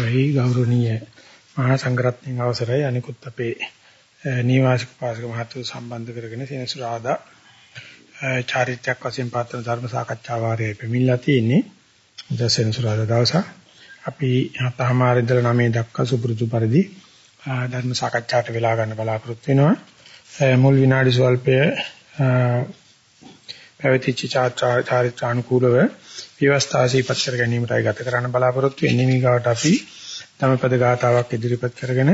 වෙයි ගෞරවනීය මහා සංඝරත්නයන් අවසරයි. අනිකුත් අපේ නීවාසික පාසක මහත්ව සම්බන්ධ කරගෙන සෙනසුරාදා චාරිත්‍රාක් වශයෙන් පාත්‍ර ධර්ම සාකච්ඡා වාරයේ පෙමිණලා තියෙන්නේ. දසෙනසුරාදා දවස අපි හතමාර ඉඳලා 9 දක්වා සුපුරුදු පරිදි ධර්ම සාකච්ඡාට වෙලා ගන්න බලාපොරොත්තු වෙනවා. මුල් විනාඩි ස්වල්පය පැවතිච්ච චාරිත්‍රානුකූලව විවස්ථාසීපත් කර ගැනීමටයි ගත කරන්න බලාපොරොත්තු වෙන්නේ මේකට අපි තමපද ගාතාවක් ඉදිරිපත් කරගෙන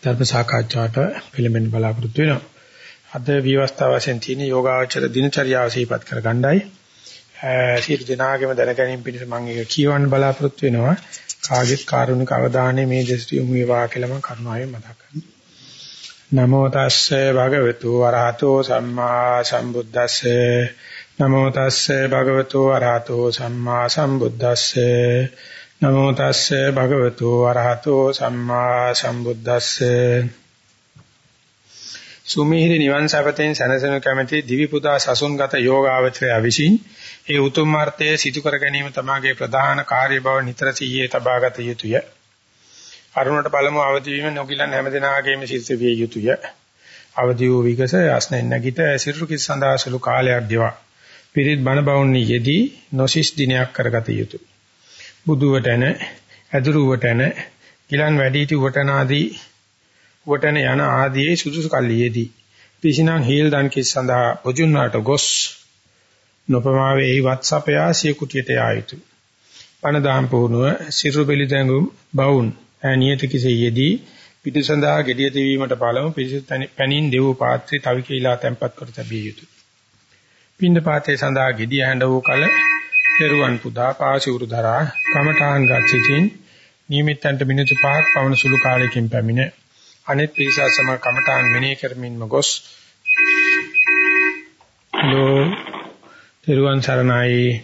ධර්ම සාකච්ඡාවට පිළිඹෙන්න බලාපොරොත්තු වෙනවා. අද විවස්ථාව වශයෙන් තියෙන යෝගාචර දිනචරියාව සිහිපත් කර ගන්නයි. සියලු දෙනාගේම දැන ගැනීම පිණිස මම ඒක කියවන්න බලාපොරොත්තු වෙනවා. කාගෙත් කාරුණික අවධානය මේ දෙසට යොමු වේවා කියලා මම කරුණාවෙන් මතක් කරනවා. නමෝ තස්සේ භගවතු වරහතෝ සම්මා සම්බුද්දස්සේ නමෝ තස්සේ භගවතු අරහතෝ සම්මා සම්බුද්දස්සේ නමෝ තස්සේ භගවතු අරහතෝ සම්මා සම්බුද්දස්සේ සුමීහිරි නිවන් සපතෙන් සැනසෙනු කැමැති දිවි පුදා සසුන්ගත යෝගාවචරය විසින් ඒ උතුම් අර්ථයේ සිදු කර ගැනීම තමාගේ ප්‍රධාන කාර්ය බව නිතර සිහියේ තබාගත යුතුය. අරුණට පළමු අවදි වීම නොගිලන් හැමදෙනාගේම සිත විය යුතුය. අවදි වූ විගස යස්නෙන් නැගිට සිරුරු කිස් සඳහා සුළු කාලයක් දෙවා. පිරිත් බණ බවුන්නේ යෙදී නොසිස් දිනයක් කරගත යුතුය. බුදුවටන, ඇදුරුවටන, ගිලන් වැඩිහිටි වටන ආදී වටන යන ආදී සුදුසු කල්ලියේදී පිසිනම් හීල් දන් කිස් සඳහා පුජුන්නාට ගොස් නොපමාවේ එහි වත්සපයා සිය කුටියට යා යුතුය. පණ දාම් පුහුණුව සිරු බෙලිදඟුම් බවුන් නියත කිසෙයේදී පිටු සඳහා gediya තෙවීමට පළමු පිරිසුත් පැනින් දෙවූ පාත්‍රය තවි කීලා තැම්පත් කර තැබිය යුතුය. පින්ඳ පාතේ සඳහා gediya හැඬ වූ කල පෙරුවන් පුදා පාසිවුරු දරා කමඨාන් ගච්ඡිතින් නියමිතන්ට මිනිත්තු 5ක් පවන සුළු කාලයකින් පැමිණ අනෙත් පිරිස සම කමඨාන් මෙනෙහි කරමින්ම ගොස් ලෝ පෙරුවන් සරණයි.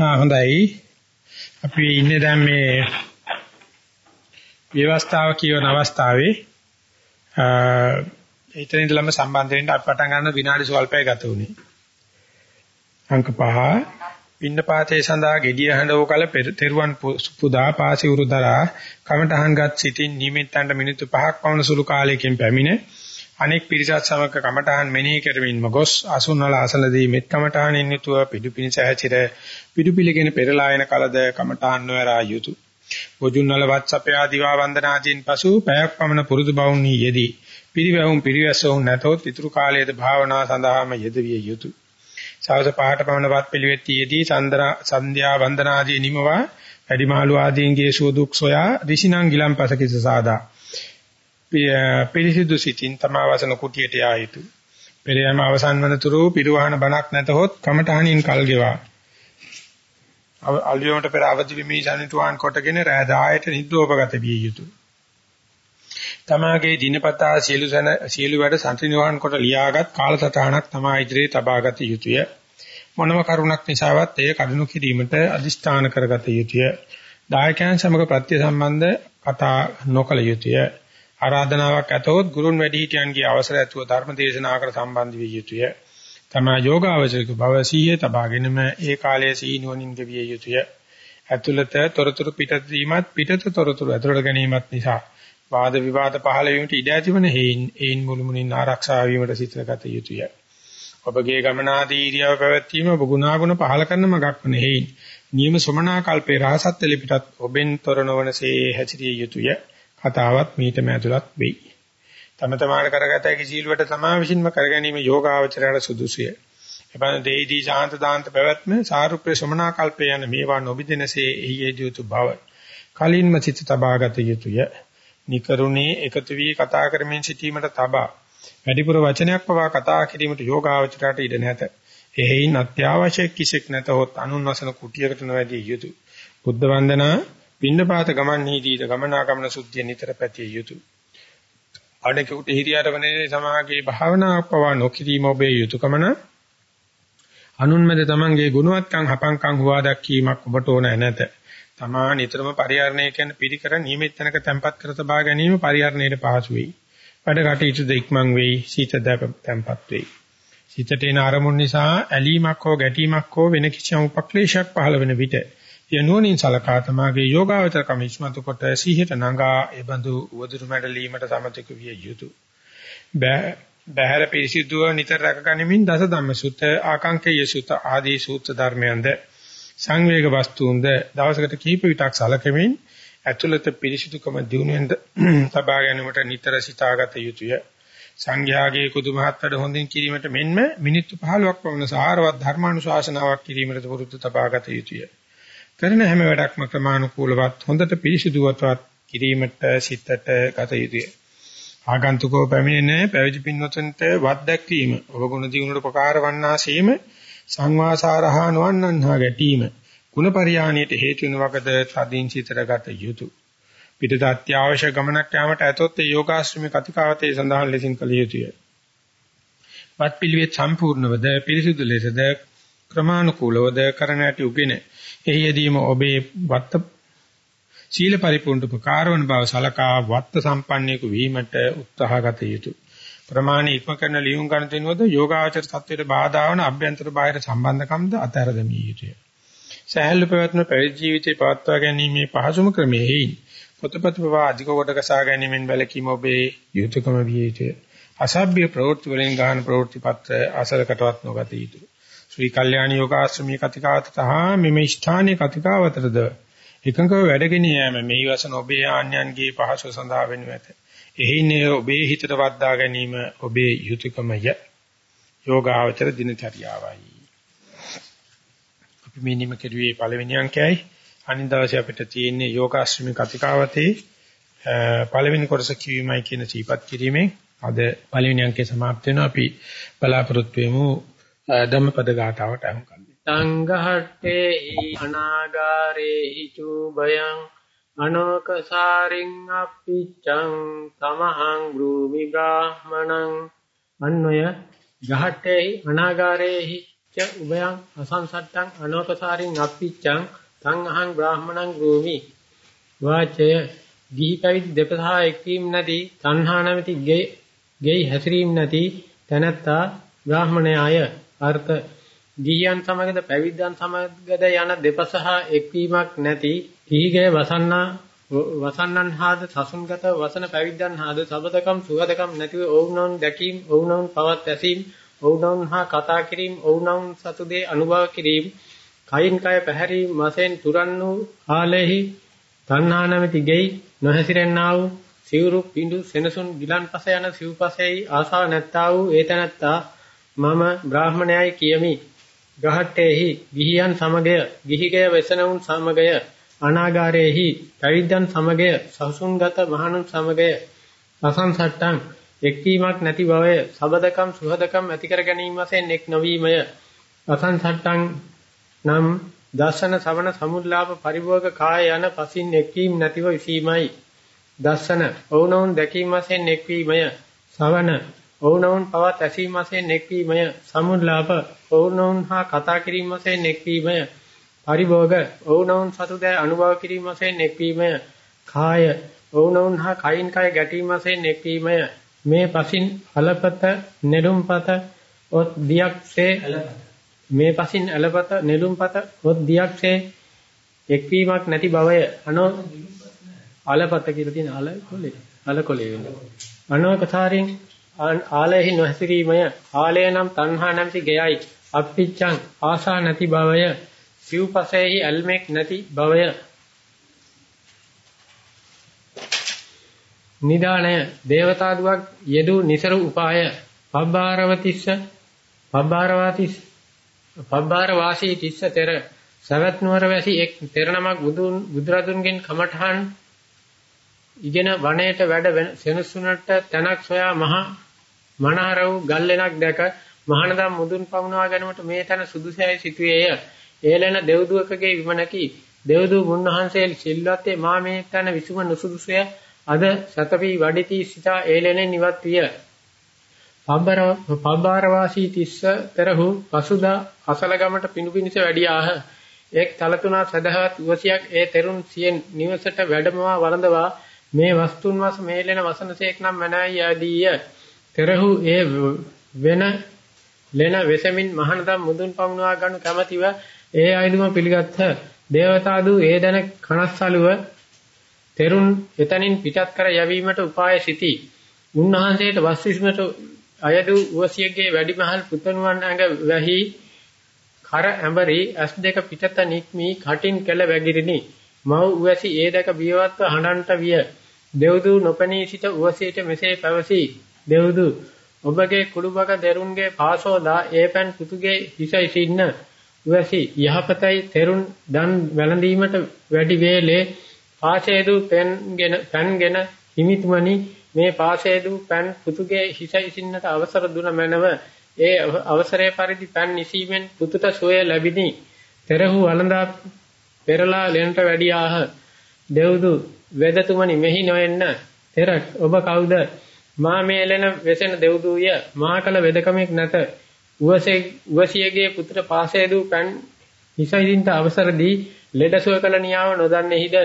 ආ හොඳයි. අපි ඉන්නේ දැන් මේ ව්‍යවස්ථාව කියවන අවස්ථාවේ එතන ඉඳලම සම්බන්ධ වෙන්න අපි පටන් ගන්න විනාඩි සල්පයක් ගත වුණේ. අංක 5 පින්නපාතේ සඳහා gediya හඬව කල තෙරුවන් පුදා පාසි උරුදරා කමඨහංගත් සිටින් නිමිත්තන්ට මිනිත්තු 5ක් පවන සුළු කාලයකින් පැමිණ අනෙක් පිරිසත් සමග කමඨහන් මෙනෙහි කරමින්ම ගොස් අසුන්වල අසලදී මෙත් කමඨහනින් යුතුව පිටුපිනිස හැචිර පිටුපිලිගෙන පෙරලා යන කලද කමඨහන් නොයරා යුතුය. වජුන්නල වත්සපය ආදිවා වන්දනාදීන් පසු පැයක් පමණ පුරුදු බවුන් යෙදී පිරිවැවුම් පිරිවැසුම් නැතොත් ඊතුරු කාලයේද භාවනා සඳහාම යෙදවිය යුතුය. සවස පහට පමණවත් පිළිවෙත්තියේදී සන්දනා සන්ධ්‍යා වන්දනාදී නිමවා වැඩිමාළු ආදීන්ගේ සුවදුක් සොයා ඍෂිනම් ගිලම්පස කිස සාදා. පිරිසිදු සිතින් තමවසන කුටියට යා යුතුය. පෙරයම අවසන් වනතුරු පිරුවහන බණක් නැතහොත් කමඨහනින් කල් ගෙවා. අලියොමට පෙර අවදි විමී සනිටුවාන් කොටගෙන රෑ 10ට නිද්‍රෝපගත විය යුතුය. තමාගේ දිනපතා සියලු සන සියලු වැඩ සම්පූර්ණ කොට ලියාගත් කාලසටහනක් තමා ඉදිරියේ තබාගත යුතුය. මොනම කරුණක් නිසාවත් එය කඩනු කිරීමට අදිෂ්ඨාන කරගත යුතුය. දායකයන් සමග ප්‍රත්‍ය සම්බන්ධ කතා නොකළ යුතුය. ආරාධනාවක් ඇතොත් ගුරුන් වැඩිහිටියන්ගේ අවසර ඇතුව ධර්ම දේශනාවකට සම්බන්ධ විය යුතුය. තමා යෝගාවචරික බව සීයේ තබාගෙනම ඒ කාලයේ සීනුවණින් ගෙවිය යුතුය. ඇතුළත තොරතුරු පිටත වීමත් පිටත තොරතුරු ඇතුළට ගැනීමත් නිසා වාද විවාද පහළ වීමට ඉඩ ඇතිවන හේයින් ඒන් මුළුමුණින් ආරක්ෂා වීමට සිතගත යුතුය. ඔබගේ ගමනාදීරියව පැවැත්වීම ඔබ ගුණාගුණ පහළ කරන මගක් වන හේයින් නියම සමනා කල්පේ රහසත් එලිපිටත් ඔබෙන් තොර නොවනසේ හැසිරිය යුතුය. කතාවත් මීටම ඇතුළත් වෙයි. තම තමාට කරගත හැකි සීලවට තමා විසින්ම කරගැනීම යෝගාවචරයට සුදුසුය. එබඳු දෙයිදී ශාන්ත දාන්ත පැවැත්ම සාරුප්‍ය සමනා කල්පේ යන මේවා නොබිදෙනසේ එහි යෙදියුතු බව. කලින්ම සිත තබාගත යුතුය. නිකරුණේ එකතු වී කතා කරමින් සිටීමට තබා වැඩිපුර වචනයක් පවා කතා කිරීමට යෝගාවචරයට ඉඩ නැත. එහෙයින් අත්‍යවශ්‍ය කිසික් නැතහොත් අනුන්වසන කුටියකට නොවැදී යුතුය. බුද්ධ වන්දනා පින්නපාත ගමන් නීතිද ගමනාගමන සුද්ධිය නිතර පැතිය යුතුය. අනෙකුට හිරියට වනේ සමාගයේ භාවනාවක් පවා නොකිරීම ඔබේ යුතුයකමන අනුන්මෙද තමන්ගේ ගුණවත්කම් හපංකම් හුවා දැක්වීමක් ඔබට ඕන නැත. තමා නිතරම පරිහරණය කියන පිළිකර නියමිත තැනක තැම්පත් කර තබා ගැනීම පරිහරණයට පහසු වෙයි. වැඩ කටයුතු දෙක්මන් වෙයි, සීත දැක තැම්පත් වෙයි. සිතට එන අරමුණ නිසා ඇලීමක් හෝ ගැටීමක් හෝ වෙන කිසියම් උපක්ලේශයක් පහළ වෙන විට යනුවනින් සලකා තමාගේ යෝගාවචර කමිස්මතු කොට සිහිත නඟා ඒ බඳු වදුරු මැඩලීමට සමතික විය යුතුය. බහැර පිරිසිදුව නිතර රැකගනිමින් දස ධම්ම සුත ආකාංකේය සුත ආදී සූත්‍ර ධර්මයන්ද සංවේග වස්තුන්ද දවසකට කීප විටක් සලකමින් ඇතුළත පිරිසිදුකම දිනුවෙන් තබා ගැනීමට නිතර සිතාගත යුතුය. සංඝයාගේ කුදුමහත් වැඩ හොඳින් කිරීමට මෙන්ම මිනිත්තු 15ක් පමණ සාරවත් ධර්මානුශාසනාවක් කිරීමට පුරුදු තබාගත යුතුය. කරන හැම වැඩක්ම ක්‍රමානුකූලවත් හොඳට පිරිසිදුවත්වත් කිරීමට සිතට ගත යුතුය. ආගන්තුකෝ පැමිණෙන පැවිදි පින්වතුන්ට වත් දැක්වීම ඔබ ගුණ දිනුවට උපකාර වන්නාseම සංවාසාරහා නොවන්නන්හා ගැටීම ಗುಣපරියාණියට හේතු වෙන වගද තදින් සිතට ගත යුතුය. පිටත අත්‍යවශ්‍ය ගමනක් යාමට ඇතොත් ඒ යෝගාශ්‍රමයේ කතිකාවතේ සඳහන් ලෙසින් කළ යුතුය. වත් පිළිවෙත් සම්පූර්ණවද පිරිසුදු ලෙසද ක්‍රමානුකූලවද කරන ඇති උගෙන එහිදීම ඔබේ වත්ත සීල පරිපූර්ණ උපකාරවන බව සලකා වත්ත සම්පන්නයෙකු වීමට උත්සාහගත යුතුය. ප්‍රමාණ ඉක්ම කරන ලියුම් ගන්න දිනවද යෝගාචර තත්වයට බාධා වන අභ්‍යන්තර බාහිර සම්බන්ධකම්ද අතහැර දැමිය යුතුය. සහැල්ලු පැවැත්ම පැවිදි ජීවිතේ පවත්වා ගැනීමේ පහසුම ක්‍රමයේ පොතපත පවා අධික කොට කසා ගැනීමෙන් වැළකීම ඔබේ යුතුයකම විය යුතුය. අසභ්‍ය ප්‍රවෘත්ති වලින් ගන්න ප්‍රවෘත්ති පත්‍ර අසලකටවත් නොගත යුතුය. ශ්‍රී කල්යාණ යෝගාශ්‍රමී කතිකාවතට හා මෙම ස්ථානීය කතිකාවතටද එකඟව වැඩගෙන යෑම මේ වසන ඔබේ ආඥයන්ගේ පහසු සඳහා වෙනු ඇත. එහිනේ ඔබේ හිතට වද්දා ගැනීම ඔබේ යුතුයකමය. යෝගාවචර දිනචරියාවයි. අපි මේ නිම කෙරුවේ පළවෙනි අංකයයි. අනිත් දවසේ අපිට තියෙන්නේ යෝගාශ්‍රමී කතිකාවතේ පළවෙනි කොටස කියවීමයි කියන සීපත් කිරීමෙන් අද පළවෙනි අංකය સમાપ્ત වෙනවා අපි බලාපොරොත්තු වෙමු ධම්මපද ගාථාවට අහුම්කම් සංඝහට්ටේ අනාගාරේ චූබයං අනෝකසාරින් අප්පිච්ඡං තමහං බ්‍රූමි බ්‍රාහමණං අන්වය ගහට්ටේ අනාගාරේ ච උභයං අසංසට්ටං අනෝකසාරින් අප්පිච්ඡං තං අහං බ්‍රාහමණං ගෝමි වාචය ගිහි පැවිදි දෙපසහා එක්වීම නැති තණ්හා නැමැති ගෙයි ගෙයි හැසිරීම නැති තැනැත්තා බ්‍රාහමණයාය. අර්ථ ගිහියන් සමගද පැවිද්දන් සමගද යන දෙපසහා එක්වීමක් නැති ගිහිගේ වසන්නා වසන්නන් හාද සසුන්ගත වසන පැවිද්දන් හාද සබදකම් සුවදකම් නැතිව ඔවුනොන් දැකීම ඔවුනොන් පවත් ඇසීම ඔවුනොන් හා කතා කිරීම ඔවුනොන් සතු දේ අනුභව කිරීම කයින් කය පැහැරීම වශයෙන් තුරන් වූ ආලෙහි තණ්හා නැමැති ගෙයි නොහැසිරෙන්නා වූ සිවුරු පිඬු සෙනසුන් ගිලන්පස යන සිව්පසෙහි ආසාව නැත්තා වූ ඒතනත්තා මම බ්‍රාහමණයයි කියමි. ගහට්ටේහි ගිහියන් සමගය ගිහිගය වෙසණුන් සමගය අනාගාරයේහි පැවිද්දන් සමගය සසුන්ගත මහණුන් සමගය අසංසට්ටං එක්වීමක් නැති බවය සබදකම් සුහදකම් ඇති කර ගැනීම වශයෙන් එක් නොවීමය අසංසට්ටං නම් දර්ශන සවන සමුල්ලාභ පරිභෝග කාය යන පසින් එක්වීම නැතිව විසීමයි. දර්ශන ඔවුනොවුන් දැකීම වශයෙන් එක්වීමය. සවන ඔවුනොවුන් පවත් ඇසීම වශයෙන් එක්වීමය. සමුල්ලාභ ඔවුනොවුන් හා කතා කිරීම වශයෙන් එක්වීමය. පරිභෝග ඔවුනොවුන් සතුද අනුභව කිරීම වශයෙන් එක්වීමය. කාය ඔවුනොවුන් හා කයින් කය ගැටීම වශයෙන් එක්වීමය. මේ පසින් අලපත නෙළුම්පත ඔත් දියක්සේ අලපත මේ පසින් ඇලපත නෙළුම්පත හොත් දියක්සේ එක්වීමක් නැති බවය අනෝ අලපත කියලා තියෙන අල කොලේ අල කොලේ වෙන්නේ අනෝකසාරින් ආලයෙහි නොහැසිරීමය. ආලය නම් තණ්හා නැමැති ගයයි. අප්පිච්ඡං ආසා නැති බවය. සිව්පසෙහි ඇල්මෙක් නැති බවය. නිදාණය දේවතාදුවක් යෙදු නිසරු උපාය. පබ්බාරවතිස්ස පබ්බාරවාතිස්ස පබ්බාර වාසී තිස්ස තෙර. සවැත් නුවර වැසි එක් තෙර නමක් බුදුන් බුදුරදුන්ගෙන් කමඨහන් ඉගෙන වනයේට වැඩ සෙනසුනට තැනක් සොයා මහා මනහර වූ ගල්ලෙනක් දැක මහානදම් මුදුන් පමුණවා ගැනීමට මේ තැන සුදුසැයි සිටුවේය. ඒලෙන දෙව්දුවකගේ විමනකි දෙව්දු මුන්වහන්සේ සිල්වත්තේ මා මේ තැන විසුම නුසුදුසුය අද සතපි වඩිති සිතා ඒලෙනෙන් ඉවත් විය. පබ්බර පබ්බාර වාසී තිස්ස පෙරහු පසුදා අසලගමට පිණු පිනිස වැඩියාහ. එක් තලතුණා සදහවත් උවසියක් ඒ තෙරුන් සියෙන් නිවසට වැඩමවා වළඳවා මේ වස්තුන් වස් මේලෙන වසනසේක් නම් මනයි යදීය. පෙරහු ඒ වෙන ලෙන වෙසමින් මහානදම් මුදුන් පමුණවා ගනු කැමැතිව ඒ අයදුම පිළිගත්හ. දේවතාදු ඒ දැන කනස්සලුව තෙරුන් එතනින් පිටත් කර යැවීමට උපාය සිටී. උන්වහන්සේට වස්විස්මට අයදු උවසියගේ වැඩිමහල් පුතණුවන් ඇඟ වැහි කර ඇඹරි ඇස් දෙක පිටත නික්මි කටින් කෙල වැගිරිනි. මව් උවැසි ඒ දැක බියවත්ව හඬන්ට විය. දෙව්දු නොපෙනී සිට උවසියට මෙසේ පැවසි. දෙව්දු ඔබගේ කුළුබක දරුන්ගේ පාසෝදා ඒ පෑන් පුතුගේ හිසයි සින්න. උවැසි යහපතයි තෙරුන් දන් වැළඳීමට වැඩි වේලේ පාසේදු පෙන්ගෙන පෙන්ගෙන හිමිතුමනි මේ පාසේදු පෙන් පුතුගේ හිසයි සින්නට අවසර දුන මැනව ඒ අවසරයේ පරිදි පන් නිසීමෙන් පුතුට සෝය ලැබිනි. තෙරහු වළඳා පෙරලා ලෙනට වැඩියාහ. දෙව්දු වේදතුමනි මෙහි නොෙන්න. තෙර ඔබ කවුද? මා මේ ලෙන වෙසෙන දෙව්දුය මා කල වෙදකමක් නැත. උවසේ උවසියගේ පුතට පාසේ දූ පන් හිසයිදින්ට අවසර දී ලෙඩසුව කළ නියාව නොදන්නේහිද?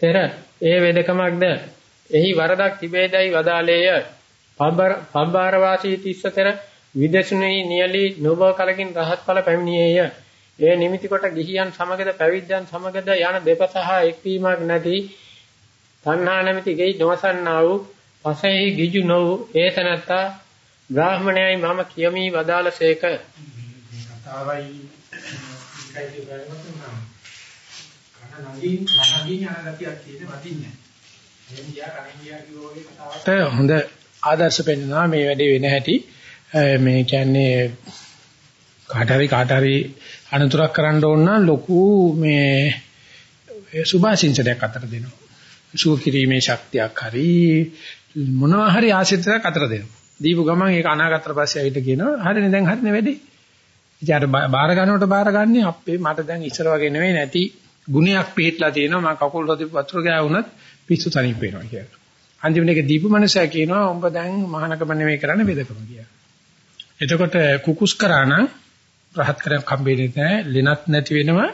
තෙර ඒ වෙදකමක්ද? එහි වරදක් තිබේදයි වදාලේය. පබ්බාර වාසී තිස්සතර විදේශුනේ නියලි නොබ කලකින් රහත් ඵල පැමිණියේය. ඒ නිමිති කොට ගිහියන් සමගද පැවිද්දන් සමගද යන දෙපසහ එක්වීමක් නැති තණ්හා නැමැති ගෙයි නොසන්නා වූ පසෙහි ගිජු නො වූ ඒ තනත්තා බ්‍රාහමණයයි මම කියමි වදාළසේක. කතාවයි බලවත් නම් කන නගින් නගින් යන ගතියක් තියෙන වදින්නේ. එහෙම ගියා කලින් ගියා කිව්ව වගේ කතාවට හොඳ ආදර්ශ පෙන්වනවා මේ වැඩේ වෙන හැටි. මේ කියන්නේ කාට හරි කාට හරි අනුතරක් කරන්න ඕන නම් ලොකු මේ සුභාසින්චනයක් අතර දෙනවා. සුව කිරීමේ ශක්තියක් හරි මොනවා හරි ආශිර්වාදයක් අතර දෙනවා. දීපු ගමන් ඒක අනාගතතර පස්සේ ඇවිත් කියනවා හරිනේ දැන් හරිනේ වැඩේ. ඉතින් අර බාර ගන්නකොට බාර ගන්නේ අපේ මට දැන් ඉස්සර වගේ නෙවෙයි නැති ගුණයක් පිටලා තියෙනවා මම කකුල් හොදපු වතුර ගෑවුනත් පිස්සු තනිප් වෙනවා කියලා. අන්තිමට ඒක දීපු මනුස්සයා කියනවා උඹ දැන් මහානකම නෙවෙයි කරන්නේ වෙදකම කියලා. එතකොට කුකුස් කරා නම් රහත් කරක් හම්බෙන්නේ නැහැ. ලෙනත් නැති වෙනවා.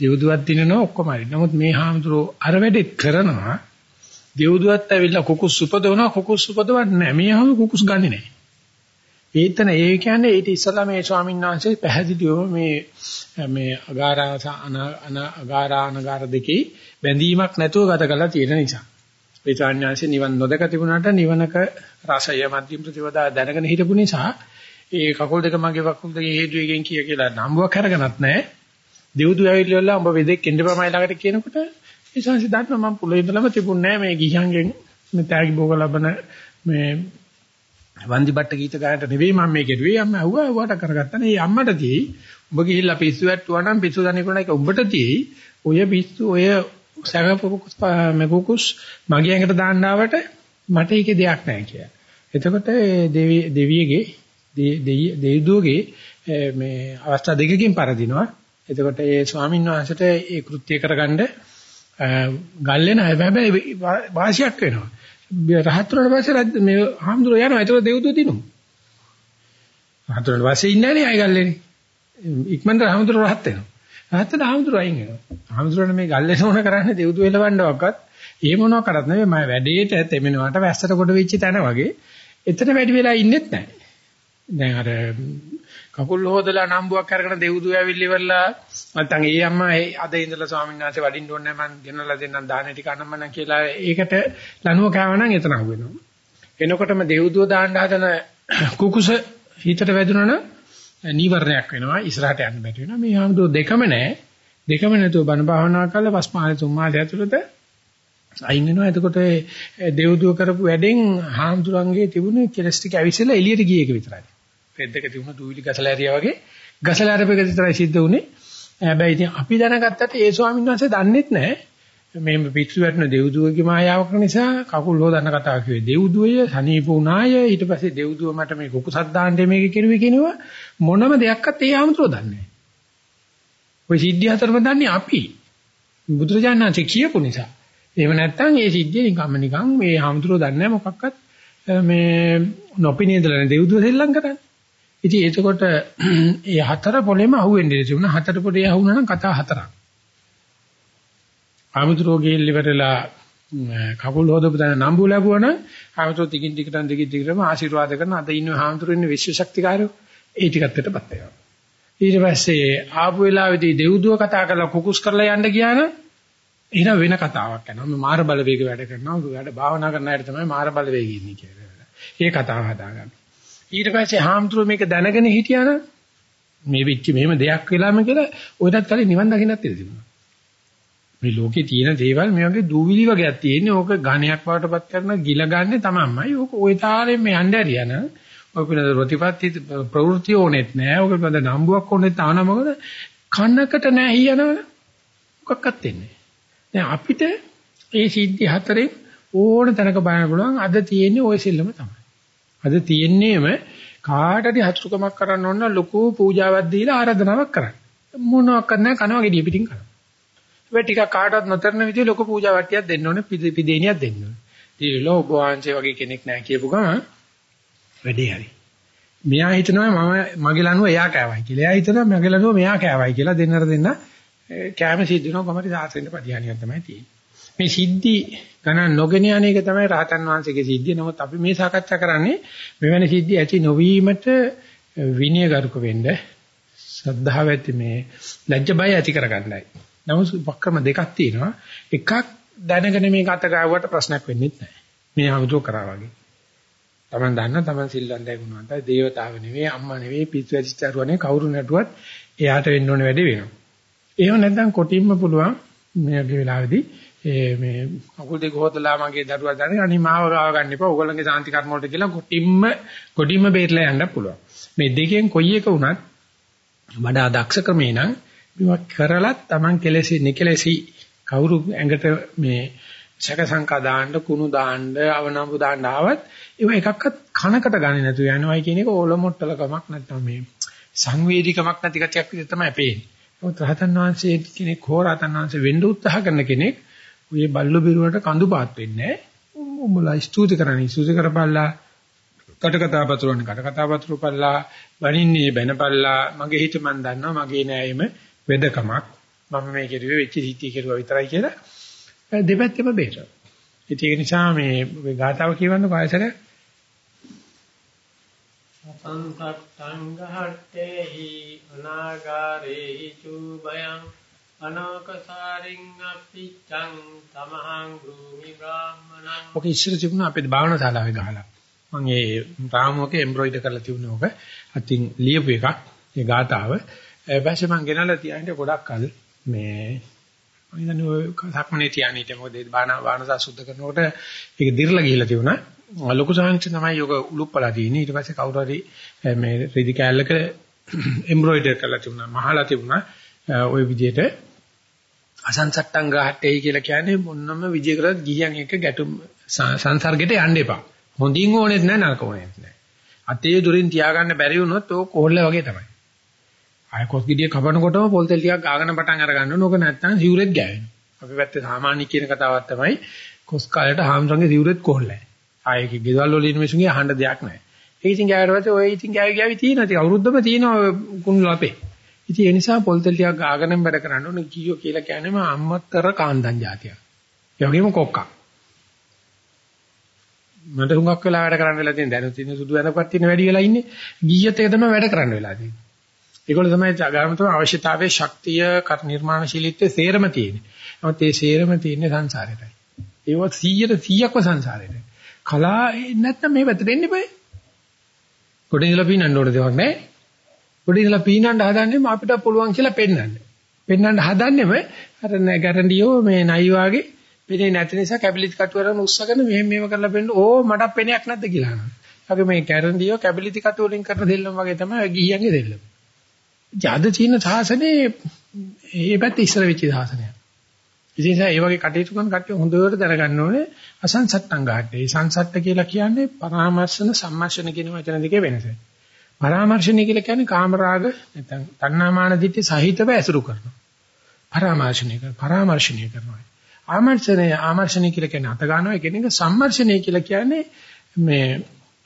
දෙව්දුවක් දිනනවා ඔක්කොම හරි. නමුත් මේ හාමුදුරුවෝ අර වැඩෙත් කරනවා. දෙව්දුවත් ඇවිල්ලා කුකුස් උපදවනවා කුකුස් උපදවන්නේ නැහැ. මේ හාමුදුරුවෝ කුකුස් ගන්නෙ නැහැ. ඒතන ඒ කියන්නේ ඊට ඉස්සලා මේ ස්වාමීන් වහන්සේ පැහැදිලිව මේ මේ අගාරා අන අගාරා අනගාර දෙකේ බැඳීමක් නැතුව ගත කරලා තියෙන නිසා. ඒ ස්වාමීන් වහන්සේ නිවන් නොදක තිබුණාට නිවනක රසය මධ්‍යම ප්‍රතිවදා දැනගෙන හිටපු නිසා ඒ කකුල් දෙක මගේ කකුල් දෙකේ හේතුවකින් කිය කියලා නම්බුවක් අරගෙනත් නැහැ. දෙව්දු ඇවිල්ලා උඹ වෙදෙක් එන්නපමයි ළඟට කියනකොට ඒ සංසි දන්නවා මම පුළේ ඉඳලම තිබුණේ නැහැ මේ ගිහියන්ගෙන් මේ තෑගි භෝග ලබන මේ වන්දි බට්ට ගීත ගායනට නෙවෙයි මම මේ කෙරුවේ. අම්ම ඇහුවා වට කරගත්තා නේ. අම්මට තියෙයි. උඹ ගිහිල්ලා පිස්සු වැට්ටුවා නම් පිස්සු දන්නේ කොන එක උඹට තියෙයි. ඔය පිස්සු ඔය සගපොකුස් මේ කුකුස් මගේ ඇඟට දාන්න ආවට මට ඒකේ දෙයක් නැහැ කියලා. එතකොට දෙවියගේ දෙවිදුවගේ මේ අවස්ථා දෙකකින් පරදිනවා. එතකොට ඒ ස්වාමීන් වහන්සේට ඒ කෘත්‍ය කරගන්න ගල් වෙන හැබැයි වාසියක් වෙනවා. රහත් වුණාට පස්සේ මේ හාමුදුරුවෝ යනවා. ඒතකොට දෙවිදුව දිනුම්. රහත් වුණාට පස්සේ ඉන්නේ නැහැ අය ගල්ලේනේ. ඉක්මනට හාමුදුරුවෝ රහත් වෙනවා. රහත් වෙන හාමුදුරුවෝ අයින් වෙනවා. හාමුදුරුවනේ මේ ගල්ලේ සෝන කරන්නේ දෙවිදුව එලවන්නවක්වත් ඒ මොනවා කරත් නෙවෙයි මම වැඩේට තෙමෙනවට වැස්සට කොට වෙච්ච තැන වගේ එතන වැඩි වෙලා ඉන්නෙත් නැහැ. දැන් අර කකුල් හොදලා නම්බුවක් අරගෙන දෙව්දුව ඇවිල්ලි ඉවරලා නැත්නම් ඒ අම්මා ඒ අද ඉඳලා ස්වාමීන් වහන්සේ වඩින්න ඕනේ මම ගෙනලා දෙන්නම් දාන ටික අනම්මනම් කියලා ඒකට ලනුව කෑවනම් එතන අහුවෙනවා. එනකොටම දෙව්දුව දාන්න හදන කුකුස හිතට වැදුනා නම් නීවරණයක් වෙනවා ඉස්සරහට යන්න බැරි වෙනවා. මේ ආම්දෝ දෙකම නැහැ. දෙකම නැතුව බණ භාවනා කරලා පස් මාසේ තුන් මාසේ ඇතුළත අයින් වෙනවා. එතකොට දෙව්දුව කරපු වැඩෙන් හාමුදුරන්ගේ තිබුණේ කෙලස් ටික ඇවිස්සලා එළියට ගිය එක විතරයි. පෙද්දක තිබුණ දූවිලි ගසලා ඇරියා වගේ ගසලා අරපෙක විතරයි සිද්ධ වුනේ. හැබැයි ඉතින් අපි දැනගත්තට ඒ ස්වාමීන් වහන්සේ දන්නෙත් නැහැ. මේ පිටු වැටෙන දෙව්දුවගේ මායාවක් නිසා කකුල් හොදන්න කතා කිව්වේ දෙව්දුවය සනීප වුණාය ඊට පස්සේ දෙව්දුව මට මේ කුකුසක් දාන්න මේක කෙරුවේ කියනවා මොනම දෙයක්වත් ඒ ආමතුරු දන්නේ නැහැ. ওই සිද්ධිය හතරම දන්නේ අපි. බුදුරජාණන් වහන්සේ කියපු නිසා. එහෙම නැත්නම් ඒ සිද්ධිය නිකම්ම නිකන් මේ ආමතුරු දන්නේ මොකක්වත් මේ නොපිනේදලා දෙව්දුව සෙල්ලම් කරන්නේ. ඉතින් එතකොට ඒ හතර පොලෙම අහුවෙන්නේ තිබුණා. හතර පොලේ අහුණා නම් කතා හතරක්. ආමුද්‍රෝ ගෙල්ල ඉවරලා කකුල් හොදපු තැන නම්බු ලැබුවා නම් ආමුද්‍රෝ ටිකින් ටිකටන් ටිකින් ටිකටම ආශිර්වාද කරන අද ඉන්න ආමුද්‍රෝ ඉන්න විශ්ව ශක්තිකාරයෝ ඒ ටිකත් පිටපත් වෙනවා. ඊට පස්සේ ආපු වෙලාවේදී දෙව්දුව කතා කරලා කුකුස් කරලා යන්න ගියා නම් එහෙනම් වෙන කතාවක් යනවා. මේ මාර බලවේග වැඩ කරනවා. වැඩ භාවනා කරන අයට තමයි මාර බලවේග ඉන්නේ කියලා. ඒ කතාව හදාගන්න. ඊට පස්සේ හාමුදුරුවෝ මේක දැනගෙන හිටියා නම් මේ වෙච්ච මෙහෙම දෙයක් වෙලාම කියලා ඔයටත් කලින් නිවන් දකින්නත් තිබුණා. මේ ලෝකේ තියෙන දේවල් මේ වගේ දූවිලි වගේක් තියෙන්නේ. ඕක ඝණයක් වටපත් කරන ගිල ගන්න තමයි. ඕක ඔය තාලෙන් මේ යන්න ඇරියා නම් ඔය පින ප්‍රතිපත්ති ප්‍රවෘත්ති ඕනෙත් නෑ. ඔක පින නම්බුවක් ඕනෙත් ආන මොකද කන්නකට නෑ හියනවනේ. මොකක්වත් දෙන්නේ. දැන් අපිට මේ සිද්ධි හතරෙන් ඕන තැනක බලන්න පුළුවන් අද තියෙන්නේ ওই සිල්ලම තමයි. අද තියෙන්නේම කාට හරි හතුරුකමක් කරන්න ඕන ලොකු පූජාවක් දීලා ආරාධනාවක් කරන්න. මොනවක් කරන්න කනවා ගෙඩිය පිටින් කරනවා. ඒ ටික කාටවත් නොතරන විදිහ ලොකු පූජාවට්ටියක් දෙන්න ඕනේ පිදේනියක් දෙන්න ඕනේ. දීලා ඔබ වහන්සේ වගේ කෙනෙක් නැහැ කියපු ගමන් වැඩේ හරි. මෙයා හිතනවා මම මගේ ලනුව එයා කෑවයි කියලා. එයා හිතනවා මගේ ලනුව මෙයා කෑවයි කියලා දෙන්නට දෙන්න කෑම සිද්ධ වෙනවා කොහමද සාසනෙට පරිහානියක් තමයි තියෙන්නේ. මේ සිද්ධි ගණන් නොගෙන යන එක තමයි රහතන් වහන්සේගේ සිද්ධිය. නමුත් අපි මේ සාකච්ඡා කරන්නේ මෙවැනි සිද්ධි ඇති නොවීමට විනයගරුක වෙන්න ශ්‍රද්ධාව ඇති මේ ලැජ්ජ බය ඇති කරගන්නයි. නමුත් වක්‍රම දෙකක් තියෙනවා. එකක් දැනගෙන මේක අත ගාවුවට ප්‍රශ්නයක් වෙන්නේ නැහැ. මේ ආමුතු කරා වගේ. Taman දන්න Taman සිල්වන්තයි ගුණවන්තයි දේවතාව නෙවෙයි අම්මා නෙවෙයි පිස්සු ඇදිච්චරුවනේ කවුරු නැටුවත් එයාට වෙන්න ඕන වැඩේ වෙනවා. එහෙම නැත්නම් කොටින්ම පුළුවන් මේගේ වෙලාවේදී මේ අකුල් දෙක හොදලා මගේ දරුවා දැන අනිමාව ගාව ගන්න එපා. ඕගොල්ලන්ගේ සාන්ති කර්ම වලට කියලා කොටින්ම කොටින්ම බේරලා යන්න පුළුවන්. මේ දෙකෙන් කොයි එක වුණත් වඩා දක්ෂ ක්‍රමේ නම් මේවා කරලත් Taman කෙලෙසි නිකලෙසි කවුරු ඇඟට මේ ශක සංකා දාන්න කුණු දාන්න අවනම්බු දාන්න ආවත් ඒව එකක්වත් කනකට ගන්නේ නැතුව යනවයි කියන එක ඕලොමොට්ටලකමක් නැත්නම් මේ සංවේදීකමක් නැති කතියක් විදිහට තමයි පේන්නේ. මොකද රහතන් වහන්සේ කෙනෙක් හෝ රහතන් වහන්සේ වෙන්න උත්සාහ කරන කෙනෙක් ඔය බල්ලු බිරුවට කඳු පාත් වෙන්නේ නැහැ. උඹලා ස්තුති කරන්නේ ස්තුති කරපල්ලා කටකතා පතුරවන්නේ කටකතා පතුරපල්ලා වනින්නේ බැනපල්ලා මගේ හිත මන් දන්නවා මගේ නෑයෙම වෙදකමක් මම මේ කෙරුවේ වෙච්ච සිද්ධිය කෙරුවා විතරයි කියලා දෙපැත්තෙම බේර. ඒක නිසා මේ ගාතාව කියවන්න කොහේසර සංසට්ඨං ගහට්ටේහි අනාගාරේහි චුබයං අනාකසාරින් අපිච්ඡං තමහං ගෘමි බ්‍රාහමණං ඔක ඉස්සර තිබුණා අපේ භාවනා ශාලාවේ ගහලා. මම ඒ රාමුවක එම්බ්‍රොයිඩර් කරලා තිබුණේ ඔක අතින් ලියපු එකක් ඒ ගාතාව. ඊපස්සේ මම ගෙනල්ලා තියන්නේ ගොඩක් කල් මේ මම හිතන්නේ ඔය සක්මනේ තියන්නේ ඉතින් මොකද බාන වානසා සුද්ධ කරනකොට ඒක දිර්ලා ගිහිල්ලා තිබුණා. ලොකු සංහංශ තමයි යෝග උලුප්පලා තියෙන්නේ. ඊට පස්සේ කවුරු හරි මේ රෙදි කෑල්ලක එම්බ්‍රොයිඩර් කරලා තිබුණා. මහලා තිබුණා. ওই විදිහට අසංසට්ටං ගහට්ටේ කියලා කියන්නේ මොන්නම විජය කරලා ගිහියන් එක ගැටුම් සංසර්ගයට යන්න එපා. හොඳින් ඕනෙත් නැහැ නරක ඕනෙත් නැහැ. අතේ දුරින් තියාගන්න බැරි වුණොත් ඕක කොල්ල වගේ තමයි. ආය කොස් ගෙඩිය කපනකොටම පොල් තෙල් ටිකක් ගාගෙන පටන් අර ගන්න ඕන. ඕක නැත්තම් සිවුරෙත් ගෑවෙනවා. අපි පැත්තේ සාමාන්‍ය කියන කතාවක් තමයි කොස් කාලේට හාම්සංගේ සිවුරෙත් කොල්ලයි. ආයේ ගෙදල් වල ඉන්න මිනිස්සුන්ගේ අහන්න දෙයක් නැහැ. ඒ ඉතින් ගෑවට පස්සේ ඔය ඉතින් ගෑවි ගෑවි තියෙනවා. ඉතින් අවුරුද්දම තියෙනවා කුණු ලපේ. ඉතින් ඒ නිසා පොල් තෙල් ටිකක් ගාගෙනම් වැඩ කරන්න ඕනේ කීයෝ කියලා කියන්නේම අම්මතර කාන්දන් જાතියක්. ඒ වගේම කොක්කා. මට හුඟක් වෙලා වැඩ කරන්න වෙලා තියෙන දැනුත් ඉන්න සුදු වෙනපත් තියෙන වැඩි වෙලා ඉන්නේ. ගීයත් එක තමයි වැඩ කරන්න වෙලා තියෙන්නේ. ඒගොල්ලෝ තමයි ජාගරමතම අවශ්‍යතාවයේ ශක්තිය කර නිර්මාණශීලීත්වයේ සේරම තියෙන්නේ. නමුත් ඒ සේරම තියෙන්නේ සංසාරේටයි. ඒව 100ට 100ක්ම සංසාරේට. කලා නැත්නම් මේ පැත්තට එන්න බෑ. ගොඩ ඉඳලා පීනන්න ඕන දෙයක් නැහැ. ගොඩ ඉඳලා පීනන්න හදන්නේම අපිට පුළුවන් කියලා පෙන්වන්න. පෙන්වන්න හදන්නේම අර ගැරන්ඩියෝ මේ නයි වාගේ පෙනේ නැති නිසා කැබිලිටි කටුවරන උස්සගෙන මෙහෙම මේව කරලා පෙන්න ඕ මට පෙනයක් නැද්ද කියලා අහනවා. අපි මේ ගැරන්ඩියෝ කැබිලිටි කටුවලින් කරන දෙල්ලම වගේ තමයි ගිහියන්ගේ දෙල්ලම. ජාද චීන සාසනේ මේ පැත්තේ ඉස්සර වෙච්ච සාසනයක්. ඉතින් ඒ වගේ කටයුතු කරන කට්ටිය හොඳට දැනගන්න ඕනේ අසංසට්ටං ගාට්ටේ. සංසට්ට කියලා කියන්නේ පරාමර්ශන සම්මර්ෂණ කියන වචන දෙකේ වෙනස. පරාමර්ශණය කියලා කියන්නේ කාමරාග නැත්නම් තණ්හාමාන දිට්ඨි සහිතව ඇසුරු කරනවා. පරාමර්ශණය කරනවා. පරාමර්ශණය කරනවා. ආමර්ශණය ආමර්ශණය කියලා කියන්නේ අත ගන්නවා. ඒ කියන්නේ සම්මර්ෂණය කියලා කියන්නේ මේ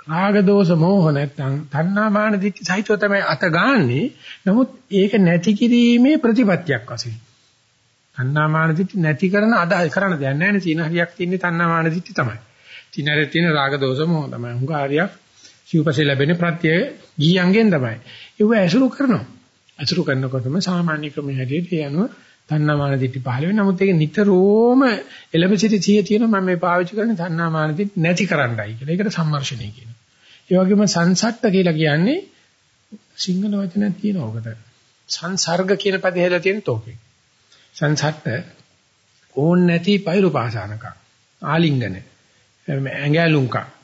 රාග දෝෂ මෝහ නැත්නම් තණ්හාමාන දිට්ඨි සහිතව තමයි අත ගන්නෙ. නමුත් ඒක නැති කිරීමේ ප්‍රතිපත්තියක් වශයෙන්. තණ්හාමාන දිට්ඨි නැති කරන අදහස් කරන්න දෙයක් නැහැ නේ. සීන හරියක් තියෙන්නේ තණ්හාමාන දිට්ඨි තමයි. සීන හරියක් තියෙන රාග දෝෂ මොහ තමයි. හුඟ හරියක් සිව්පස්සේ ලැබෙන ප්‍රත්‍ය ගියංගෙන් තමයි. ඒව ඇසුරු කරනවා. ඇසුරු කරනකොටම සාමාන්‍ය ක්‍රමයේ හැටියට ඒ අනුව තණ්හාමාන දිටි පහළ වෙනවා. නමුත් ඒක නිතරම එළඹ සිටි සිය තියෙනවා මම මේ පාවිච්චි කරන්නේ තණ්හාමාන දිටි නැති කරන්නයි කියලා. ඒකට සම්මර්ෂණය කියනවා. ඒ වගේම සංසට්ට කියලා කියන්නේ සිංහල වචනයක් තියෙනවා ඔකට. සංසර්ග කියන පදේ හැදලා තියෙන තෝකේ. සංසට්ට ඕන් නැති පෛරු පාසානකම්. ආලිංගන. ඇඟැලුම්කම්.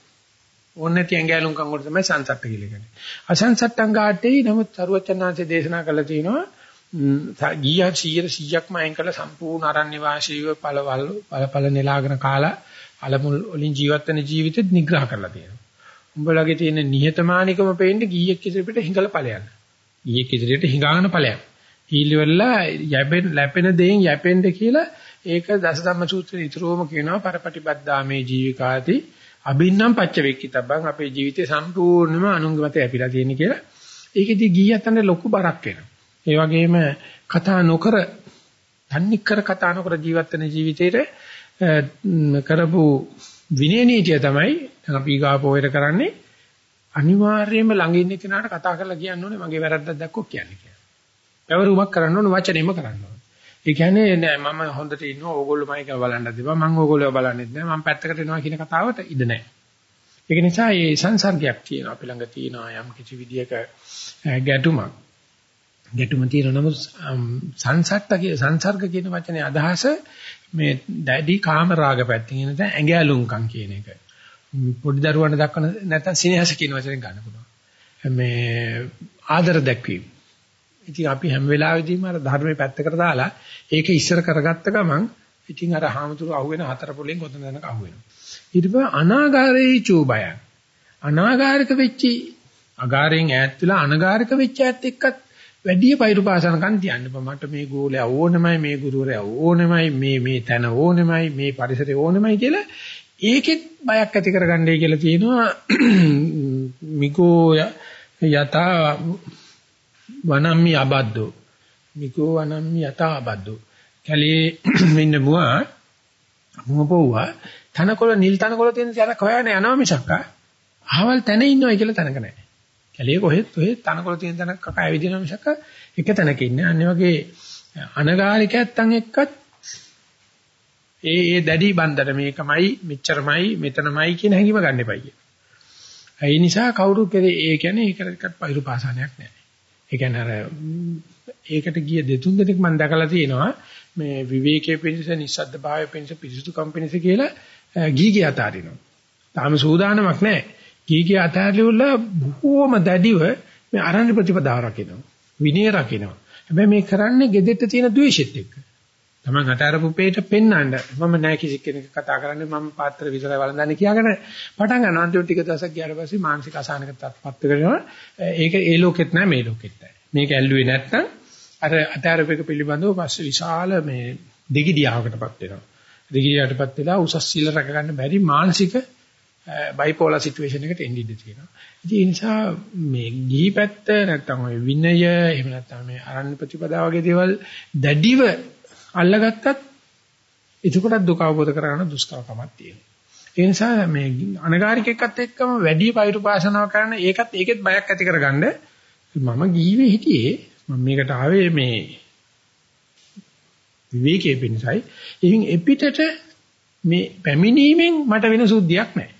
ඕන් නැති ඇඟැලුම්කම් වල තමයි සංසට්ට කියලා කියන්නේ. අසංසට්ටං ගාටේ නමුත් සරුවචනාංශයේ දේශනා කළා තියෙනවා ගියා 100 100ක්ම අයින් කළ සම්පූර්ණ අරණ්‍ය වාසීව පළවල් පළපළ නෙලාගෙන කාලා අලමුල් වලින් ජීවත් වෙන ජීවිතෙත් නිග්‍රහ කරලා තියෙනවා. උඹලගේ තියෙන නිහතමානිකම පෙන්නේ ගියෙක් ඉදිරියට හිඟල ඵලයන්. ගියෙක් ඉදිරියට හිඟාගෙන ඵලයන්. හීලිවලා යැපෙන ලැපෙන දෙයින් යැපෙන්න කියලා ඒක දසධම්ම සූත්‍රයේ ඉතුරුවම කියනවා පරපටිබද්දාමේ ජීවිකාති අබින්නම් පච්ච වෙක්කිතබ්බන් අපේ ජීවිතේ සම්පූර්ණයෙන්ම අනුංග මත ඇපිලා තියෙන කියලා. ඒකෙදි ගියතන ලොකු බරක් වෙනවා. ඒ වගේම කතා නොකර තන්නිකර කතා නොකර ජීවත් වෙන ජීවිතේට කරපු විනය නීතිය තමයි අපි ගාපෝයට කරන්නේ අනිවාර්යයෙන්ම ළඟ ඉන්න කෙනාට කතා කරලා කියන්න ඕනේ මගේ වැරද්දක් දැක්කොත් කියන්නේ කියලා. පැවරුමක් කරන්න ඕනේ වචනෙම කරන්න ඕනේ. ඒ කියන්නේ නෑ මම හොඳට ඉන්නවා ඕගොල්ලෝ මයික බලන්න දෙපා මම ඕගොල්ලෝ බලන්නෙත් නෑ මම පැත්තකට එනවා කියන කතාවට ඉඩ නෑ. ඒක නිසා මේ සංසර්ගයක් තියෙනවා අපි ළඟ තියෙනවා යම් කිසි විදියක ගැටුමක්. ගැටුම තියෙන නමුත් සංසට්ට කිය සංසර්ග කියන වචනේ අදහස මේ දැඩි කාම රාග පැත්තෙන් එන දැන් ඇඟැලුම්කම් කියන එක. පොඩි දරුවන්ට දක්වන නැත්නම් සිනහස කියන වචනෙන් ගන්න පුළුවන්. මේ ආදර දැක්වීම. ඉතින් අපි හැම වෙලාවෙදීම අර ධර්මයේ පැත්තකට දාලා ඒක ඉස්සර කරගත්ත ගමන් ඉතින් අර හාමුදුරු අහුවෙන හතර පොලෙන් කොතන යනක අහුවෙනවා. ඊට පස්සේ අනාගාරේ චූබය. අනාගාරික වෙච්චි අගාරයෙන් ඈත් වෙලා අනගාරික වෙච්ච ඈත් එක්කත් වැඩි පෛරුපාසනකම් තියන්න බෑ මට මේ ගෝලයා ඕනෙමයි මේ ගුරුවරයා ඕනෙමයි මේ මේ තැන ඕනෙමයි මේ පරිසරය ඕනෙමයි කියලා ඒකෙත් බයක් ඇති කරගන්නයි කියලා තියෙනවා මිකෝ යත වනම්මි අබද්දෝ මිකෝ වනම්මි යත අබද්දෝ කැලේ මෙන්න මුවා මුවපොව්වා තනකොළ නිල් තනකොළ තියෙන තැනක හොයන්නේ යනවා මිසක් අහවල් තැන ඉන්නවයි කියලා තැනක නැහැ කැලේ කොහෙත් ඔහෙත් තනකොළ තියෙන තැනක කකා ඇවිදිනවා මිසක එක තැනක ඉන්නේ. අන්න වගේ අනගාരികයන් එක්කත් ඒ ඒ දැඩි බන්දර මේකමයි මෙච්චරමයි මෙතනමයි කියන හැඟීම ගන්න එපා කියන. ඒ නිසා කවුරු කෙරේ ඒ කියන්නේ ඒකට පයිරු පාසානයක් නැහැ. ඒ කියන්නේ අර ඒකට ගිය දෙතුන් දෙනෙක් මම දැකලා තියෙනවා මේ විවේකයේ පිණිස නිස්සද්ද භාවයේ පිණිස පිරිසුදුකම් පිණිස කියලා ගීගී අතාරිනවා. තාම සූදානමක් නැහැ. කීකේ අතහැරලිවල බොහෝම දැඩිව මේ අරණ්‍ය ප්‍රතිපදාව රකිනවා. විනය රකිනවා. හැබැයි මේ කරන්නේ gedette තියෙන ද්වේෂෙත් එක්ක. Taman අතාරපු පේට පෙන්නන්න මම නෑ කිසි කෙනෙක් කතා කරන්නේ මම පාත්‍ර විතරයි වළඳන්නේ කියාගෙන පටන් ගන්න අන්තිම ටික දවසක් ගියාට පස්සේ මානසික අසහනකටපත් කරනවා. ඒක ඒ ලෝකෙත් නෑ මේ ලෝකෙත් නෑ. මේක ඇල්ලුවේ නැත්නම් අර අතාරපේක පිළිබඳව පස්සේ විශාල මේ දෙගිඩියාවකටපත් වෙනවා. දෙගිඩියාවටපත් වෙලා උසස් සීල රැක ගන්න බැරි මානසික බයිපෝලර් සිටුේෂන් එකට එන්න ඉඩ තියෙනවා. ඉතින් ඒ නිසා මේ ගිහි පැත්ත නැත්තම් ඔය විනය එහෙම නැත්තම් මේ අරණ්‍ය ප්‍රතිපදා වගේ දේවල් දැඩිව අල්ලගත්තත් එතකොට දුක අවබෝධ කරගන්න දුෂ්කරකමක් තියෙනවා. ඒ නිසා මේ අනගාരികකත් එක්කම වැඩි පෛරුපාසනාව කරන ඒකත් ඒකෙත් බයක් ඇති කරගන්න මම ගිහිවේ හිටියේ මම මේකට ආවේ මේ විවේකයේ පිණිසයි. ඉතින් එපිටට මේ පැමිණීමෙන් මට වෙන සුද්ධියක් නැහැ.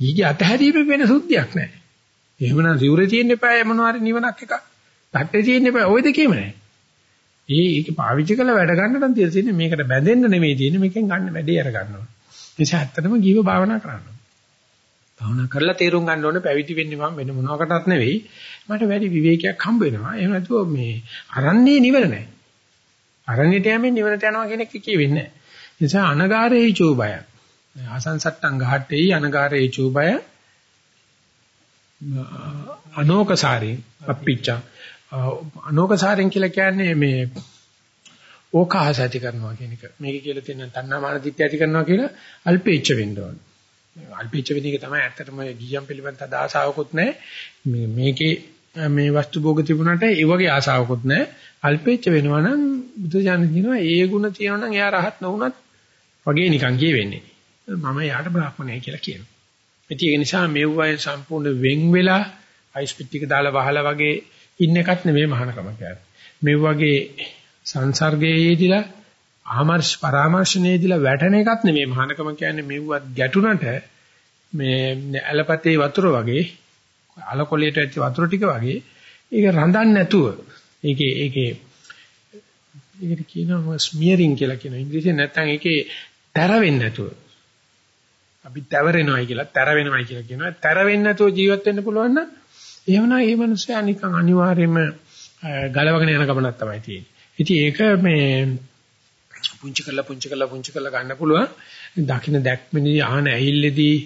ඊගේ අතහැරීමෙන් වෙන සුද්ධියක් නැහැ. එහෙමනම් සිවුරේ තියෙන්න එපා මොනවා හරි නිවනක් එකක්. තට්ටේ තියෙන්න එපා ওই දෙකේම නැහැ. ඒ ඒක පාවිච්චි කරලා වැඩ ගන්න නම් තියෙන්නේ මේකට බැඳෙන්න නෙමෙයි තියෙන්නේ මේකෙන් ගන්න වැඩේ අර ගන්නවා. ඒ නිසා ඇත්තටම ජීව භාවනා කරන්න. භාවනා කරලා තේරුම් ගන්න ඕනේ පැවිදි වෙන්නේ මම වෙන මොනවාකටත් නෙවෙයි. මට වැඩි විවේකයක් හම්බ වෙනවා. එහෙම නැතුව මේ අරන්නේ නිවර නැහැ. අරණියට යමින් නිවරට යනවා කියන එක කියෙන්නේ නැහැ. ඒ නිසා අනගාරේ චෝබය ආසංසට්ටං ගහට්ටේ අනගාරේ චූබය අනෝකසාරේ අප්පිච්චා අනෝකසාරෙන් කියලා කියන්නේ මේ ඕකාස ඇති කරනවා කියන එක. මේක කියලා තියෙන තණ්හාමාන දිට්ඨිය ඇති කරනවා කියලා අල්පේච්ච වෙන්න ඕන. අල්පේච්ච වෙන එක තමයි ඇත්තටම ගියම් පිළිබඳ ආසාවකුත් නැහැ. මේ මේකේ මේ වස්තු භෝග තිබුණාට ඒ වගේ ආසාවකුත් නැහැ. අල්පේච්ච වෙනවා නම් බුදුජානක කියනවා ඒ ಗುಣ තියෙනවා නම් එයා රහත් නොවුනත් වගේ නිකන් කියෙන්නේ. මම යාට බ්‍රාහ්මණයයි කියලා කියනවා. ඒ නිසා මෙව්වයි සම්පූර්ණ වෙන් වෙලා අයිස් පිටික දාලා වහලා වගේ ඉන්න එකත් නෙමෙයි මහානකම කියන්නේ. මේ වගේ සංසර්ගයේදීලා ආමර්ශ පරාමර්ශනයේදීලා වැටෙන එකත් නෙමෙයි මහානකම කියන්නේ මෙව්වත් ගැටුණට මේ ඇලපතේ වතුර වගේ අලකොලයට ඇච්ච වතුර ටික වගේ ඒක රඳන්නේ නැතුව ඒකේ ඒකේ ඒකට කියනවා ස්මියරින් කියලා කියන ඉංග්‍රීසියෙන් නැත්නම් ඒකේ තැර වෙන්නේ නැතුව. අපි තැවරෙනවයි කියලා තැර වෙනවයි කියලා කියනවා. තැර වෙන්නේ නැතුව ජීවත් වෙන්න පුළුවන් නම් එහෙමනම් මේ මිනිස්සයා නිකන් අනිවාර්යයෙන්ම ගලවගෙන යන ගමනක් තමයි තියෙන්නේ. ඉතින් ඒක මේ පුංචි කරලා පුංචි කරලා පුංචි කරලා ගන්න පුළුවන්. දකින්න දැක්මනේ ආන ඇහිල්ලේදී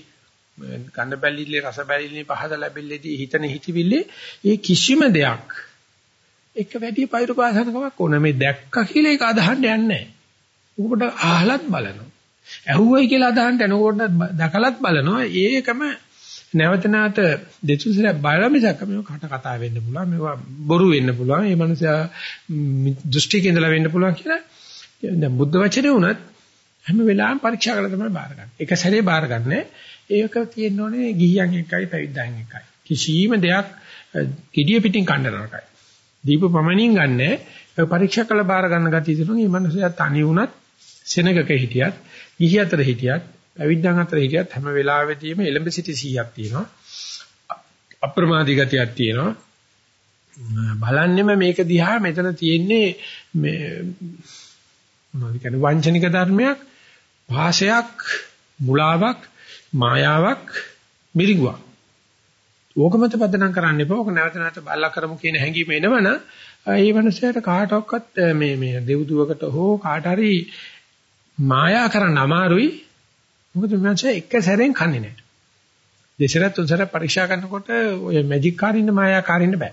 ගන්න බැලිල්ලේ රස බැලිල්ලේ පහද ලැබෙල්ලේදී හිතන හිතවිල්ලේ ඒ කිසිම දෙයක් එක වැඩි පෛරු පාසනකමක් ඕන මේ දැක්කා කියලා ඒක අදහන්න යන්නේ නැහැ. උකට අහලත් බලනවා. ඇහුවයි කියලා අදහන්න යනකොට දැකලත් බලනවා. ඒකම නැවත නැවත දෙතුන්සර බලලා මිසක් මේව කට කතා වෙන්න පුළුවන්. මේවා බොරු වෙන්න පුළුවන්. මේ මනුස්සයා දෘෂ්ටික ඉඳලා වෙන්න පුළුවන් කියලා. දැන් බුද්ධ වචනේ වුණත් හැම වෙලාවෙම පරීක්ෂා කරලා තමයි බාර ගන්න. එක සැරේ බාර ගන්නෑ. ඒක තියෙන්න ඕනේ ගිහියන් එකයි පැවිද්දන් එකයි. කිසිම දෙයක් gediya පිටින් කන්න නරකයි. දීප පමණින් ගන්නෑ. ඒක පරීක්ෂා කරලා බාර ගන්න ගැතිය තියෙනවා. මේ මනුස්සයා තනි වුණත් සෙනගක හිටියත්, ගිහි අතර හිටියත්, පැවිද්දන් අතර හිටියත් හැම වෙලාවෙදීම එලඹ සිටි 100ක් තියෙනවා. අප්‍රමාදී ගතියක් තියෙනවා. බලන්නෙම මේක දිහා මෙතන තියෙන්නේ මේ මොනවද කියන්නේ වංචනික ධර්මයක්, භාෂයක්, මුලාවක්, මායාවක්, මිරිඟුවක්. ඕකමත පදනම් කරන්න එපා. ඕක නැවත නැවත බල්ලා කරමු කියන හැඟීම එනවනම් ඒ මනුස්සයාට කාටවත් මේ මේ දෙව්දුවකට හෝ කාට හරි මායා කරන්න අමාරුයි. මොකද මනුස්සයා එක සැරෙන් කන්නේ නැහැ. දෙසරත් තුන්සරත් පරීක්ෂා කරනකොට ඔය මැජික් කාරින්න මායාකාරින්න බෑ.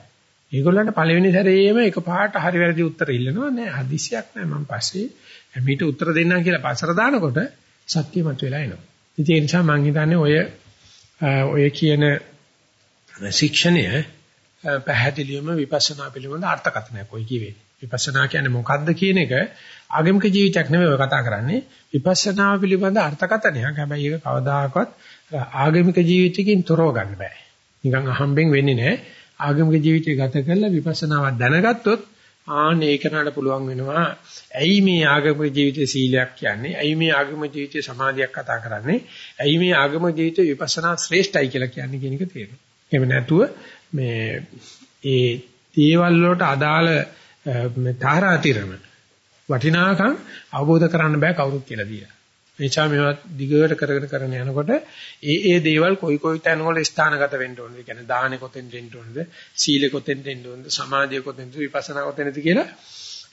ඒගොල්ලන්ට පළවෙනි සැරේම එකපාරට හරි වැරදි උත්තර ඉල්ලනවා නෑ හදිසියක් නෑ මම පස්සේ මීට උත්තර දෙන්නම් කියලා පස්සට දානකොට සත්‍ය මත වෙලා එනවා. ඉතින් ඒ නිසා මම හිතන්නේ ඔය ඔය කියන ශික්ෂණය පැහැදිලිවම විපස්සනා පිළිබඳ අර්ථකථනයක් ඔය කියවේ. විපස්සනා කියන්නේ මොකද්ද කියන එක ආගමික ජීවිතයක් නෙමෙයි ඔය කතා කරන්නේ. විපස්සනා පිළිබඳ අර්ථකථනයක්. හැබැයි ඒක කවදාකවත් ආගමික ජීවිතකින් තොරව ගන්න බෑ. නිකන් අහම්බෙන් වෙන්නේ නැහැ. ආගමික ජීවිතය ගත කරලා විපස්සනාවක් දැනගත්තොත් ආන්න ඒකනට පුළුවන් වෙනවා ඇයි මේ ආගමික ජීවිතයේ සීලයක් කියන්නේ ඇයි මේ ආගමික ජීවිතයේ සමාධියක් කතා කරන්නේ ඇයි මේ ආගමික ජීවිතයේ විපස්සනා ශ්‍රේෂ්ඨයි කියලා කියන්නේ කියන එක තේරෙනවා එහෙම නැතුව මේ ඒ දේවල් වලට අදාළ මේ තාරාතිරම වටිනාකම් අවබෝධ කරන්න බෑ කවුරුත් කියලා දීලා එනිසා මේවා දිගට කරගෙන කරගෙන යනකොට ඒ ඒ දේවල් කොයි කොයි තැන්වල ස්ථානගත වෙන්න ඕනද? ඒ කියන්නේ දාහනේ කොතෙන් දෙන්න ඕනද? සීලෙ කොතෙන් දෙන්න ඕනද? සමාධිය කොතෙන්ද? විපස්සනා කොතෙන්ද කියලා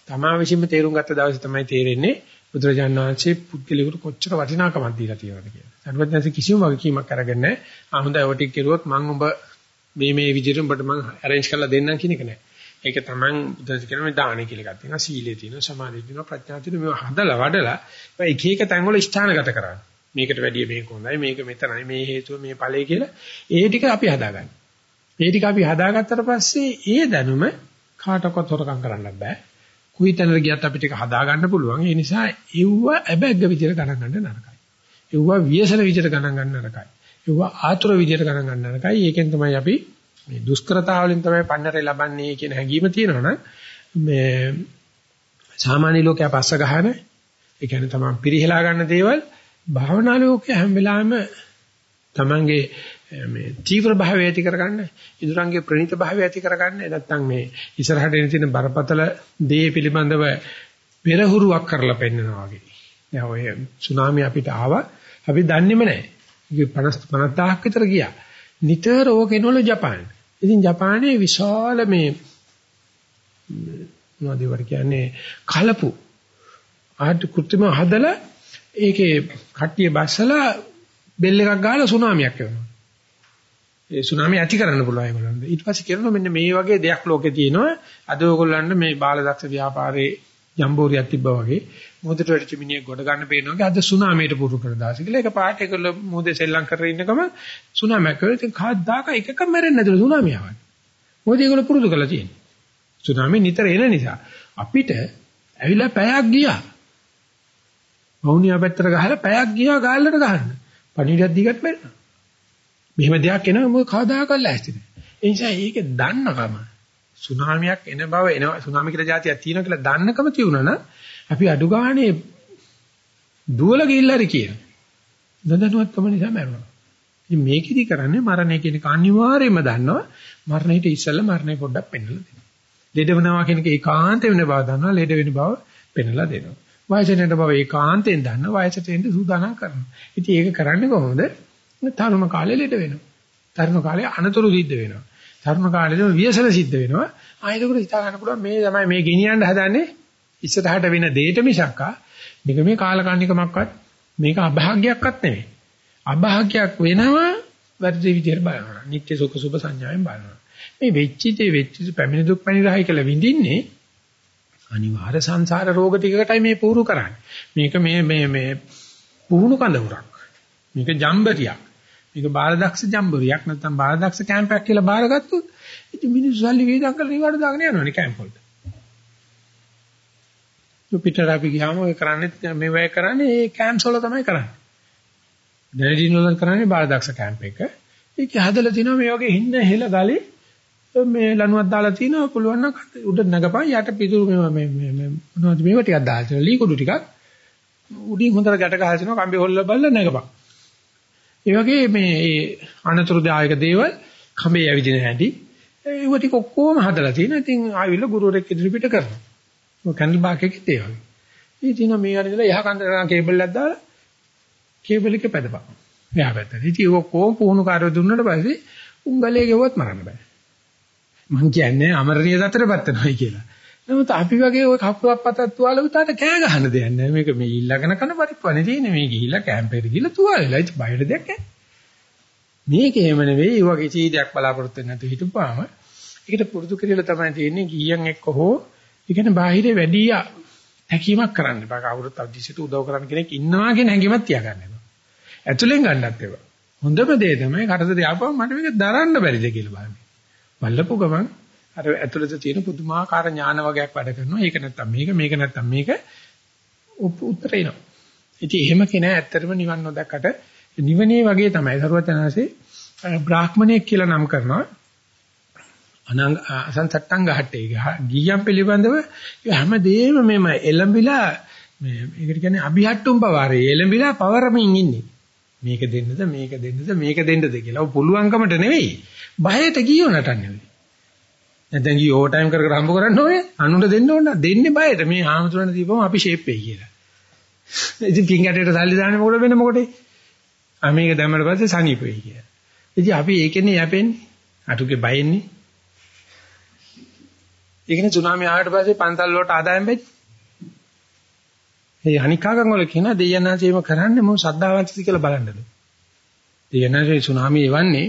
තමා විසින්ම තේරුම් ගත්ත දවසේ තමයි තේරෙන්නේ බුදුරජාණන් වහන්සේ පුද්ගලිකට කොච්චර වටිනාකමක් දීලා තියෙනවද කියලා. සර්වඥාන්සේ කිසිම වගකීමක් අරගෙන නැහැ. ආ හොඳයි ඔය ටික කෙරුවොත් මම ඔබ මේ මේ විදිහට ඔබට මම arrange කරලා දෙන්නම් කියන එක නෑ. ඒක තමයි බුදුන් කියන මේ දාන කියලා එකක් තියෙනවා සීලේ තියෙනවා සමාධිය තියෙනවා ප්‍රඥා තියෙනවා මේවා හදලා වඩලා එක එක තැන්වල ස්ථානගත කරන්නේ මේකට වැඩිය මේක හොඳයි මේක මෙතනයි මේ හේතුව මේ ඵලය කියලා ඒ ටික අපි හදාගන්න. ඒ ටික අපි හදාගත්තට පස්සේ ඒ දැනුම කාටවත් හොරකම් කරන්න බෑ. කුයි තැනට ගියත් අපිට ඒක හදාගන්න පුළුවන්. ඒ නිසා ඒව ඇබැග්ග විදියට ගණන් ගන්න නරකයි. ඒව ව්‍යසන විදියට ගණන් ගන්න නරකයි. ඒව ආතුර විදියට ගණන් ගන්න නරකයි. ඒකෙන් තමයි අපි මේ දුෂ්කරතාවලින් තමයි පන්නරේ ලබන්නේ කියන හැඟීම තියෙනවනම් මේ සාමාන්‍ය ලෝකයා පස්ස ගහන ඒ කියන්නේ තමයි පිරිහෙලා ගන්න දේවල් භාවනා ලෝකයේ හැම වෙලාවෙම තමන්ගේ මේ තීව්‍ර භාවය ඇති කරගන්න ඉදurangගේ ප්‍රණීත භාවය ඇති කරගන්න නැත්නම් මේ ඉස්සරහට එන තියෙන බරපතල දේ පිළිබඳව පෙරහුරුවක් කරලා පෙන්නනවා වගේ. දැන් ඔය සුනාමි අපිට ආවා අපි දන්නේම නැහැ. 50 50000ක් විතර ගියා. නිතර ඕක එනවලු ජපානේ. ඉතින් ජපානයේ විශාල මේ මොනවද ඒවට කියන්නේ කලපු ආට කෘත්‍රිම හදලා ඒකේ කට්ටිය බස්සලා බෙල් එකක් ගහලා සුනාමියක් එනවා. ඒ සුනාමිය ඇති කරන්න පුළුවන් ඒගොල්ලන්ට. ඊට පස්සේ කියනවා මෙන්න මේ වගේ දෙයක් ලෝකේ තියෙනවා. අද ඕගොල්ලන්ට මේ බාලදක්ෂ ව්‍යාපාරේ ජම්බෝරියක් තිබ්බා වගේ මොහොතට වැඩිච මිනිහෙක් ගොඩ ගන්න පේනවා වගේ අද සුනාමියට පුරු කර දාසි කියලා ඒක පාට එකල මොහොතේ සෙල්ලම් කරගෙන ඉන්නකම සුනාමියක් කරලා ඉතින් කවදාක එකක මැරෙන්නේ නැතුළු සුනාමිය ආවා. මොකද ඒගොල්ලෝ පුරුදු කරලා තියෙන්නේ. සුනාමිය නිතර එන නිසා අපිට ඇවිල්ලා පැයක් ගියා. වවුනියා පැත්තට ගහලා පැයක් ගියා ගාල්ලට ගහන්න. පණිවිඩයක් දීගත් බැරිනවා. මෙහෙම දෙයක් එනවා මොකද කවදාකවත් ලෑස්ති නැහැ. ඒ නිසා ඒක දන්නකම සුනාමියක් එන බව එනවා සුනාමි කියලා જાතියක් තියෙනවා කියලා දන්නකම තියුණා අපි අඩු ගානේ දුවල ගිහිල්ලා හරි කියන. නොදැනුවත්කම නිසා මැරුණා. ඉතින් මේකෙදි කරන්නේ මරණය කියන එක අනිවාර්යයෙන්ම දන්නවා. මරණයට ඉස්සෙල්ලා මරණය පොඩ්ඩක් පෙන්නලා දෙනවා. ලෙඩ වෙනවා කියන එක ඒකාන්ත වෙන බව දන්නවා. ලෙඩ වෙන බව පෙන්නලා දෙනවා. වයසට යන බව ඒකාන්තයෙන් දන්න වයසට එන්න සූදානම් කරනවා. ඉතින් ඒක කරන්නේ කොහොමද? තරුණ කාලේ ලෙඩ වෙනවා. තරුණ කාලේ අනතුරු සිද්ධ වෙනවා. තරුණ කාලේදී ව්‍යසන සිද්ධ වෙනවා. ආයෙකට හිතා ගන්න පුළුවන් මේ තමයි මේ ගෙනියන්න හදන්නේ ඉස්සරහට වෙන දෙයට මිසක්කා මේක මේ කාලකන්නිකමක්වත් මේක අභාග්‍යයක්වත් නෙවෙයි. අභාග්‍යයක් වෙනවා වැඩි විදියට බලනවා. නිත්‍ය සුඛ සුභ සංඥාවෙන් බලනවා. මේ වෙච්ච දේ වෙච්ච පැමිණි දුක් පැනිරහයි කියලා විඳින්නේ අනිවාර්ය සංසාර රෝග ටිකකටයි මේ පුහුණු කරන්නේ. මේක මේ මේ මේ පුහුණු කඳවුරක්. මේක ජම්බරියක්. මේක බාලදක්ෂ ජම්බරියක් නැත්නම් බාලදක්ෂ කැම්පයක් කියලා බාරගත්තොත් ඉතින් මිනිස්සු සල්ලි වේදම් කරලා ඊවට දාගෙන යනවනේ කැම්ප් වලට. ජුපිටර් අපි ගියාම ඔය කරන්නේ මේ වෙයි කරන්නේ ඒ කැම්ප්ස් වල තමයි කරන්නේ. දැනදින වල කරන්නේ බාලදක්ෂ කැම්ප් එක. ඒක හදලා තිනවා මේ වගේ හින්න හෙල ගලේ මේ ලණුවක් දාලා තිනවා පුළුවන් නම් උඩ නැගපන් යට පිටුරු මේ මේ මේ මොනවද මේව ටිකක් දාලා තිනවා ලී කුඩු ටිකක් උඩින් හොඳට ගැට ගහලා තිනවා කම්බි හොල්ල බලලා නැගපන්. ඒ වගේ මේ අනතුරුදායක දේවල් කඹේ ඇවිදින හැටි ඒව ටික ඔක්කොම හදලා තියෙනවා. ඉතින් ආවිල ගුරුවරෙක් ඉදිරිපිට කරනවා. ඔය කැන්ඩල් බාක් එකේ ඒ වගේ. ඉතින් මේ හරියලා යහ කන්ද කේබල් එකක් දාලා කේබල් එක පැදපන්. මෙහා පැත්තට. ඉතින් ඔය කොහොම පුහුණු කාර්ය දුන්නාට පස්සේ උංගලයේ ගෙවුවත් මරන්න බෑ. මං කියන්නේ අමරණීය දතරපත් වෙනවයි කියලා. නමුත් අපි වගේ ওই කප්පුවක් පතක් තුවාල උතාට කෑ ගහන්න දෙයක් නැහැ. මේක මේ ඊළඟන කන පරිප්පනේ තියෙන්නේ. මේ ගිහිල්ලා කැම්පේට ගිහිල්ලා තුවාලලා ඉත බයර දෙයක් නැහැ. මේක එහෙම නෙවෙයි. ඒ වගේ චීදයක් බලාපොරොත්තු වෙන්නේ නැතුව හිටපුවාම ඒකට පුරුදු කරලා තමයි තියෙන්නේ ගියන් එක්ක හෝ ඉගෙන බාහිරේ වැඩි හැකීමක් කරන්න එපා. කවුරුත් අධිශයට උදව් කරන්න කෙනෙක් ඉන්නවා කියන හැඟීමක් තියාගන්න එපා. ඇතුලෙන් ගන්නත් එපා. හොඳම දේ තමයි කටද යාපුවම මට මේක දරන්න බැරිද කියලා බලන්න. බලපු ගමන් අර ඇතුළත තියෙන පුදුමාකාර ඥාන වගේක් වැඩ කරනවා. ඒක නැත්තම් මේක මේක නැත්තම් මේක උත්තර එනවා. ඉතින් එහෙම කෙනා ඇත්තටම නිවන් නොදැක්කට නිවනේ වගේ තමයි. සරුවචනාසේ බ්‍රාහ්මණයෙක් කියලා නම් කරනවා. අනං අසංසට්ටං ගහට්ටේ ගියම් පිළිබඳව හැමදේම මෙම එළඹිලා මේ ඒකට කියන්නේ අභිහට්ටුම් පවාරේ. එළඹිලා පවරමින් ඉන්නේ. මේක දෙන්නද මේක දෙන්නද මේක දෙන්නද කියලා. ඔය පුළුවන්කමට නෙවෙයි. බයට ගියෝ නටන්නේ නැත්නම් ගියෝ ඕවර් ටයිම් කර කර හම්බ කරන්න ඕනේ. අනුන්ට දෙන්න ඕන දෙන්නේ බයට. මේ ආමතුරණ දීපම අපි ෂේප් වෙයි කියලා. ඉතින් පින්ගටේට සල්ලි දාන්නේ මොකද වෙන මොකටේ? ආ මේක දැම්මම පස්සේ සනීප වෙයි කියලා. ඉතින් අපි ඒකනේ යැපෙන්නේ. අටුගේ බයෙන්නේ. ඒකනේ සුනාමි ආවට පස්සේ පන්සල් වලට ආදායම් වෙච්ච. ඒ අනිකාගම් වල කියන දෙයනාසීම කරන්නේ මොන ශ්‍රද්ධාවන්තද කියලා බලන්නද. දෙයනාසේ සුනාමි එවන්නේ,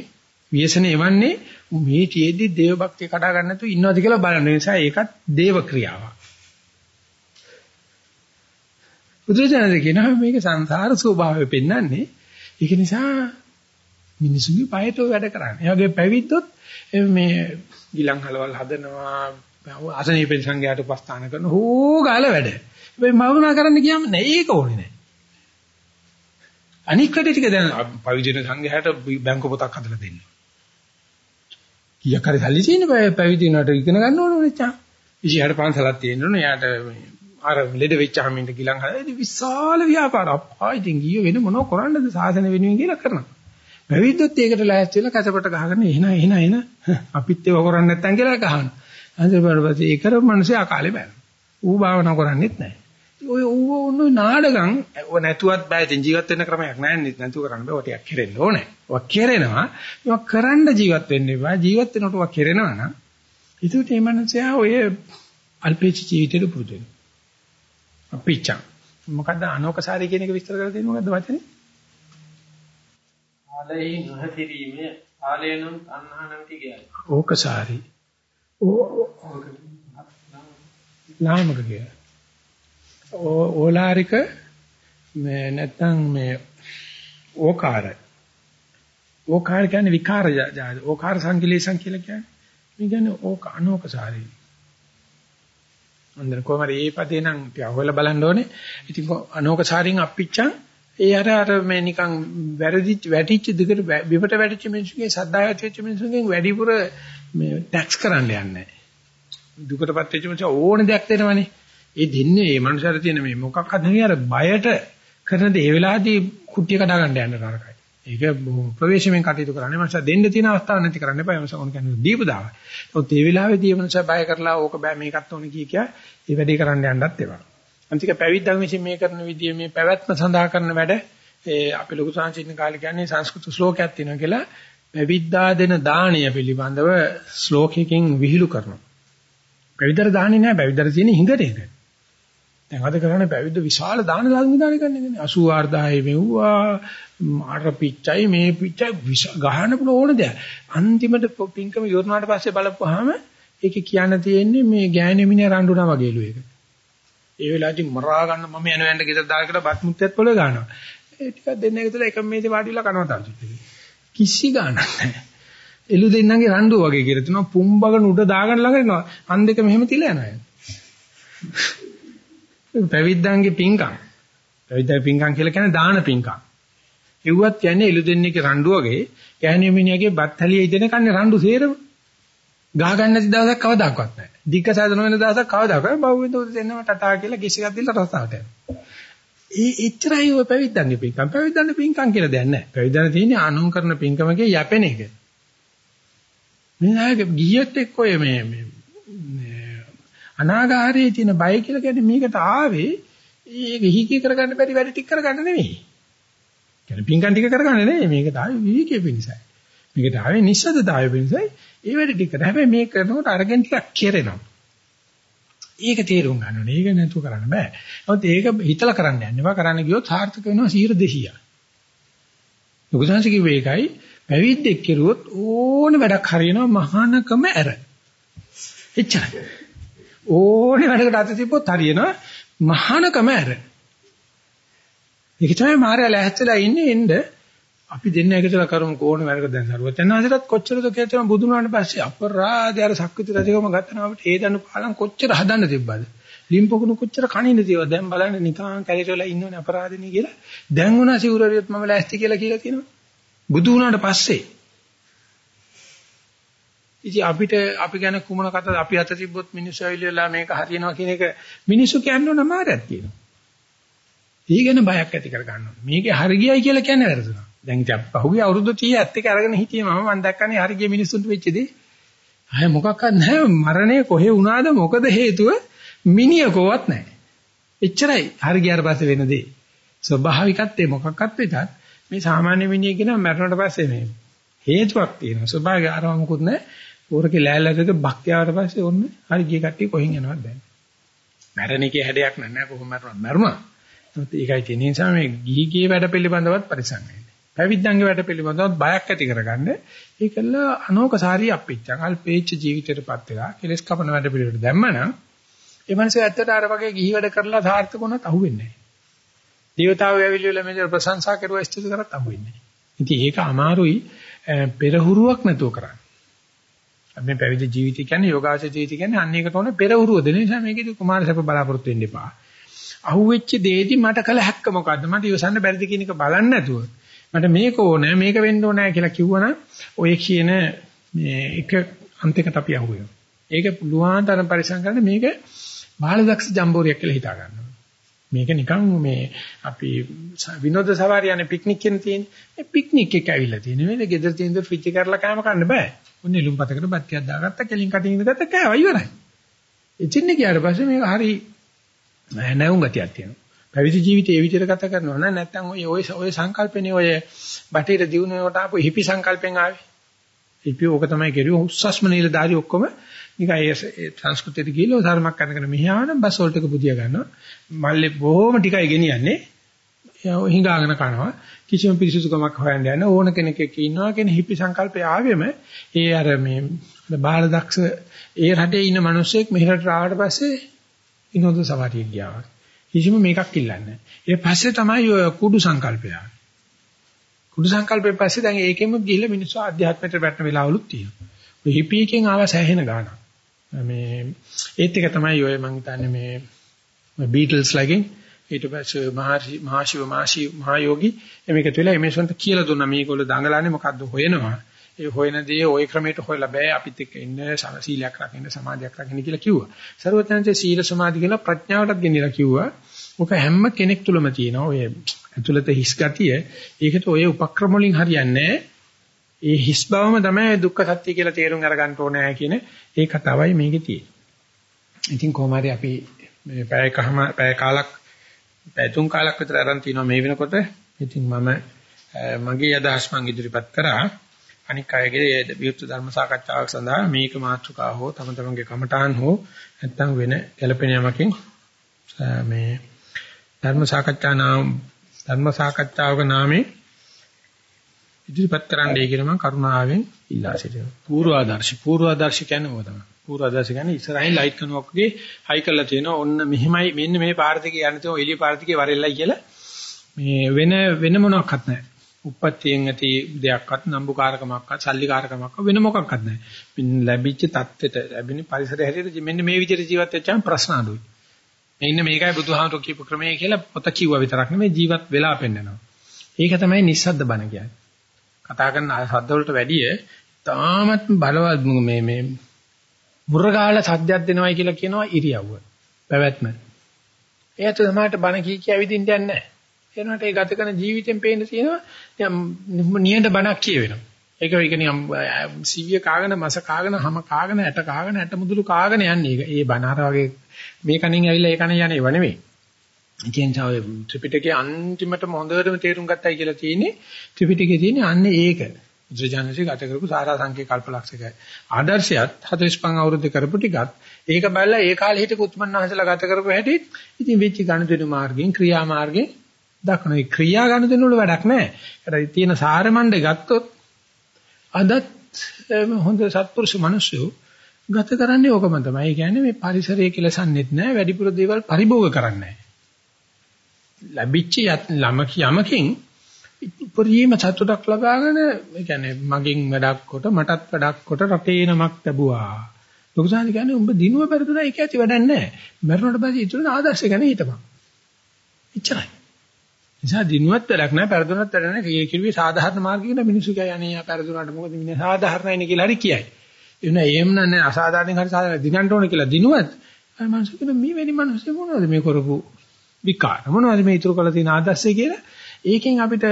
වියසන එවන්නේ මේ චේදි දේව භක්තිය කඩා ගන්න නැතුව ඉන්නවද කියලා බලන්න. ඒ නිසා ඒකත් දේව ක්‍රියාවක්. බුදුරජාණන් කියනවා මේක සංසාර ස්වභාවය පෙන්වන්නේ. ඒක නිසා මිනිසුන්ගේ පයට වැඩ කරන්නේ. ඒ වගේ පැවිද්දොත් මේ ගිලන් හලවල් හදනවා අසනීපෙන් සංඝයාට උපස්ථාන කරන හෝ ගාල වැඩ. හැබැයි මවුනා කරන්න කියම නෑ ඒක ඕනේ නෑ. අනික් කඩේ ටික දැන් පවිදින සංඝයාට බැංකු පොතක් හදලා දෙන්න. කීයක් හරි සල්ලි තියෙන පැවිදි වුණාට ඉගෙන ගන්න ඕනේ නෙච්චා. ඉතින් පන්සලක් තියෙන්න ඕනේ. යාට අර ලෙඩ වෙච්චාම ඉන්න ගිලන් හදලා ඉතින් විශාල ව්‍යාපාරයක්. ආ ඉතින් ගිය වෙන මොනව කරන්නද සාසන වෙනුවෙන් කියලා කරනවා. පැවිද්දොත් ඒකට ලෑස්ති වෙලා කැසපට ගහගෙන එන එන එන අපිත් ඒව කරන්නේ නැත්තම් කියලා ගහනවා. පස්සේ ඒ කරපු මිනිස්සේ අකාලේ බෑන. ඌ භාවනා කරන්නේත් නැහැ. ඔය ඌ උන්නේ නාඩගම් ඔය නැතුවත් බෑ ඉතින් ජීවත් වෙන්න ක්‍රමයක් නැහැ නැතුව කරන්න බෑ ඔය ටිකක් කෙරෙන්න ඕනේ. ඔය කෙරෙනවා. ඒක කරන්න ජීවත් වෙන්න එපා. ජීවත් වෙනකොට ඔය කෙරෙනවා නම් ඒකට මේ මිනිස්සයා ඔය අල්පේච ජීවිතේට පුරුදු වෙනවා. අපිච්චා. මොකද්ද අනෝකසාරී කියන එක විස්තර කරලා තියෙන්නේ මොකද්ද වචනේ? ආලේ නොහැතිරීමේ ආලේනම් අන්හනම් තියයි. ඕකසාරී. නාමක කිය. ඕලාරික මේ නැත්නම් මේ ඕකාර. ඕකාර කියන්නේ විකාර ජාති. ඕකාර සංකලේශම් කියලා කියන්නේ. මේ කියන්නේ ඕක අනෝකසාරී. අnder කොහමද මේ පදේ නම් ටික අහවල බලන්න ඕනේ. ඉතින් අනෝකසාරින් අප්පිච්චන් ඒ අර අර මේ නිකන් වැරදිච්ච වැටිච්ච දිගට විපට වැටිච්ච මිනිස්සුගේ සද්දායත් වෙච්ච මිනිස්සුගෙන් වැඩිපුර මේ ටැක්ස් කරන්න යන්නේ නැහැ. දුකටපත් වෙච්ච මිනිස්සු ඕන දෙයක් දෙනවනේ. ඒ දෙන්නේ මේ මනුස්සයර තියෙන මේ මොකක්ද නෙවෙයි අර බයට කරන දේ ඒ වෙලාවේදී කුට්ටිය කඩා ගන්න යන නරකයි. ඒක ප්‍රවේශමෙන් කටයුතු කරන්නේ මනුස්සයා දෙන්න තියෙන අවස්ථාවක් නැති කරන්න එපා. මනුස්සයා ඕන කියන්නේ දීපු දාව. ඒත් ඒ වෙලාවේදී මනුස්සයා බය කරලා ඕක බෑ මේකත් ඕන කිය කිය ඒ වැඩේ කරන්න යන්නත් එපා. අන්තික පැවිද්දන් විසින් මේ කරන විදිය මේ පැවැත්ම සඳහා කරන වැඩ ඒ අපි ලොකු සංසිඳන කාලේ කියන්නේ සංස්කෘත ශ්ලෝකයක් තියෙනවා කියලා පැවිද්දා දෙන දාණය පිළිබඳව ශ්ලෝකයකින් විහිළු කරනවා. පැවිද්දර දාන්නේ නැහැ පැවිද්දර තියෙන හිඟට ඒක. දැන් අද කරන්නේ පැවිද්ද විශාල දාන සංවිධානය කරන්නේ 84000 මෙව්වා ආර පිච්චයි මේ පිච්චයි ගහන්න පුළුවන් ඕන දෙයක්. අන්තිමට පින්කම යොරනාට පස්සේ බලපුවාම ඒකේ කියන්න තියෙන්නේ මේ ගෑණෙමිනේ රණ්ඩුනා වගේලු ඒක. ඒ වෙලාවදී මරා ගන්න මම යන වෙන්න ගෙදර දාලා බත් මුත්‍යත් පොළ ගන්නවා. ඒ ටිකක් දෙන්න එකතල එකම මේසේ වාඩිලා කනවා තමයි. කිසි ගාණක් නැහැ. එළු දෙන්නගේ රණ්ඩුව වගේ කියලා තුනවා පුම්බගෙන උඩ දාගෙන ළඟ එනවා. අන් දෙක මෙහෙම තියලා යනවා. පැවිද්දන්ගේ පිංකම්. පැවිද්දගේ පිංකම් කියලා කියන්නේ දාන පිංකම්. කිව්වත් කියන්නේ එළු දෙන්නගේ රණ්ඩුව වගේ කෑණිය මිනිහගේ බත් හැලිය ඉදෙන කන්නේ රණ්ඩු සේරම. ගහ ගන්න නැති දවසක් කවදාකවත් නැහැ. දික්ක සාදන වෙන දවසක් කවදාකවත් බහුවෙන්ද උද දෙන්නම ටටා කියලා කිසියක් දීලා රසාවට යනවා. ඒ එච්චරයි ඔය පැවිද්දන්ගේ පිංකම්. පැවිද්දන්ගේ පිංකම් කියලා දෙයක් නැහැ. පැවිද්දන් තියෙන්නේ අනුන් කරන පිංකමකේ යැපෙන එක. මේ ආයේ ගියත් එක්ක ඔය මේ මේ අනාගාරයේ තියෙන බය කියලා කියන්නේ මේකට ආවේ ඒක හිකී කරගන්න බැරි වැඩ ටික කරගන්න නෙවෙයි. කියන්නේ පිංකම් ටික කරගන්න නෙවෙයි මේකට ආවේ විවිකේ පිණිසයි. මේකට ආවේ නිස්සද්දතාවය පිණිසයි. ඒ වැඩ ටික කර හැබැයි මේක කරනකොට අරගෙන ටිකක් කෙරෙනවා. ඒක තේරුම් ගන්න ඕනේ. ඒක නැතුව කරන්න බෑ. නමුත් ඒක හිතලා කරන්න යන්න. ඒවා කරන්න ගියොත් සාර්ථක වෙනවා 100 ලොකු සංසි කිව්වේ ඒකයි පැවිද්දෙක් කෙරුවොත් ඕන වැඩක් හරියනවා මහානකම ඇර. එච්චරයි. ඕනේ වැඩකට අත තිබ්බොත් හරියනවා මහානකම ඇර. ඒක තමයි මාර්යා ලැහැත්ලා ඉන්නේ එන්න අපි දෙන්න එකතුලා කරමු කෝණ වැඩක දැන් සරුවචනාංශයටත් කොච්චරද කියලා තමයි බුදුන් වහන්සේ පස්සේ අපරාධය අර සක්විති රජකම ගත්තම අපිට ඒ දණු පාලම් කොච්චර හදන්න තිබ්බද ලිම්පොකුණු කොච්චර කණින්න තියව දැන් බලන්න නිකන් කැලිටවල ඉන්නෝනේ අපරාධනේ කියලා දැන් වුණා සිවුරරියොත් මම ලෑස්ති කියලා කියලා කියනවා බුදු වුණාට පස්සේ ඉතින් අපිට අපි ගැන කුමන කතාවද අපි අත තිබ්බොත් මිනිස්සු ඇවිල්ලා මේක හරියනවා කියන එක මිනිස්සු කියන්නේ නමාරයක් කියනවා. ඊගෙන බයක් ඇති කර ගන්නවා. මේකේ හරි ගියයි කියලා කියන්නේ වැරදුනා. දැන් ඉතින් පහුගිය අවුරුදු 30 ඇත්ත එක අරගෙන හිටියේ මම මම දැක්කනේ හරි ගිය මිනිස්සුන්ට වෙච්ච දේ. අය මොකක්වත් නැහැ මරණය කොහේ වුණාද මොකද හේතුව මිනියකවත් නැහැ. එච්චරයි හරි ගියාට පස්සේ වෙන දේ. ස්වභාවිකත්වයේ මොකක්වත් වෙතත් මේ සාමාන්‍ය මිනිහ කියන මරණයට පස්සේ මේ හේතුවක් තියෙනවා. ස්වභාවික ආරම මොකුත් නැහැ. පොරකේ ලෑල්ලකට බක්තියාවට පස්සේ ඔන්න හරි ගිය කට්ටිය කොහෙන් යනවද දැන්. මැරෙන එකේ හැඩයක් නැහැ කොහොම මරනවා. මරුණා. ඒකයි තියෙන නිසා මේ ගිහි ගියේ වැඩ පිළිබඳවත් පරිසම් වෙන්න. පැවිද්දන්ගේ වැඩ පිළිබඳව බයක් ඇති කරගන්න ඒකල අනෝකසාරී අපිච්චං අල්පේච්ච ජීවිතයටපත් වෙලා කෙලස් කපන වැඩ පිළිවෙලට දැම්මනම් ඒ මනසේ ඇත්තට අර වගේ ගිහි වැඩ කරලා සාර්ථක වුණත් අහුවෙන්නේ නැහැ. දේවතාවෝ ඇවිල්ලා මෙතන ප්‍රශංසා කරුවා ස්තුති කරත් අහුවෙන්නේ නැහැ. ඉතින් ඒක අමාරුයි පෙරහුරුවක් නැතුව කරන්න. මේ පැවිදි ජීවිතය කියන්නේ යෝගාචර ජීවිතය කියන්නේ අන්න ඒකට ඕනේ පෙරහුරුව දෙන නිසා මේකේදී කුමාරසප බලාපොරොත්තු වෙන්න එපා. අහුවෙච්ච දෙයේදී මට කළ හැක්ක මොකද්ද? මට ඉවසන්න බැරිද කියන එක බලන්න නැතුව මට මේක ඕනේ මේක වෙන්න ඕනේ කියලා කිව්වනම් ඔය කියන මේ එක අන්තිකට අපි අහුවෙනවා. ඒක පුළුවන් තරම් පරිසම් කරන්න මේක බාලදක්ෂ ජම්බෝරියක් කියලා හිතා ගන්නවා. මේක නිකන් මේ අපි විනෝද සවාරිය යන්නේ පික්නික් කියන තියෙන්නේ. මේ පික්නික් එක ඇවිල්ලා තියෙන මේ ගෙදර තියෙන දේ ෆ්‍රිජ් කරලා කෑම කන්න බෑ. ඔන්න ඉලුම් පතකට බත් ටිකක් දාගත්තා කෙලින් කටින් ඉඳගත්ත කෑවා ඉවරයි. එචින්නේ ගියාට පස්සේ මේක හරි නැවුම් ගතියක් තියෙනවා. පැවිදි ජීවිතය ඒ විදිහට ගත කරනවා නම් නැත්නම් ඔය ඔය ඔය සංකල්පනේ ඔය බටේර දිනුනේකට ආපු හිපි සංකල්පෙන් ආවේ. හිපි ඕක තමයි කෙරුවේ උස්සස්ම නීලදාරි ඔක්කොම නිකන් ඒ සංස්කෘතියට ගිහලා ධර්මයක් අරගෙන මෙහානම් බස් වලට පුදිය ගන්නවා. මල්ලේ බොහොම ටිකයි ගෙනියන්නේ. හිඟාගෙන කනවා. කිසිම පිරිසුදුකමක් හොයන්න යන ඕන කෙනෙක් එක්ක ඉන්නවා කියන හිපි සංකල්පය ආවෙම ඒ අර මේ බාල දක්ෂ ඒ රටේ ඉන්න මිනිස්සෙක් මෙහෙට ආවට පස්සේ විනෝද සවාරිය ගියා. කිසිම මේකක් ඉල්ලන්නේ නැහැ. ඊට පස්සේ තමයි ඔය කුඩු සංකල්පය. කුඩු සංකල්පයෙන් පස්සේ දැන් ඒකෙම ගිහිල්ලා මිනිස්සු ආධ්‍යාත්මයට වැටෙන වෙලාවලුත් තියෙනවා. ඔය හිපීකෙන් ආව සෑහෙන ගාණක්. මේ ඒත් එක තමයි ඔය මම හිතන්නේ මේ බීටල්ස් ලගෙන් ඊට පස්සේ මහර්ෂි මහශිව මහශි මහයෝගි මේක තුල එමේසොන්ට කියලා දුන්නා මේගොල්ලෝ දඟලන්නේ මොකද්ද හොයනවා. ඒ හොයන දේ ওই ක්‍රමයට හොයලා බෑ අපිත් එක්ක ඉන්න සීලයක් රකින්න සමාධියක් රකින්න කියලා කිව්වා. සර්වඥාන්සේ සීල සමාධි කියලා ප්‍රඥාවටත් ගෙනියලා කිව්වා. ඔක හැම කෙනෙක් තුලම තියෙනවා. ඔය ඇතුළත හිස් ගතිය. ඒකට ඔය උපක්‍රම වලින් හරියන්නේ ඒ හිස් බවම තමයි දුක්ඛ සත්‍ය කියලා තේරුම් අරගන්න ඕනේ කියන ඒ කතාවයි මේකේ තියෙන්නේ. ඉතින් කොහොම හරි අපි මේ පැයකම පැය කාලක් පැය තුන් කාලක් විතර අරන් තිනවා මේ වෙනකොට. ඉතින් මම මගේ අදහස් මං ඉදිරිපත් කරා. අනික් අයගේ විවෘත ධර්ම සාකච්ඡාවක් සඳහා මේක මාතෘකාව හෝ තම තමන්ගේ කමඨාන් හෝ නැත්නම් වෙන ගැළපෙන යමකින් මේ ධර්ම සාකච්ඡා නාම ධර්ම සාකච්ඡාවක නාමේ ඉදිරිපත් කරන්නයි කියලා මම කරුණාවෙන් ඉල්ලා සිටිනවා. පූර්වාදර්ශි පූර්වාදර්ශි කියන්නේ මොකද? පූර්වාදර්ශි කියන්නේ ඉස්සරහින් ලයිට් කනුවක් වගේ හයි කරලා තියෙනවා. ඔන්න මෙහිමයි මෙන්න මේ පාර දෙකේ යන්න තියෙන එළිය පාර දෙකේ වරෙල්ලයි කියලා මේ වෙන වෙන මොනවත් නැහැ. උප්පත්තියෙන් ඇති දෙයක්වත් නම්බුකාරකමක්වත් සල්ලිකාරකමක්වත් වෙන මොකක්වත් නැහැ. ලැබිච්ච தත්වෙට ලැබෙන පරිසරය හැටියට මෙන්න මේ විදිහට ජීවත් වෙච්චාම ප්‍රශ්න අඩුයි. මෙන්න මේකයි බුදුහාමුදුරු කියපු ක්‍රමය කියලා පොත කිව්වා විතරක් නෙමෙයි ජීවත් වෙලා පෙන්නනවා. ඒක තමයි නිස්සද්ද බණ කියන්නේ. කතා කරන ශබ්ද වලට වැඩිය තාමත් බලවත් මේ මේ මුර්ගාල සද්දයක් දෙනවයි කියලා කියනවා ඉරියව්ව. පැවැත්ම. ඒත් තමයි බණ කී කිය ඇවිදින්න යන්නේ නැහැ. එනකොට ඒ ගත කරන ජීවිතෙන් පේන්න තියෙනවා නියඳ බණක් කියවෙනවා. ඒක ඒක නිකම් සිවිය කාගෙන මස කාගෙන හැම කාගෙන ඇට කාගෙන ඇට මුදුළු කාගෙන යන්නේ. ඒක ඒ බණ අර වගේ මේ කණින් ඇවිල්ලා ඒ කණින් යන්නේ නෙවෙයි. ඉතින් ඔය ත්‍රිපිටකයේ අන්තිමටම හොඳටම තේරුම් ගත්තයි කියලා තියෙන්නේ ත්‍රිපිටකයේ තියෙන්නේ අන්නේ ඒක. බුදුජානසී ගත කරපු සාරා සංකේ කල්පලක්ෂක ආදර්ශයත් 45 අවුරුද්ද කරපු ටිකත් ඒක බලලා ඒ කාලේ හිටපු උත්මන්හන්සලා ගත කරපු හැටි ඉතින් වෙච්ච ගණිතන මාර්ගයෙන් ක්‍රියා මාර්ගයෙන් දක්වන ඒ ක්‍රියා ගණිතන වල වැඩක් නැහැ. ඒකට තියෙන සාරමණ්ඩේ ගත්තොත් අදත් හොඳ සත්පුරුෂ මිනිස්සු ගත කරන්නේ ඕකම තමයි. ඒ කියන්නේ මේ පරිසරය කෙලසන්නෙත් නැහැ, වැඩිපුර දේවල් පරිභෝග කරන්නේ නැහැ. ලැබිච්ච ළමක යමකින් උපරිම සතුටක් ලබාගෙන ඒ කියන්නේ මගෙන් වැඩක් කොට මටත් වැඩක් කොට රටේ නමක් ලැබුවා. ලොකුසානි කියන්නේ උඹ දිනුව පෙරදුනා ඒක ඇති වැඩක් නැහැ. මරණයට පස්සේ ඉතුරුන ආදර්ශය ගැන හිතපන්. එච්චරයි. නිසා දිනුවත් වැඩක් නැහැ පෙරදුනත් වැඩක් නැහැ. කී කිව්වේ සාධාරණ මාර්ගයකින් මිනිස්සු කියයි අනේ යා පෙරදුනාට මොකද? ඉන්නේ සාධාරණයිනේ කියලා හරි කියයි. එන එහෙම නැහැ අසාධාරණෙන් හරි සාධාරණ දිනන්න ඕන කියලා දිනුවත්. අර මිනිස්සු කියන මේ වෙනි මිනිස්සු මොනවද මේ කරපු විකාර? මොනවද මේ ඉතුරු කරලා තියෙන ආදර්ශය කියලා? ඒකෙන් අපිට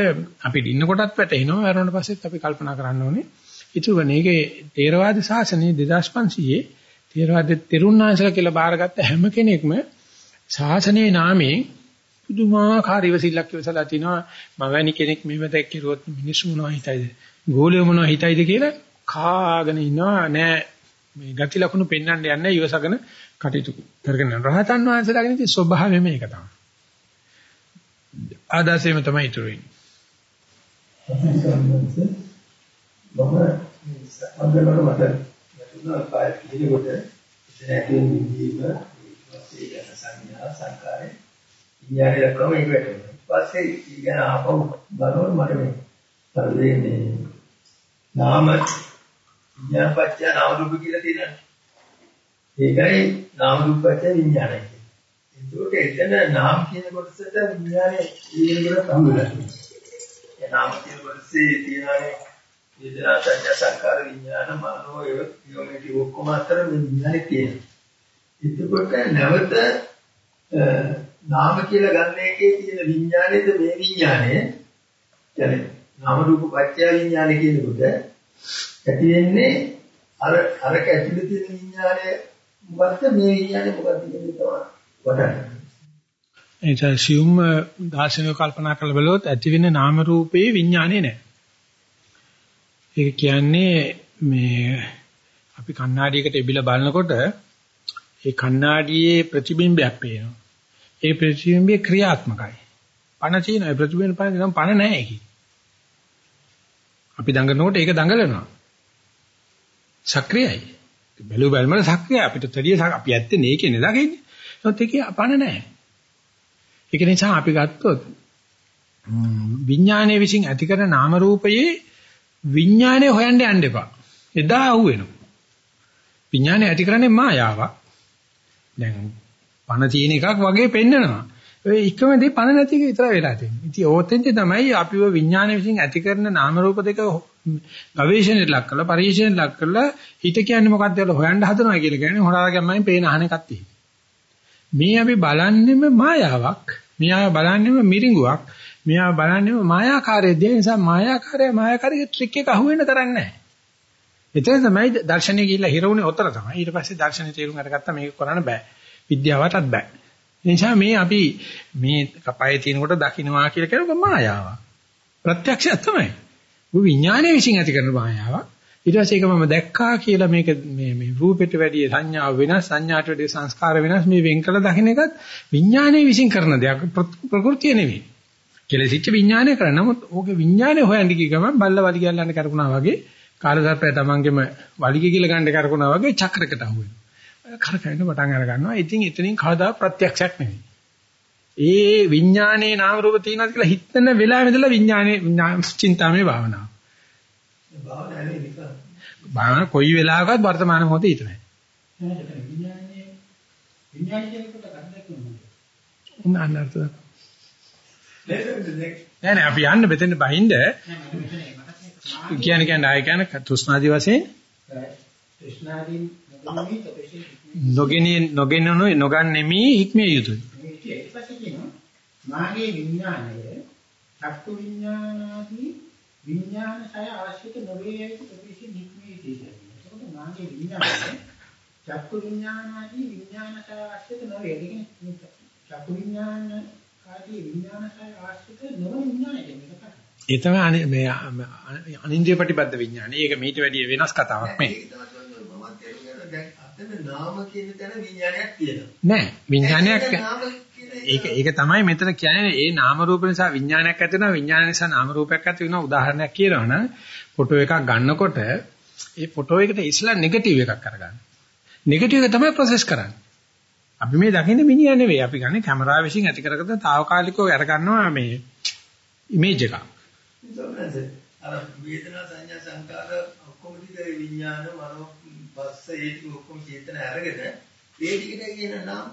අපිට ඉන්න කොටත් වැටෙනවා. වැරුණට පස්සෙත් අපි කල්පනා කරන්න ඕනේ. ඉතුරු වෙන එකේ තේරවාද ශාසනයේ 2500 තේරවාද තෙරුණාංශල කියලා බාරගත්ත හැම කෙනෙක්ම ශාසනයේ නාමයෙන් පුදුමාකාර ඉවසිල්ලක් ඉවසලා තිනවා. මම වැනි කෙනෙක් මෙහෙම දැක්කිරුවොත් මිනිස්සු මොනවා හිතයිද? ගෝලිය මොනවා හිතයිද කියලා කාගෙන ඉන්නවා. නෑ. මේ ගති ලක්ෂණ පෙන්වන්න යන්නේ ඉවසගෙන කටයුතු කරගෙන. රහතන් වහන්සේලාගෙන ඉතින් ස්වභාවය මේක තමයි. ආදාසෙම තමයි ඉතුරු වෙන්නේ. මම සම්බන්ධව මට යතුනා කාය පිළිගොඩ ඉතින් ඇතුළේ නිදීම ඊපස්සේ යන සංඥා සංකාරේ ඉන්දියාවේ දක්වම ඒක වැටෙනවා. ඊපස්සේ ඊගෙන ආපහු බලනකොට මට මේ පරිදෙන්නේ නාම විඥානපච්ච නාම රූප කියලා තියෙනවා. ඒකයි නාම රූපපච්ච විඥානයි. ඒකට එතන නාම කියන කොටසට විඥානේ ඊළඟට හම්බුලා. ඒ නාම කියන කොටසේ තියෙනනේ වේදනා සංඥා සංකාර විඥාන මනෝ යෝනිටි ඔක්කොම අතර මේ විඥානේ තියෙනවා. එතකොට නැවත නාම කියලා ගන්න එකේ තියෙන විඥානේද මේ විඥානය කියන්නේ නාම රූප පත්‍ය විඥාන කියනකොට ඇති වෙන්නේ අර අරක ඇතුලේ තියෙන විඥානය මොකද්ද මේ විඥානය මොකද්ද කියන එක තමයි එනිසා සියුම් දාර්ශනික කල්පනා කරලා බලුවොත් ඇති වෙන නාම රූපේ විඥානේ නැහැ. ඒක කියන්නේ මේ අපි කණ්ණාඩියකට එබිලා බලනකොට ඒ කණ්ණාඩියේ ප්‍රතිබිම්බයක් පේනවා. ඒ ප්‍රතිබිම්බය ක්‍රියාත්මකයි. පණ තියෙනවා. ඒ ප්‍රතිබිම්බෙන් පණ පණ නැහැ ඒකේ. අපි දඟනකොට ඒක දඟලනවා. සක්‍රියයි. බැලු බැලමල සක්‍රියයි. අපිට තරිය අපි ඇත්තේ මේකේ නේ දකින්නේ. ඒත් ඒකේ අපන නැහැ. ඒක නිසා අපි ගත්තොත් විඥානයේ විසින් ඇති කරන නාම රූපයේ විඥානය හොයන්න යන්න එපා. එදා අහුවෙනවා. විඥානය ඇති කරන්නේ මායාවක්. දැන් පණ තියෙන එකක් වගේ පෙන්නනවා. ඔය එකමදී පණ නැති එක විතර වෙලා තියෙන්නේ. ඉතින් ඕතෙන්ද තමයි අපිව විඥාන විසින් ඇති කරන නාම රූප දෙක ගවේෂණයට ලක් කරලා පරීක්ෂණයට ලක් කරලා හිත කියන්නේ මොකක්ද කියලා හොයන්න හදනවා කියලා කියන්නේ හොරාගම්මයි පේන අහන එකක් තියෙනවා. මේ අපි බලන්නෙම මායාවක්. මෙයා බලන්නෙම මිරිඟුවක්. මෙයා බලන්නෙම මායාකාරයේ දේ නිසා මායාකාරය මායාකාරයේ ට්‍රික් එක අහුවෙන්න තරන්නේ නැහැ. එතන තමයි දර්ශනය ගිහිල්ලා හිරුනේ ඔතන තමයි. ඊට පස්සේ දර්ශනය තේරුම් අරගත්තා මේක කරන්න බෑ. විද්‍යාවටත් බෑ. ඒ නිසා මේ අපි මේ කපයේ තියෙනකොට දකින්නවා කියලා කියන මායාවක්. ප්‍රත්‍යක්ෂය තමයි. ඔය විඥානයේ විශ්ින් ඇති කරන මායාවක්. ඊට පස්සේ ඒක මම දැක්කා කියලා මේක මේ මේ රූපෙට වැඩිය සංඥාව වෙනස් සංඥාට වැඩිය සංස්කාර වෙනස් මේ වෙන් කළ දකින්න එකත් විඥානයේ විශ්ින් කරන දෙයක් ප්‍රകൃතිය නෙවෙයි. කෙලෙසිච්ච විඥානය කරන නමුත් ඕකේ විඥානය හොයන්න ගිය ගමන් බල්ලවලි ගියල්ලන්න කරකුණා වගේ කාලසර්පය තමන්ගෙම වලිගය කියලා ගන්න කරකුණා වගේ චක්‍රයකට අහු වෙනවා. කරකැවෙන පටන් අර ගන්නවා. ඉතින් එතනින් කවදා ප්‍රත්‍යක්ෂයක් නෙවෙයි. ඒ විඥානයේ නාම රූප තියෙනවා කියලා හිතන වෙලාවෙ ඉඳලා විඥානයේ චින්තාමේ භාවනාව. භාවනාවේ නිකන්. භාවනාව කොයි වෙලාවකවත් වර්තමාන මොහොතේ හිතන්නේ. විඥානයේ විඥානයේ කියනකොට ගන්නක් නෙමෙයි. උන් අන්නර්ථ. නේද? නෑ නෑ අපි යන්න මෙතෙන් බහින්ද කියන්නේ කියන්නේ ආය කියන්නේ තෘෂ්ණාදි වශයෙන් තෘෂ්ණාදීන් නොගමී තපසේ නොගෙනිය නොගෙනනු නොගන්නෙමි හික්මිය යුතුයි. මාගේ විඥානය චක්කු විඥානාදී විඥාන සය ආශ්‍රිත නොවේ යයි තපසේ නික්මී තියෙනවා. එතකොට මාගේ විඥානය චක්කු විඥානාදී විඥාන සය ආශ්‍රිත නොවේ. ඒ කියන්නේ චක්කු විඥාන ආදී විඥාන සය ආශ්‍රිත නොවන විඥානය කියන්නේ ඒ තමයි මේ අනින්ද්‍රිය ප්‍රතිබද්ධ විඥානය. ඒක මීට වැඩිය වෙනස් කතාවක් මේ. ඒක තමයි මම තේරුම් දැන් අතන නාම කියන තැන විඥානයක් තියෙනවා. නෑ විඥානයක් ඒක ඒක තමයි මෙතන කියන්නේ ඒ නාම රූප නිසා විඥානයක් ඇති වෙනවා විඥාන නිසා නාම රූපයක් ඇති වෙනවා උදාහරණයක් කියනවනම් ෆොටෝ එකක් ගන්නකොට ඒ ෆොටෝ එකට ඉස්සලා නෙගටිව් එකක් අරගන්න. නෙගටිව් එක තමයි ප්‍රොසෙස් කරන්නේ. අපි මේ දකින්නේ මිනිහා නෙවෙයි. අපි ගන්නේ කැමරාව විසින් ඇති කරගත්ත తాවකාලිකව අරගන්නවා මේ ඉමේජ් එකක්. අර වේදනා සංඥා සංකාර ඔක්කොම ටික විඥාන මනෝ පස්ස ඒ ටික ඔක්කොම චේතන අරගෙන ඒ ටිකට කියන නාම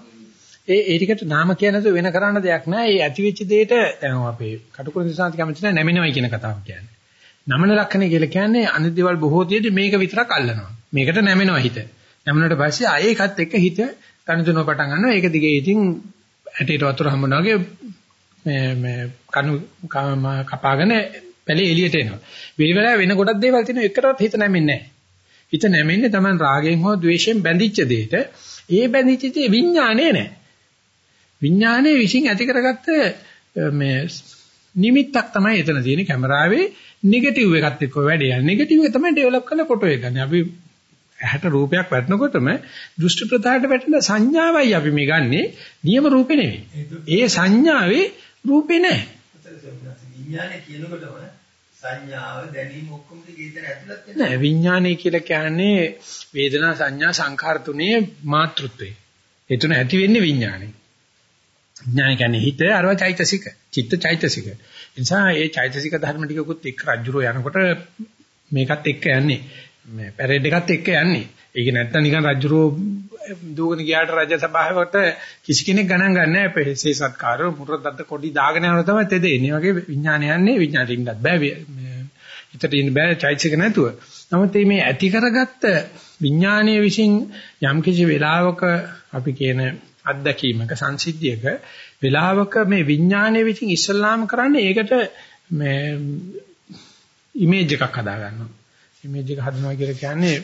ඒ ඒ ටිකට නාම කියන දේ වෙන කරන්න දෙයක් නෑ. ඒ ඇති වෙච්ච දෙයට දැන් අපේ කටුකුරු දිසාන්ති කැමති නැහැ නැමිනවයි කියන කතාව කියන්නේ. නමන ලක්ෂණ කියලා කියන්නේ අනිත් දේවල් බොහෝ තියෙදි මේක විතරක් අල්ලනවා. මේකට නැමෙනවා හිත. නැමනට පස්සේ ආයේ ඒකත් එක්ක හිත කනුතුන පටන් ගන්නවා. ඒක දිගේ ඉතින් ඇටේට වතුර හම්බුනා වගේ මේ මේ කනු කපාගෙන පැලේ එළියට එනවා. විවිධ වෙන ගොඩක් දේවල් තියෙනවා එකටවත් හිත නැමෙන්නේ නැහැ. හිත නැමෙන්නේ Taman රාගයෙන් හෝ ද්වේෂයෙන් බැඳිච්ච දෙයට. ඒ බැඳිච්ච දේ විඥානේ නැහැ. විඥානයේ විශ්ින් ඇති කරගත්ත මේ නිමිත්තක් තමයි එතන තියෙන්නේ කැමරාවේ නෙගටිව් එකත් එක්ක වැඩේ යන්නේ. නෙගටිව් එක තමයි ඩෙවලොප් කරලා ෆොටෝ එක ගන්න. අපි ඇහැට රූපයක් වැටෙනකොටම දෘෂ්ටි ප්‍රතාරයට වැටෙන සංඥාවයි අපි මේ ගන්නෙ. නියම රූපේ නෙවෙයි. ඒ සංඥාවේ රූපේ නැහැ. විඥානය කියනකොටම සංඥාව දැනීම ඔක්කොම ටික ඒතර ඇතුළත් වෙනවා. නෑ විඥානය කියලා කියන්නේ වේදනා සංඥා සංඛාර තුනේ මාතෘත්වය. ඒ තුන ඇති වෙන්නේ විඥානේ. විඥාන කියන්නේ හිත අරව චෛතසික, චිත්ත චෛතසික. ඒ නිසා මේ චෛතසික ධර්ම ටිකකුත් එක්ක රජ්ජුරෝ යනකොට මේකත් එක්ක යන්නේ. මේ පැරේඩ් එකත් එක්ක යන්නේ. ඒක නැත්තම් නිකන් රජ්ජුරෝ දුවගෙන ගියාට රජ සභාවට කිසි කෙනෙක් ගණන් ගන්න නැහැ. පෙසේ සත්කාරෝ මුරදත්ත කොඩි දාගෙන යනවා තමයි තෙදෙන්නේ. වගේ විඥානය යන්නේ විඥාණයට ඉන්නත් බෑ. හිතට ඉන්න බෑ චෛතසික නැතුව. නමුත් මේ ඇති කරගත්ත විඥානයේ විසින් යම් කිසි වෙලාවක අපි කියන අත්දැකීමක සංසිද්ධියක වෙලාවක මේ විඥානයේ විසින් ඉස්සල්ලාම කරන්නේ ඒකට මේ ඉමේජ් එකක් හදා ගන්නවා. ඉමේජ් එක හදනවා කියලා කියන්නේ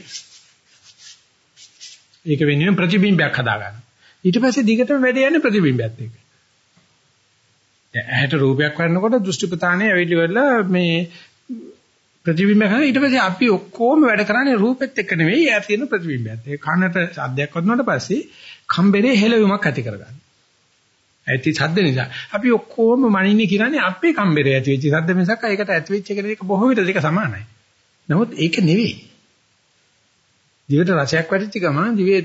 ඒක වෙනුවෙන් ප්‍රතිබිම්බයක් හදා ගන්නවා. ඊට පස්සේ දිගටම වැඩ යන්නේ ප්‍රතිබිම්බයත් එක්ක. දැන් ඇහැට රූපයක් වරනකොට දෘෂ්ටි ප්‍රතානේ ඇවිල්ලා මේ ප්‍රතිබිම්බය කරන ඊට පස්සේ අපි ඔක්කොම වැඩ කරන්නේ රූපෙත් එක්ක නෙවෙයි ඈත තියෙන ප්‍රතිබිම්බයත්. ඒ කනට සද්දයක් වදිනාට පස්සේ කම්බරේ හෙලවීමක් ඇති කරගන්න. ඇති සද්ද නිසා. අපි ඔක්කොම මනින්නේ කියන්නේ අපේ කම්බරේ ඇති වෙච්ච සද්ද මිසක් ඒකට ඇති වෙච්ච එක දෙක බොහෝ විට දෙක සමානයි. නමුත් ඒක නෙවෙයි. දිවට රසයක් වැටිච්ච ගමන් දිවේ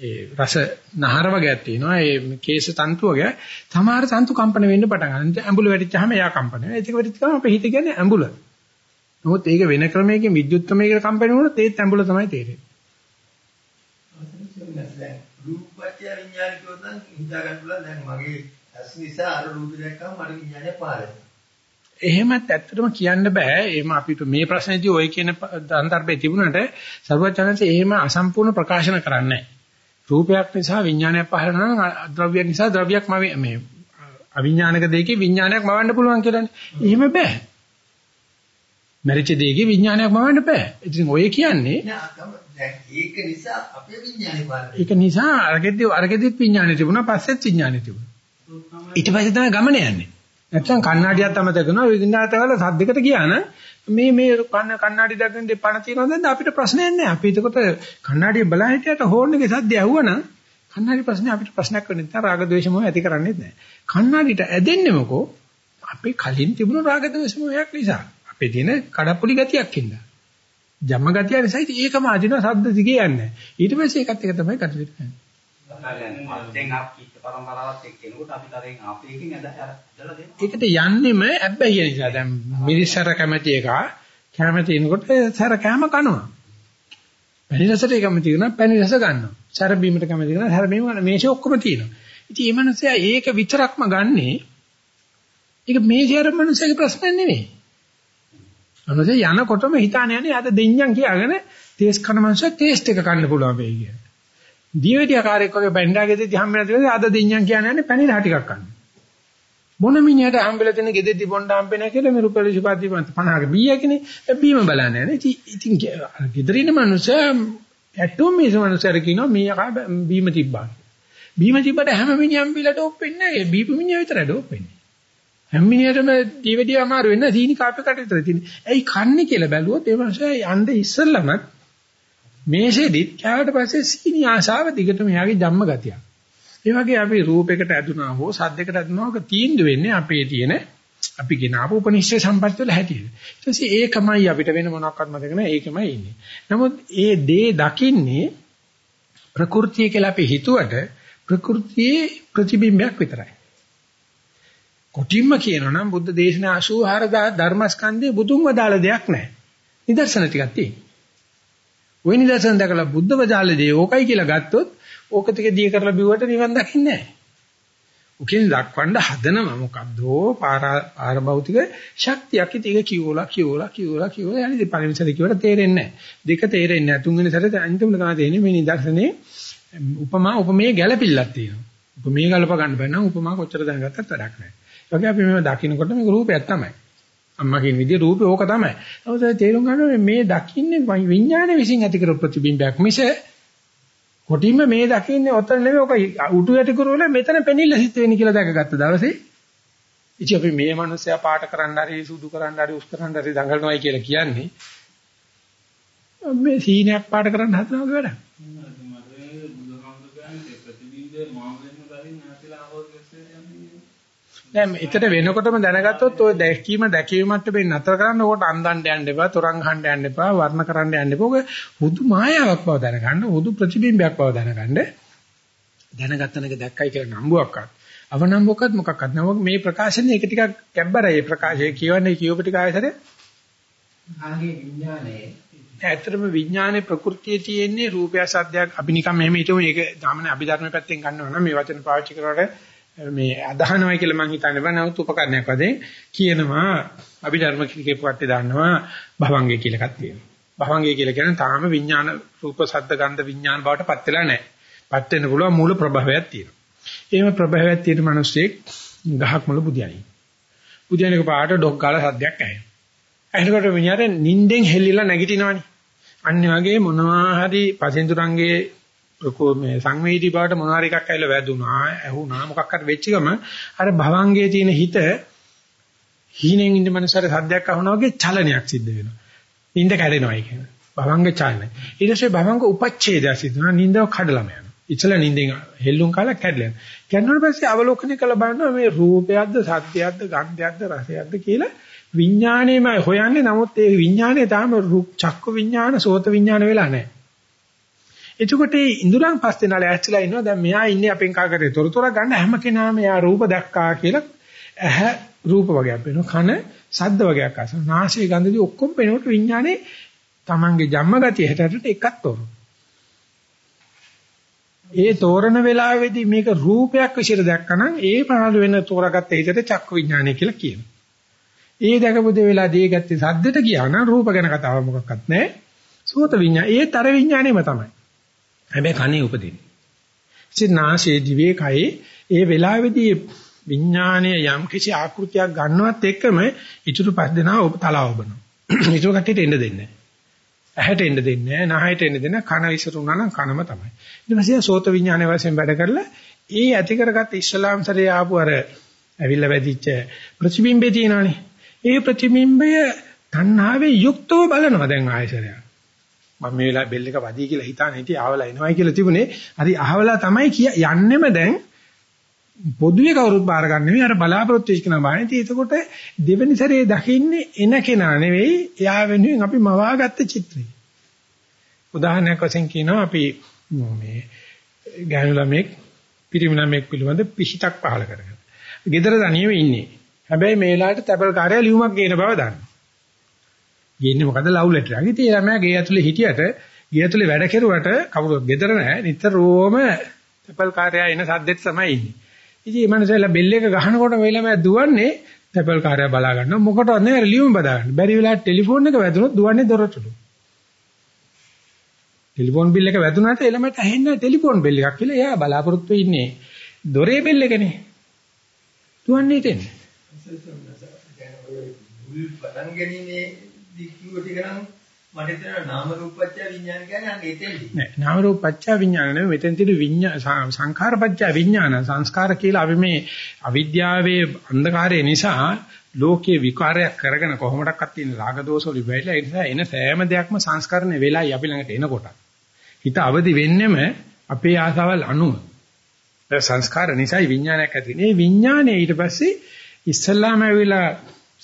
ඒ රස නහර වගේක් තියෙනවා. ඒ කේශ තන්තු වගේ සමහර තන්තු කම්පන වෙන්න පටන් ගන්නවා. ඇඹුල වැටිච්චාම එයා කම්පන වෙනවා. ඒක වැටිච්ච ගමන් අපේ හිත කියන්නේ ඇඹුල. නමුත් ඒක වෙන ක්‍රමයකින් විද්‍යුත් ක්‍රමයකට කම්පන වුණොත් ඒත් ඇඹුල තමයි තේරෙන්නේ. දැන් රූපපත්‍ය විඥාන කියොත් නම් හිතා ගන්න පුළුවන් දැන් මගේ ඇස් නිසා අර රූප දැක්කම මට විඥානය පහළ වෙනවා. එහෙමත් ඇත්තටම කියන්න බෑ. එහෙම අපිට මේ ප්‍රශ්නේදී ඔය කියන අන්තර්භේ තිබුණාට සර්වඥාන්සේ එහෙම අසම්පූර්ණ ප්‍රකාශන කරන්නේ. රූපයක් නිසා විඥානයක් පහළ වෙනවා නම් ද්‍රව්‍යයක් නිසා ද්‍රව්‍යයක් මේ අවිඥානික දෙයකින් විඥානයක් මවන්න පුළුවන් කියලානේ. එහෙම බෑ. මරිච්ච දෙයකින් විඥානයක් මවන්න බෑ. ඉතින් ඔය කියන්නේ ඒක නිසා අපේ විඥානේ පාරේ. ඒක නිසා අරගෙද්දි අරගෙද්දිත් විඥානේ තිබුණා පස්සෙත් විඥානේ තිබුණා. ඊට පස්සේ තමයි ගමන යන්නේ. නැත්තම් කණ්ණාඩියක් අමතක කරනවා විඥානත වල සද්දයකට ගියා නම් මේ මේ කන්න කණ්ණාඩි දැක්කෙන් දෙපණ තියෙනවා දැන් අපිට ප්‍රශ්නයක් නැහැ. අපි එතකොට කණ්ණාඩිය බලා හිටියට හෝන් එකේ සද්දය ඇහුවනම් කණ්ණාඩි ප්‍රශ්නේ අපිට ප්‍රශ්නයක් වෙන්නේ නැත්නම් රාග ද්වේෂ මොහ ඇති කරන්නේ නැහැ. කණ්ණාඩියට ඇදෙන්නේ මොකෝ? අපි කලින් තිබුණු රාග ද්වේෂ මොහයක් නිසා. අපේ තියෙන කඩප්පුලි ගතියක් ඉඳලා. ජම්ම ගතිය නිසා ඉතින් ඒකම අදින ශබ්ද දිගේ යන්නේ. ඊට පස්සේ ඒකත් එක තමයි කටයුතු කරන්නේ. දැන් අපි පරම්පරාවත් එක්ක එනකොට අපි තරෙන් ආපේකින් ඇදලා දෙනවා. ඒකට යන්නෙම ඇබ්බැහිය නිසා. දැන් මිරිසර කැමැති එක කැමැති එනකොට සර කැම කනවා. පැණි රසට කැමැති කෙනා පැණි රස ගන්නවා. සර බීමට කැමැති කෙනා සර බීම ගන්නවා. මේෂේ ඔක්කොම තියෙනවා. ඉතින් මේ මනුස්සයා ඒක විතරක්ම ගන්නෙ ඒක මේෂේ අර මනුස්සයාගේ ප්‍රශ්න නෙවෙයි. අනොසේ යනකොටම හිතාන යන්නේ අද දෙඤ්ඤම් කියාගෙන තේස් කන මනුස්සය ටේස්ට් එක ගන්න පුළුවන් වෙයි කියලා. දියවැඩිය කාර්යයක් වගේ බැන්ඩාගෙදී හම්බෙලා තියෙනවා අද දෙඤ්ඤම් කියන්නේ යන්නේ පැණිලා ටිකක් ගන්න. මොන මිනිහට හම්බෙලා තියෙන ගෙදෙද්දි බොණ්ඩ හම්බෙන්නේ කියලා මේ රුපියල් 25 50ක බීයකනේ බීම බලන්නේ නැහැ. ඉතින් ඉතින් ගෙදර ඉන්න මනුස්සය ඇටෝ මේ මනුස්සයර කියනවා මීයා බීම තිබ්බා. බීම තිබ්බට හැම මිනිහම බීලට ඔප්පෙන්නේ නැහැ. බීපු මිනිහා විතරයි ඔප්පෙන්නේ. හැම මිනිහටම දීවැඩිය අමාරු වෙන්න සීනි කාපේකට විතර තියෙන්නේ. ඇයි කන්නේ කියලා බැලුවොත් ඒ මනුස්සයා යන්න ඉස්සෙල්ලම මේෂෙදිත් කෑවට පස්සේ සීනි ආශාව දිගටම එයාගේ ජම්ම ගතියක්. ඒ වගේ අපි රූපයකට ඇදුනා හෝ සද්දයකට ඇදුනා හෝ තීන්දුව වෙන්නේ අපේ තියෙන අපි ගෙනාවු උපනිෂ්ඨ සම්පත් වල හැටියට. ඊට පස්සේ ඒකමයි අපිට වෙන මොනක්වත් මතක නැහැ ඒකමයි ඉන්නේ. නමුත් ඒ දේ දකින්නේ ප්‍රകൃතිය කියලා අපි හිතුවට ප්‍රകൃතියේ ප්‍රතිබිම්බයක් විතරයි. කොටින්ම කියනවා නම් බුද්ධ දේශනා 84000 ධර්මස්කන්ධේ බුදුන් වදාළ දෙයක් නැහැ. නිදර්ශන ටිකක් තියෙනවා. ওই නිදර්ශන දැකලා බුද්ධ වදාළ දේ ඕකයි කියලා ගත්තොත් ඕක ටික දී කරලා බිව්වට නිවන් දකින්නේ නැහැ. උකින් දක්වන්න හදනම මොකද්දෝ පාරභෞතික ශක්තියක් ඉතින් කියෝලා කියෝලා කියෝලා කියෝලා යන්නේ පළවෙනි සැරේ කියවට තේරෙන්නේ නැහැ. දෙක තේරෙන්නේ නැහැ. තුන්වෙනි සැරේ අන්තිමට තමයි තේරෙන්නේ මේ නිදර්ශනේ උපමා උපමේය ගැළපිල්ලක් තියෙනවා. උපමේය ගලප ගන්න බෑ නම් උපමා කොච්චර දැනගත්තත් වැඩක් නැහැ. වගේ අපි මේව දකින්නකොට මේක රූපයක් තමයි. අම්මා කියන විදිහේ රූපේ ඕක තමයි. නමුත් ඒ තේරුම් ගන්න මේ දකින්නේ විඥානය විසින් ඇති කර ප්‍රතිබිම්බයක් මිස කොටින්ම මේ දකින්නේ ඔතන නෙමෙයි ඕක උටු යටි කරවල මෙතන පෙනිල්ල සිත් වෙන්නේ කියලා දැකගත්ත දවසේ ඉතින් අපි මේ මිනිස්සයා පාට කරන්න හරි සුදු කරන්න හරි උස් කරන්න හරි දඟලනවායි කියලා කියන්නේ මේ සීනයක් පාට කරන්න හදනවා වගේ වැඩක්. දැන් ඊතර වෙනකොටම දැනගත්තොත් ඔය දැකීම දැකීමත් වෙන්න නතර කරන්න ඕකට අන්දන්න යන්න එපා, තොරන් ගහන්න යන්න එපා, වර්ණ කරන්න යන්න එපා. ඔක හුදු මායාවක් බව දැනගන්න, හුදු ප්‍රතිබිම්බයක් බව දැනගන්න. දැනගත්තනක දැක්කයි කියලා නම්බුවක්වත්. අවනම්බුවක්වත් මොකක්වත් නෑ. මේ ප්‍රකාශනේ එක ටිකක් කැබ්බරයි. මේ ප්‍රකාශය කියවන්නේ කියවපු ටික ආයතර. ආගේ විඥානයේ ඇත්තටම විඥානයේ ප්‍රകൃතියේ තියෙන්නේ රූපය සද්දයක් අපි නිකන් මෙහෙම හිතමු මේක ධාමනේ අභිධර්ම පැත්තෙන් ගන්නවා නම් මේ වචන පාවිච්චි කරනකොට මේ අදහනවයි කියලා මම හිතන්නේ බෑ නමුත් උපකරණයක් වශයෙන් කියනවා අභිධර්ම කියපු කට්ටිය දන්නවා භවංගය කියලා එකක් තියෙනවා. භවංගය කියලා කියන්නේ තාම විඥාන රූප සද්ද ගන්ධ විඥාන බවට පත් වෙලා නැහැ. පත් වෙන්න පුළුවන් මූල ප්‍රභවයක් තියෙනවා. එහෙම ප්‍රභවයක් තියෙන මිනිස්සෙක් ගහක් මුල බුදියයි. බුදියනක පාට ඩොක් ගාලා සද්දයක් ඇහෙනවා. ඇහෙනකොට විඤ්ඤාණය නිින්දෙන් හෙල්ලිලා නැගිටිනවනේ. අන්න වගේ මොනවා හරි පසින්දුරංගේ මේ සංවේදී බවට මොනාර එකක් ඇවිල්ලා වැදුනා ඇහුණා මොකක් හරි වෙච්ච ගම අර භවංගයේ තියෙන හිත හීනෙන් ඉන්න මනසට සද්දයක් අහනවා වගේ චලනයක් සිද්ධ වෙනවා. නිින්ද කැඩෙනවා ඒක. භවංග චලනය. ඊට පස්සේ භවංග උපච්ඡේදය සිද්ධ වෙනවා නිින්දව කඩලම යනවා. ඉතල නිින්දෙන් හෙල්ලුම් කාලා කැඩලා යනවා. කැඩුණාට පස්සේ අවලෝකනය කළ බලනවා මේ රූපයක්ද සත්‍යයක්ද ගන්ධයක්ද රසයක්ද කියලා විඥාණයමයි හොයන්නේ. නමුත් ඒ විඥාණය තාම චක්ක විඥාන සෝත විඥාන වෙලා නැහැ. එතකොට මේ ඉඳුරන් පස් දෙනාලා ඇස්තිලා ඉන්නවා. දැන් මෙයා ඉන්නේ අපෙන් කාකරේ තොරතුරක් ගන්න හැම කෙනාම එයා රූප දැක්කා කියලා ඇහැ රූප වගේක් වෙනවා. කන ශබ්ද වගේක් අසන. නාසය ගන්ධදී ඔක්කොම වෙනකොට විඥානේ Tamange ජම්ම ගතිය හැටට එකක් තොරන. ඒ තෝරන වෙලාවේදී මේක රූපයක් විදිහට දැක්කනම් ඒ පහළ වෙන තෝරාගත්ත හිතට චක්ක විඥානය කියලා කියනවා. ඒ දැකපු දේ වෙලාදී ගත්තේ සද්දට ගියා නම් රූප ගැන කතාව මොකක්වත් නැහැ. සෝත විඥාන ඒ තර විඥානෙම තමයි. හැබැයි කනේ උපදින්නේ. ඉතින් නාසයේ දිවේ කයේ ඒ වෙලාවේදී විඥානයේ යම් කිසි ආකෘතියක් ගන්නවත් එක්කම ඉතුරු පස් දෙනා ඔබ තලා ඔබනවා. ඉතුරු කට්ටියට එන්න දෙන්නේ නැහැ. ඇහැට එන්න දෙන්නේ නැහැ, නහයට එන්න දෙන්නේ කන විසිරුණා නම් කනම තමයි. ඊට පස්සේ සෝත විඥානයේ වශයෙන් වැඩ කරලා ඒ ඇති කරගත් ඉස්ලාම් සරේ ආපු අර ඇවිල්ලා වැදිච්ච ප්‍රතිබිම්බේ තියෙනවනේ. ඒ ප්‍රතිබිම්බය තණ්හාවේ යුක්තව බලනවා දැන් ආයසරයක්. මම මේ වෙලාවේ බෙල් එක වදී කියලා හිතාන හිටියේ ආවලා එනවයි කියලා තිබුණේ. හරි අහවලා තමයි යන්නෙම දැන් පොදුවේ කවුරුත් බාර ගන්න නෙවෙයි අර බලාපොරොත්තු වෙච්ච කෙනා බාන්නේ. ඉතින් එතකොට දෙවෙනි සැරේ දකින්නේ එන කෙනා නෙවෙයි එයා වෙනුවෙන් අපි මවාගත්ත චිත්‍රය. උදාහරණයක් වශයෙන් කියනවා අපි මේ ගෑනු ළමෙක් පිරිමි ළමෙක් පිළිබඳ පිහිටක් පහල කරගෙන. ගෙදර තනියම ඉන්නේ. හැබැයි මේ වෙලාවට තැපල් කාර්යය ලියුමක් ගේන බව දන්නවා. ගේන්නේ මොකද ලව් ලෙටර් එකක්. ඉතින් ඒ ළමයා ගේ ඇතුලේ හිටියට ගේ ඇතුලේ වැඩ කෙරුවට කවුරුත් ගෙදර නැහැ. නිතරම තැපල් කාර්යය එන සද්දෙත් තමයි ඉන්නේ. ඉතින් මේ මනසෙලා බෙල් එක ගහනකොට මේ ළමයා දුවන්නේ තැපල් කාර්යය බලා ගන්නවා. මොකටවත් නෑ ලියුම බදා ගන්න. බැරි වෙලාවට ටෙලිෆෝන් එක වැදුනොත් දුවන්නේ දොරටුට. ටෙලිෆෝන් බිල් එක වැදුනට එළමට ඇහෙන්නේ ටෙලිෆෝන් බිල් එකක් කියලා එයා බලාපොරොත්තු වෙන්නේ දොරේ බිල් එකනේ. දුවන්නේ ඉතින්. මුල් පටන් ගැනීමේ දික්කුව ටික නම් මට හිතෙනවා නාම රූපපච්ච විඥාන කියන්නේ අන්න එතෙන්දී. නෑ නාම රූපපච්ච විඥාන නෙවෙයි මෙතෙන් තියෙන විඥාන සංඛාරපච්ච විඥාන සංස්කාර කියලා අපි මේ අවිද්‍යාවේ අන්ධකාරය නිසා ලෝකයේ විකාරයක් කරගෙන කොහොමඩක්වත් තියෙන රාග දෝෂ වල වෙයිලා ඒ නිසා එන සෑම දෙයක්ම සංස්කරණය වෙලායි අපි ළඟට එනකොට. හිත අවදි වෙන්නෙම අපේ ආසාවල් අනුව. සංස්කාර නිසායි විඥානයක් ඇති වෙන්නේ. මේ විඥානය ඊට පස්සේ ඉස්සල්ලාම ඇවිල්ලා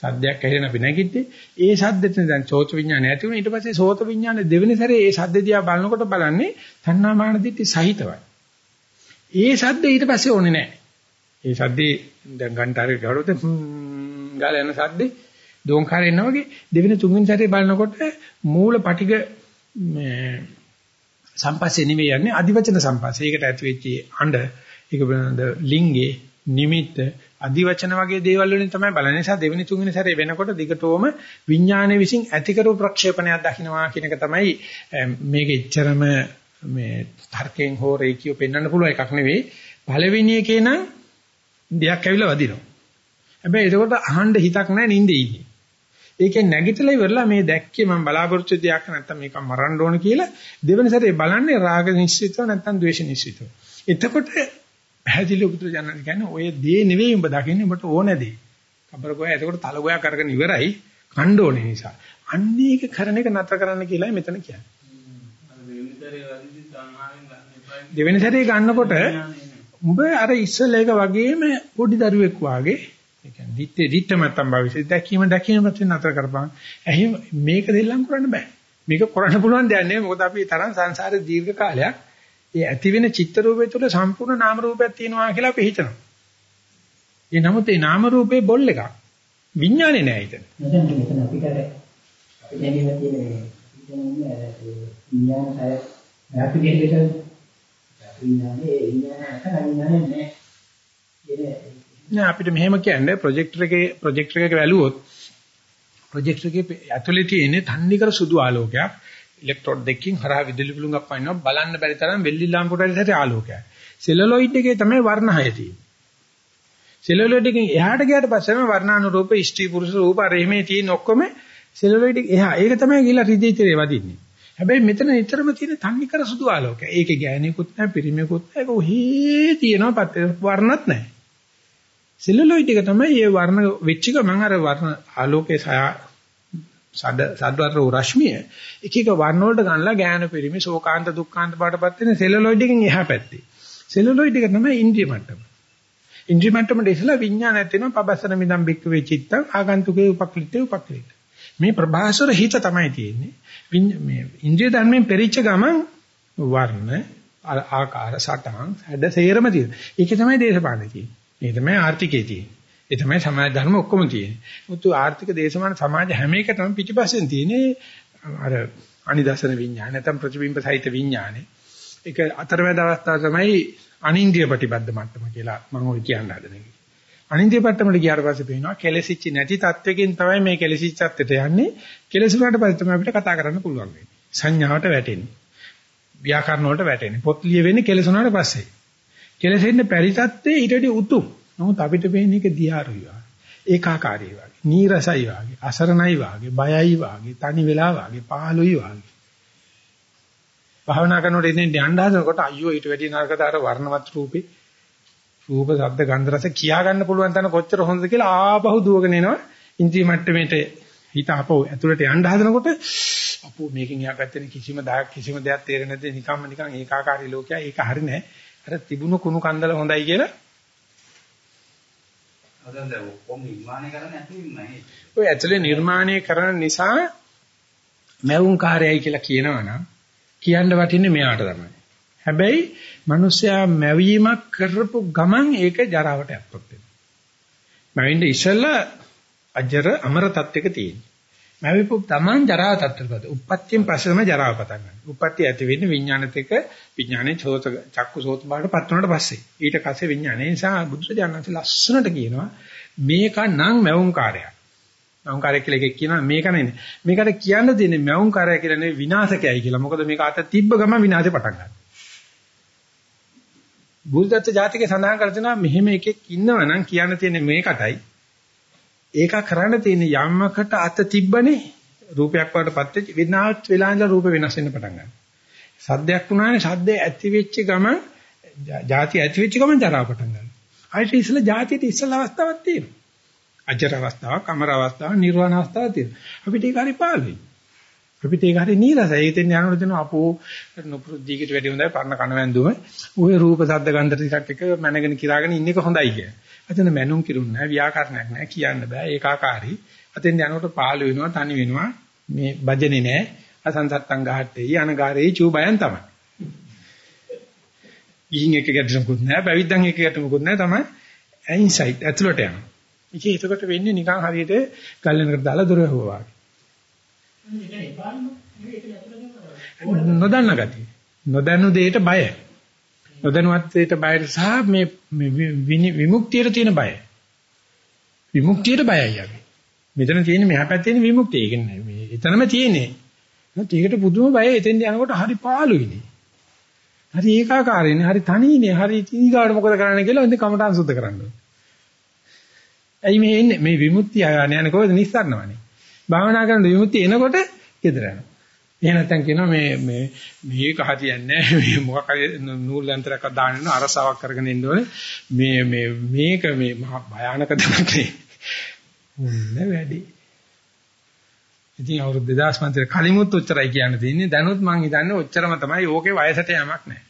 සද්දයක් ඇහෙන අපි නැගිට්ටේ. ඒ සද්දෙත් දැන් සෝත විඥානය ඇති වුණා. ඊට පස්සේ සෝත විඥානේ දෙවෙනි සැරේ ඒ සද්ද දිහා බලනකොට බලන්නේ තණ්හාමාන දිටි සහිතවයි. ඒ සද්ද ඊට පස්සේ ඕනේ නැහැ. ඒ සද්දේ දැන් ගන්ටාරේ ගහනකොට ගාලා යන සද්දේ දෝංකාරය එනවා වගේ දෙවෙනි තුන්වෙනි සැරේ බලනකොට මූල පටිග මේ සම්පස්සේ නෙවෙයි යන්නේ අදිවචන සම්පස්සේ. ඒකට ඇති වෙච්ච අඬ ඒක බලනද ලිංගේ නිමිත්ත අදිවචන වගේ දේවල් වලින් තමයි බලන්නේ. නිසා දෙවෙනි තුන්වෙනි සැරේ වෙනකොට දිගටම විඥානයේ විසින් ඇති කරපු ප්‍රක්ෂේපණයක් දකින්නවා කියන එක තමයි මේක එච්චරම මේ තර්කයෙන් හෝ රේකියෝ පෙන්වන්න පුළුවන් එකක් නෙවෙයි. පළවෙනි එකේ නම් දෙයක් ඇවිල්ලා වදිනවා. හැබැයි ඒකට අහන්න හිතක් නැහැ නින්දේ ඉන්නේ. ඒකෙන් නැගිටලා ඉවරලා මේ දැක්කේ මම බලාපොරොත්තු දෙයක් නැත්තම් මේක මරන්න ඕන කියලා දෙවෙනි සැරේ බලන්නේ රාග නිශ්චිතව නැත්තම් ද්වේෂ නිශ්චිතව. එතකොට පැහැදිලි උතුර ජනන කියන්නේ ඔය දේ නෙවෙයි උඹ දකින්නේ උඹට ඕන දේ. කබර ගෝයා එතකොට තල ගෝයා කරගෙන ඉවරයි කණ්ඩ ඕනේ නිසා. අන්න ඒක කරන එක නතර කරන්න කියලායි මෙතන කියන්නේ. දෙවෙනි සැරේ ගන්නකොට උඹ අර ඉස්සල එක වගේම පොඩි දරුවෙක් වාගේ ඒ කියන්නේ දිත්තේ දිත්ත මත්තම් භවිෂය දැකීම දැකීම මත නතර කරපන්. එහි මේක දෙල්ලම් කරන්න බෑ. මේක කරන්න පුළුවන් දෙයක් නෙවෙයි. මොකද අපි තරම් සංසාරේ දීර්ඝ කාලයක් ඒ ඇති වෙන චිත්ත රූපය තුළ සම්පූර්ණ නාම රූපයක් තියෙනවා කියලා අපි හිතනවා. ඒ නමුත් ඒ නාම රූපේ බොල් එකක්. විඥානේ නෑ හිතන. මෙතන මෙතන අපිට අපිට ඇඟිල්ල තියෙන විඥාන අපි දෙහෙට විඥානේ විඥාන නැත්නම් විඥානේ නෑ. නෑ අපිට මෙහෙම කියන්නේ ප්‍රොජෙක්ටර් එකේ ප්‍රොජෙක්ටර් එකක වැළුවොත් ප්‍රොජෙක්ටර් එකේ ඇතුලේ තියෙන තන්නේ කර සුදු ආලෝකයක් ඉලෙක්ට්‍රෝඩ් දෙකකින් හරහා විදුලි පුලුඟක් පනිනවා බලන්න බැරි තරම් වෙල්ලි ලාම්පුවට ඇවිත් ආලෝකයයි. සෙලුලොයිඩ් එකේ තමයි වර්ණ හය තියෙන්නේ. සෙලුලොයිඩ් එකෙන් එහාට ගියාට පස්සේම වර්ණානුරූප ස්ත්‍රී පුරුෂ රූප අර එහෙමේ තියෙන ඔක්කොම සෙලුලොයිඩ් එහා ඒක තමයි ගිහලා රිදීතරේ වදින්නේ. හැබැයි මෙතන නිතරම තියෙන තන්නේ කර සුදු ආලෝකය. ඒකේ ගෑණියකුත් නැහැ පිරිමියකුත් නැහැ. ඒක ඔහේ තියෙනවා වර්ණත් නැහැ. සෙලුලොයිඩ් එක තමයි මේ වර්ණ වෙච්ච ගමන් අර වර්ණ ආලෝකයේ සඩ සද්වතර රශ්මිය එක එක වර්ණ වලට ගන්නලා ඥාන පරිමේ ශෝකාන්ත දුක්ඛාන්ත පාටපත් වෙන සෙලුලොයිඩ් එකෙන් එහා පැත්තේ. සෙලුලොයිඩ් එක තමයි ඉන්ද්‍රිය මට්ටම. ඉන්ද්‍රිය මට්ටමට ඉස්සලා විඥානයක් තියෙනවා පබස්සන මිදම් බික්ක වෙචිත්තං ආගන්තුකේ උපක්ලිටේ උපක්ලිට. මේ ප්‍රභාසර හිත තමයි තියෙන්නේ. මේ ඉන්ද්‍රිය ධර්මයෙන් පෙරිච්ච ගමන් වර්ණ ආකාර සටහන් හැඩ සේරම තියෙනවා. ඒකේ තමයි දේශපාලනේ තියෙන්නේ. ඒ තමයි ආර්ථිකයේ තියෙන්නේ. ඒ තමයි සමාජ ධර්ම ඔක්කොම තියෙන්නේ. මුතු ආර්ථික දේශමාන සමාජ හැම එකටම පිටිපස්සෙන් තියෙන්නේ අර අනිදර්ශන විඥාන නැත්නම් ප්‍රතිබිම්බ සහිත විඥානේ. ඒක අතරමැද අවස්ථාව තමයි අනින්ද්‍රිය ප්‍රතිබද්ධ මට්ටම කියලා මම ඔය කියන්න හදන එක. අනින්ද්‍රිය මට්ටමට ගියාට පස්සේ පේනවා කෙලෙසිච්ච නැති තත්වකින් තමයි මේ කෙලෙසිච්ච තත්ත්වයට යන්නේ. කෙලෙසුනට පස්සේ තමයි අපිට කතා කරන්න පුළුවන් වෙන්නේ. සංඥාවට වැටෙන්නේ. ව්‍යාකරණ වලට වැටෙන්නේ. පොත් ලියවෙන්නේ කෙලෙසුනාට පස්සේ. කෙලෙසෙන්න පරි තත්ත්වේ ඊටදී උතුම්. නමුත් අපිට පේන්නේ ඒක දියාරුයි වගේ. ඒකාකාරී වගේ. නීරසයි වගේ. අසරණයි වගේ. බයයි වගේ. තනි වෙලා වගේ. පහළුයි වගේ. භාවනා කරනකොට ඉන්නේ යන්න හදනකොට අයියෝ ඊට වැඩි නරකද අර වර්ණවත් රූපේ රූප ශබ්ද ගන්ධ රස කියා ගන්න පුළුවන් තැන කොච්චර හොඳද කියලා ආපහු දුවගෙන එනවා ඉන්ද්‍රිය මට්ටමේට හිත අපෝ ඇතුළට යන්න හදනකොට අපෝ මේකෙන් එහා පැත්තේ කිසිම දායක් කිසිම දෙයක් තේරෙන්නේ නැද්ද නිකම්ම නිකන් ඒකාකාරී ලෝකයක් ඒක හරි නෑ අර තිබුණු කුණු කන්දල හොඳයි කියලා අදන් දැන් ඔක්කොම නිර්මාණය කරන්න ඇතුලින් නැහැ. ඔය ඇතුලේ නිර්මාණය කරන නිසා මැවුම් කාර්යයි කියලා කියනවනම් කියන්න වටින්නේ මෙයාට තමයි. හැබැයි මිනිස්සයා මැවීමක් කරපු ගමන් ඒක ජරාවට යප්පත් වෙනවා. මැවෙන්න ඉස්සෙල්ලා අජර අමර තත්ත්වයක තියෙනවා. මැවිපු තමන් ජරා තත්ත්වයකට. උප්පත්තියෙන් පස්සේ තමයි ජරාව පටන් ගන්න. උප්පත්තිය ඇති වෙන්නේ විඥානෙත් එක්ක විඥානේ චෝත චක්කු සෝත බාට පත් වුණාට පස්සේ. ඊට පස්සේ විඥානේ නිසා බුදුසජාණන්සේ ලස්සනට කියනවා මේක නම් මැවුම් කාර්යයක්. මෞංකාරය කියලා එකක් කියනවා මේක නෙන්නේ. මේකට කියන්න දෙන්නේ මෞංකාරය කියලා නෙවෙයි විනාශකයයි කියලා. මොකද මේක අත තිබ්බ ගම විනාශේ පටන් ගන්නවා. බුද්ධත්ව ජාතිකේ සඳහන් කර තිනවා මෙහෙම එකෙක් ඉන්නවනම් කියන්න තියෙන්නේ මේකටයි. ඒක කරන්න තියෙන්නේ යම්මකට අත තිබ්බනේ රූපයක් වඩටපත් වෙච්ච විනාශ වෙලා ඉඳලා රූප වෙනස් වෙන්න පටන් ගන්නවා. සද්දයක් වුණානේ සද්දේ ඇති වෙච්ච ගම ජාති ඇති වෙච්ච ගම ජරා පටන් ගන්නවා. ආයෙත් ඉස්සලා ජාතියට ඉස්සලා අවස්ථාවක් තියෙනවා. අජර අවස්ථාවක්, අමර අවස්ථාවක්, නිර්වාණ අවස්ථාවක් තියෙනවා. අපිට ඒක හරි පාළුයි. අපිට ඒක හරි නීරසයි. ඒකෙන් යනකොට දෙනවා අපෝ නුපුරුද්දීකට වැඩි හොඳයි පරණ කන වැන්දුම. ওই රූප ශබ්ද ගන්ධ ටිකක් එක මැනගෙන කිරාගෙන ඉන්න එක හොඳයි කිය. අතන මැනුම් කිරුන්නේ නැහැ, ව්‍යාකරණයක් නැහැ, කියන්න බෑ. ඒකාකාරී. අතෙන් යනකොට පාළු වෙනවා, තනි වෙනවා. මේ භජනේ නැහැ. අසංසත්තං ගහට්ටේ අනගාරේ චූබයන් තමයි. ගිහින් එක ගැටුමකුත් නැහැ, පැවිද්දන් එක ගැටුමකුත් නැහැ තමයි. ඇයින්සයිට් ඇතුළට යනවා. ඉතින් ඒකට වෙන්නේ නිකන් හරියට ගල්ලෙනකට දාලා දොර වහුවා වගේ. නොදන්න ගතිය. නොදන්නු දෙයට බය. නොදැනුවත් දෙයට බය සහ මේ විමුක්තියට තියෙන බය. විමුක්තියට බයයි අපි. මෙතන තියෙන මෙහා පැත්තේ තියෙන විමුක්තිය. ඒක නෙමෙයි. මේ එතනම තියෙන්නේ. නැත්නම් ඒකට පුදුම බය එතෙන් යනකොට හරි පාළුයිනේ. හරි ඒකාකාරීනේ. හරි තනියනේ. හරි ඊගාවට මොකද කරන්න කියලා ඉතින් කමටහන් සුද්ධ කරන්න ඕනේ. ඇයි මේ එන්නේ මේ විමුක්තිය යන යන කොහෙද නිස්සාරණවනේ. භාවනා කරන විමුක්තිය එනකොට ගෙදර යනවා. එහෙ නැත්නම් කියනවා මේ මේ මේක හරියන්නේ මේ මොකක් හරි නූල් යන්ත්‍රයක් දාන්න යන අරසාවක් කරගෙන ඉන්න ඕනේ. මේ මේ මේක මේ මහා භයානක දෙයක් නේ. උන්නේ වැඩි. ඉතින් අවුරුදු 2000 මන්ත්‍ර කලිමුත් ඔච්චරයි කියන්න තියෙන්නේ. දැනුත් මං හිතන්නේ ඔච්චරම තමයි. ඕකේ වයසට යamak නැහැ.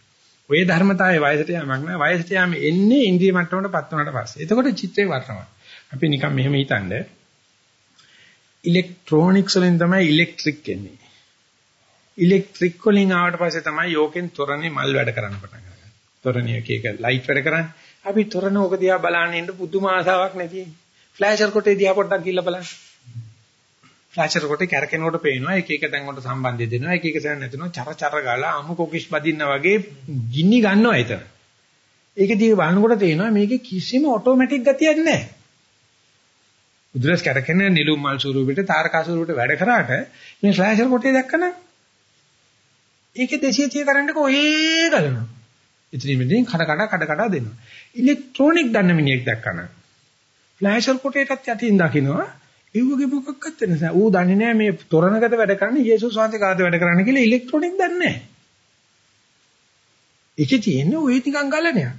ඔය ධර්මතාවයේ වයසට යamak නැහැ. වයසට යෑම එන්නේ ඉන්ද්‍රිය මට්ටමකටපත් වුණාට පස්සේ. එතකොට චිත්‍රේ වර්ණවත්. අපි නිකන් මෙහෙම හිතනද ඉලෙක්ට්‍රොනික්ස් වලින් තමයි ඉලෙක්ට්‍රික් එන්නේ. ඉලෙක්ට්‍රික් වලින් ආවට පස්සේ තමයි යෝකෙන් තොරණේ මල් වැඩ කරන්න පටන් ගන්නේ. තොරණේ එක එක ලයිට් වැඩ කරන්නේ. අපි තොරණ ඕක දිහා බලන්න ඉන්න පුදුම ආසාවක් නැති. ෆ්ලෑෂර් කොටේ දිහා පොඩ්ඩක් ගිහලා බලන්න. ෆ්ලෑෂර් කොටේ කැරකෙනකොට පේනවා එක එක තැන් වලට සම්බන්ධය දෙනවා එක එක තැන් නැතුනවා චර චර ගාලා අමු කොකිස් බදින්න වගේ ගින්නි ගන්නවා එතන. ඒක දිහා බලනකොට තේනවා මේකේ කිසිම ඔටෝමැටික් ගතියක් නැහැ. උද්දරස් කරකෙන නිලුම් මල් ස්වරූපෙට තාරකා ස්වරූපෙට වැඩ කරාට මේ ෆ්ලෑෂර් කොටේ දැක්කනම් ඒකේ 230 කරන්ට් එක ඔයේ ගලනවා. ඉතින් මෙතෙන් කඩ කඩ කඩ කඩ දෙනවා. ඉලෙක්ට්‍රොනික දන්න මිනිහෙක් දැක්කනම් ෆ්ලෑෂර් කොටේටත් යටින් දකින්නවා ඒවගේ මොකක්වත් නැහැ. ඌ දන්නේ නැහැ මේ තොරණකට වැඩ කරන්නේ යේසුස් වහන්සේ කාට වැඩ කරන්නේ කියලා ඉලෙක්ට්‍රොනික දන්නේ නැහැ. ඒකේ තියෙන්නේ ওই ටිකක් ගලණයක්.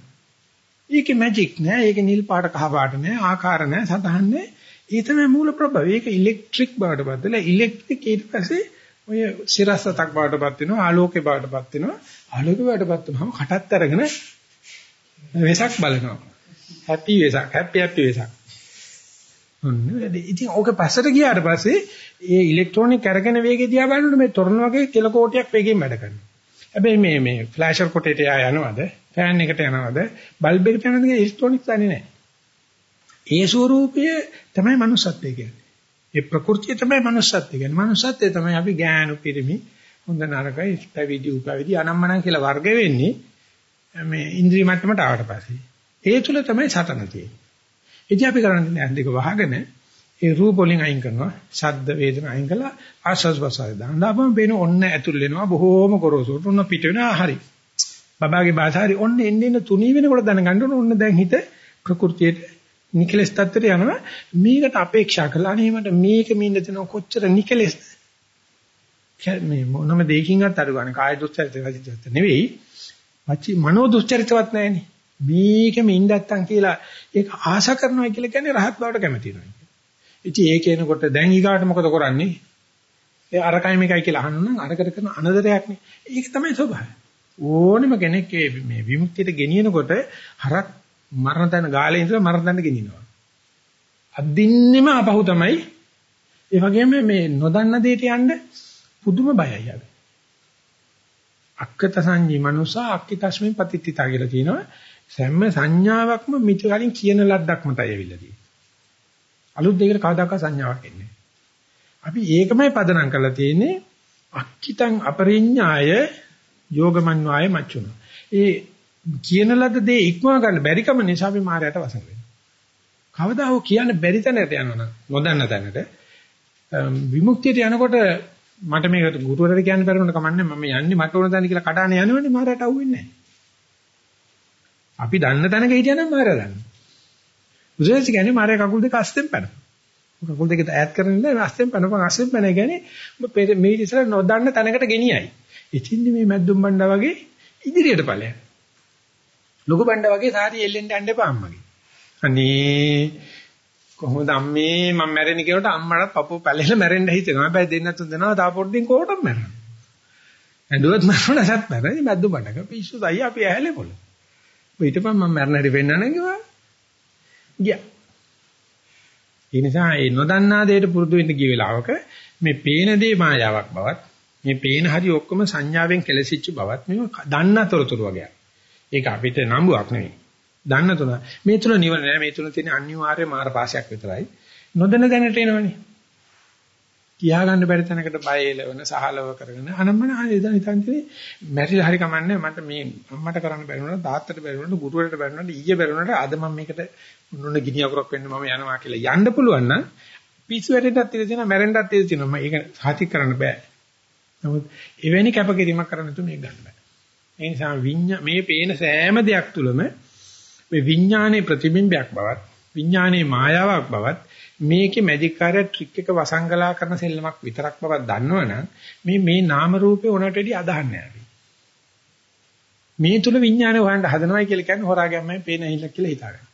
ඒකේ මැජික් නෑ, ඒකේ නිල් පාට කහ පාට නෑ, ආකාර නෑ, සතහන් නෑ. ඒ තමයි මූල ප්‍රභවය. ඒක ඉලෙක්ට්‍රික් බවට පත් වෙලා ඉලෙක්ට්‍රික් ඊට පස්සේ ඔය සිරස්සතක් බවටපත් වෙනවා ආලෝකේ බවටපත් වෙනවා. ආලෝකේ බවටපත් වුනහම කටත් අරගෙන වෙසක් බලනවා. හැපි වෙසක් හැපි හැපි වෙසක්. ඔන්න ඉතින් ඕක පස්සට ගියාට පස්සේ ඒ ඉලෙක්ට්‍රොනික කරගෙන වේගය දිහා බලනකොට මේ තොරණ වගේ කෙල කෝටියක් වේගෙන් වැඩ කරනවා. හැබැයි මේ මේ ෆ්ලෑෂර් කොටේට යනවද? ෆෑන් එකට යනවද? බල්බ් එකට යනවද කියලා ඉලෙක්ට්‍රොනික්ස් දන්නේ නැහැ. ඒ ස්වરૂපය තමයි manussත්වය කියන්නේ. ඒ ප්‍රകൃතිය තමයි manussත්වය කියන්නේ. manussත්වය තමයි අපි ගෑනු පිරිමි හොඳ නරකයි පැවිදි උපවිදි අනම්මනම් කියලා වර්ග වෙන්නේ මේ ඉන්ද්‍රිය මට්ටමට ආවට පස්සේ. ඒ තුල තමයි සටන තියෙන්නේ. ඉතින් අපි කරන්නේ ඇස් දෙක වහගෙන ඒ රූප වලින් අයින් කරනවා, ශබ්ද වේදන අයින් කළා ආස්වාස් ප්‍රසාරය දාන්න. දාපම පේන ඔන්න ඇතුල් වෙනවා බොහෝම ගොරෝසුට ඔන්න පිට වෙනවා හරි. බබාගේ භාෂාවේ ඔන්න එන්නේ එන්න තුනී වෙනකොට දැනගන්න ඕන ඔන්න දැන් හිත ප්‍රകൃතියට නිකලස් තත්ත්වයට යනවා. මේකට අපේක්ෂා කළා. නේ මට මේක මින්න දෙන කොච්චර නිකලස් මේ මොනම දෙයකින්වත් අඩු ගන්න කාය දුස්චරිත වැදිච්ච නෙවෙයි. වචි මනෝ දුස්චරිතවත් නැහෙනේ. මේකෙම ඉඳත්තන් කියලා ඒක ආශා කරනවා කියලා කියන්නේ රහත් බවට කැමති වෙනවා ඉතින් ඒ කියනකොට දැන් ඊගාට මොකද කරන්නේ? ඒ අරකයි මේකයි කියලා අහන්න නම් අරකට කරන අනදරයක් නේ. ඒක තමයි ස්වභාවය. ඕනෙම කෙනෙක් මේ විමුක්තියට ගෙනියනකොට හරක් මරණ තැන ගාලේ ඉඳලා මරණ තැනට ගෙනිනවා. අදින්නෙම අපහු තමයි. ඒ වගේම මේ නොදන්න දෙයට යන්න පුදුම බයයි අපි. අක්කත සංජී මනුසා අක්කිතස්මින් පතිත්තිතා කියලා කියනවා. සෑම සංඥාවක්ම මිට කලින් කියන ලද්දක්ම තමයි ඇවිල්ලා තියෙන්නේ. අලුත් දෙයකට කවදාකවත් සංඥාවක් එන්නේ අපි ඒකමයි පදනම් කරලා තියෙන්නේ අක්කිතං අපරිඥාය යෝගමන්වාය මච්චුන. ඒ කියන ලද දේ ඉක්මවා ගන්න බැරිකම නිසා අපි මායයට වසඟ වෙනවා. කවදා හෝ කියන්න බැරි තැනකට යනවනම් නොදන්න තැනට විමුක්තියට යනකොට මට මේක ගුරුවරට කියන්න බැරිවුණ කමන්නේ මම යන්නේ මට ඕන තැන කියලා කඩාන යනවනේ මායයට අහුවෙන්නේ නැහැ. අපි දන්න තැනක හිටියනම් මායය දන්න. බුදුරජාණන් කියන්නේ මායය කකුල් දෙක අස්තෙන් පැන. කකුල් දෙක ඈත් කරගෙන ඉන්න අස්තෙන් පැනපන් අස්තෙන් පැන කියන්නේ ඔබ මේ ඉස්සර නොදන්න තැනකට ගෙනියයි. ඉතින් මේ මැද්දුම් බණ්ඩා වගේ ඉදිරියට ඵලයක්. ලොකු බණ්ඩා වගේ සාරි එල්ලෙන්න යන්න එපා අම්මගේ. අනේ කොහොමද අම්මේ මම මැරෙන්නේ කියනකොට අම්මට පපුව පැලෙලා මැරෙන්න හිතෙනවා. හැබැයි දෙන්න තුන් දෙනවා තා පොඩ්ඩින් කොටම මැරෙනවා. ඇඬුවත් මරණ නැසත් මැරෙන්නේ මැද්දුම් බණ්ඩක පිස්සු දයි අපි ඇහැලේ පොළ. ඊටපන් මම මැරණ හැටි වෙන්නන කිව්වා. ගියා. ඒ නිසා ඒ නොදන්නා දෙයට පුරුදු වෙන්න ගිය වෙලාවක මේ පේන දේ මායාවක් බවත් මේ පේන හරි ඔක්කොම සංඥාවෙන් කෙලසිච්ච බවත් මේ දන්නතරතුරු වගේ. ඒක අපිට නම්බුවක් නෙවෙයි. දන්න තුන. මේ තුන නිවන නෑ මේ තුන තියෙන අනිවාර්ය මාර්ගපාසයක් විතරයි. නොදැන දැනට එනවනේ. කියා ගන්න බැරි තැනකට බය එලවන සහලව කරගෙන අනම්මන ආයෙදා හිතන්නේ මැරිලා හරි කමන්නේ මට මේ අම්මට කරන්න බැරි වුණා තාත්තට බැරි වුණා ගුරුවරට බැරි වුණා ඊයේ බැරි වුණාට අද මම මේකට මොන ගිනි අකුරක් වෙන්න මම යනවා කියලා යන්න පුළුවන් නම් පිස්සු වැටෙන්නත් ඉඳ තියෙනවා මැරෙන්නත් ඉඳ තියෙනවා මම ඒක සාතික කරන්න බෑ නමුත් එවැනි කැපකිරීමක් කරන්න තු මේක ගන්න බෑ ඒ නිසා විඤ්ඤා මේ පේන සෑම දෙයක් තුළම මේ විඥානයේ ප්‍රතිබිම්බයක් බවත් විඥානයේ මායාවක් බවත් මේකේ මැජික් කාර්ය ට්‍රික් එක වසංගලා කරන සෙල්ලමක් විතරක් බවක් දන්නවනම් මේ මේ නාම රූපේ උනට වැඩි අදහන්නේ නැහැ. මේ තුල විඥානය හොයන්න හදනවයි කියලා කියන්නේ හොරාගැම්මයි පේන හිල්ල කියලා හිතාගන්න.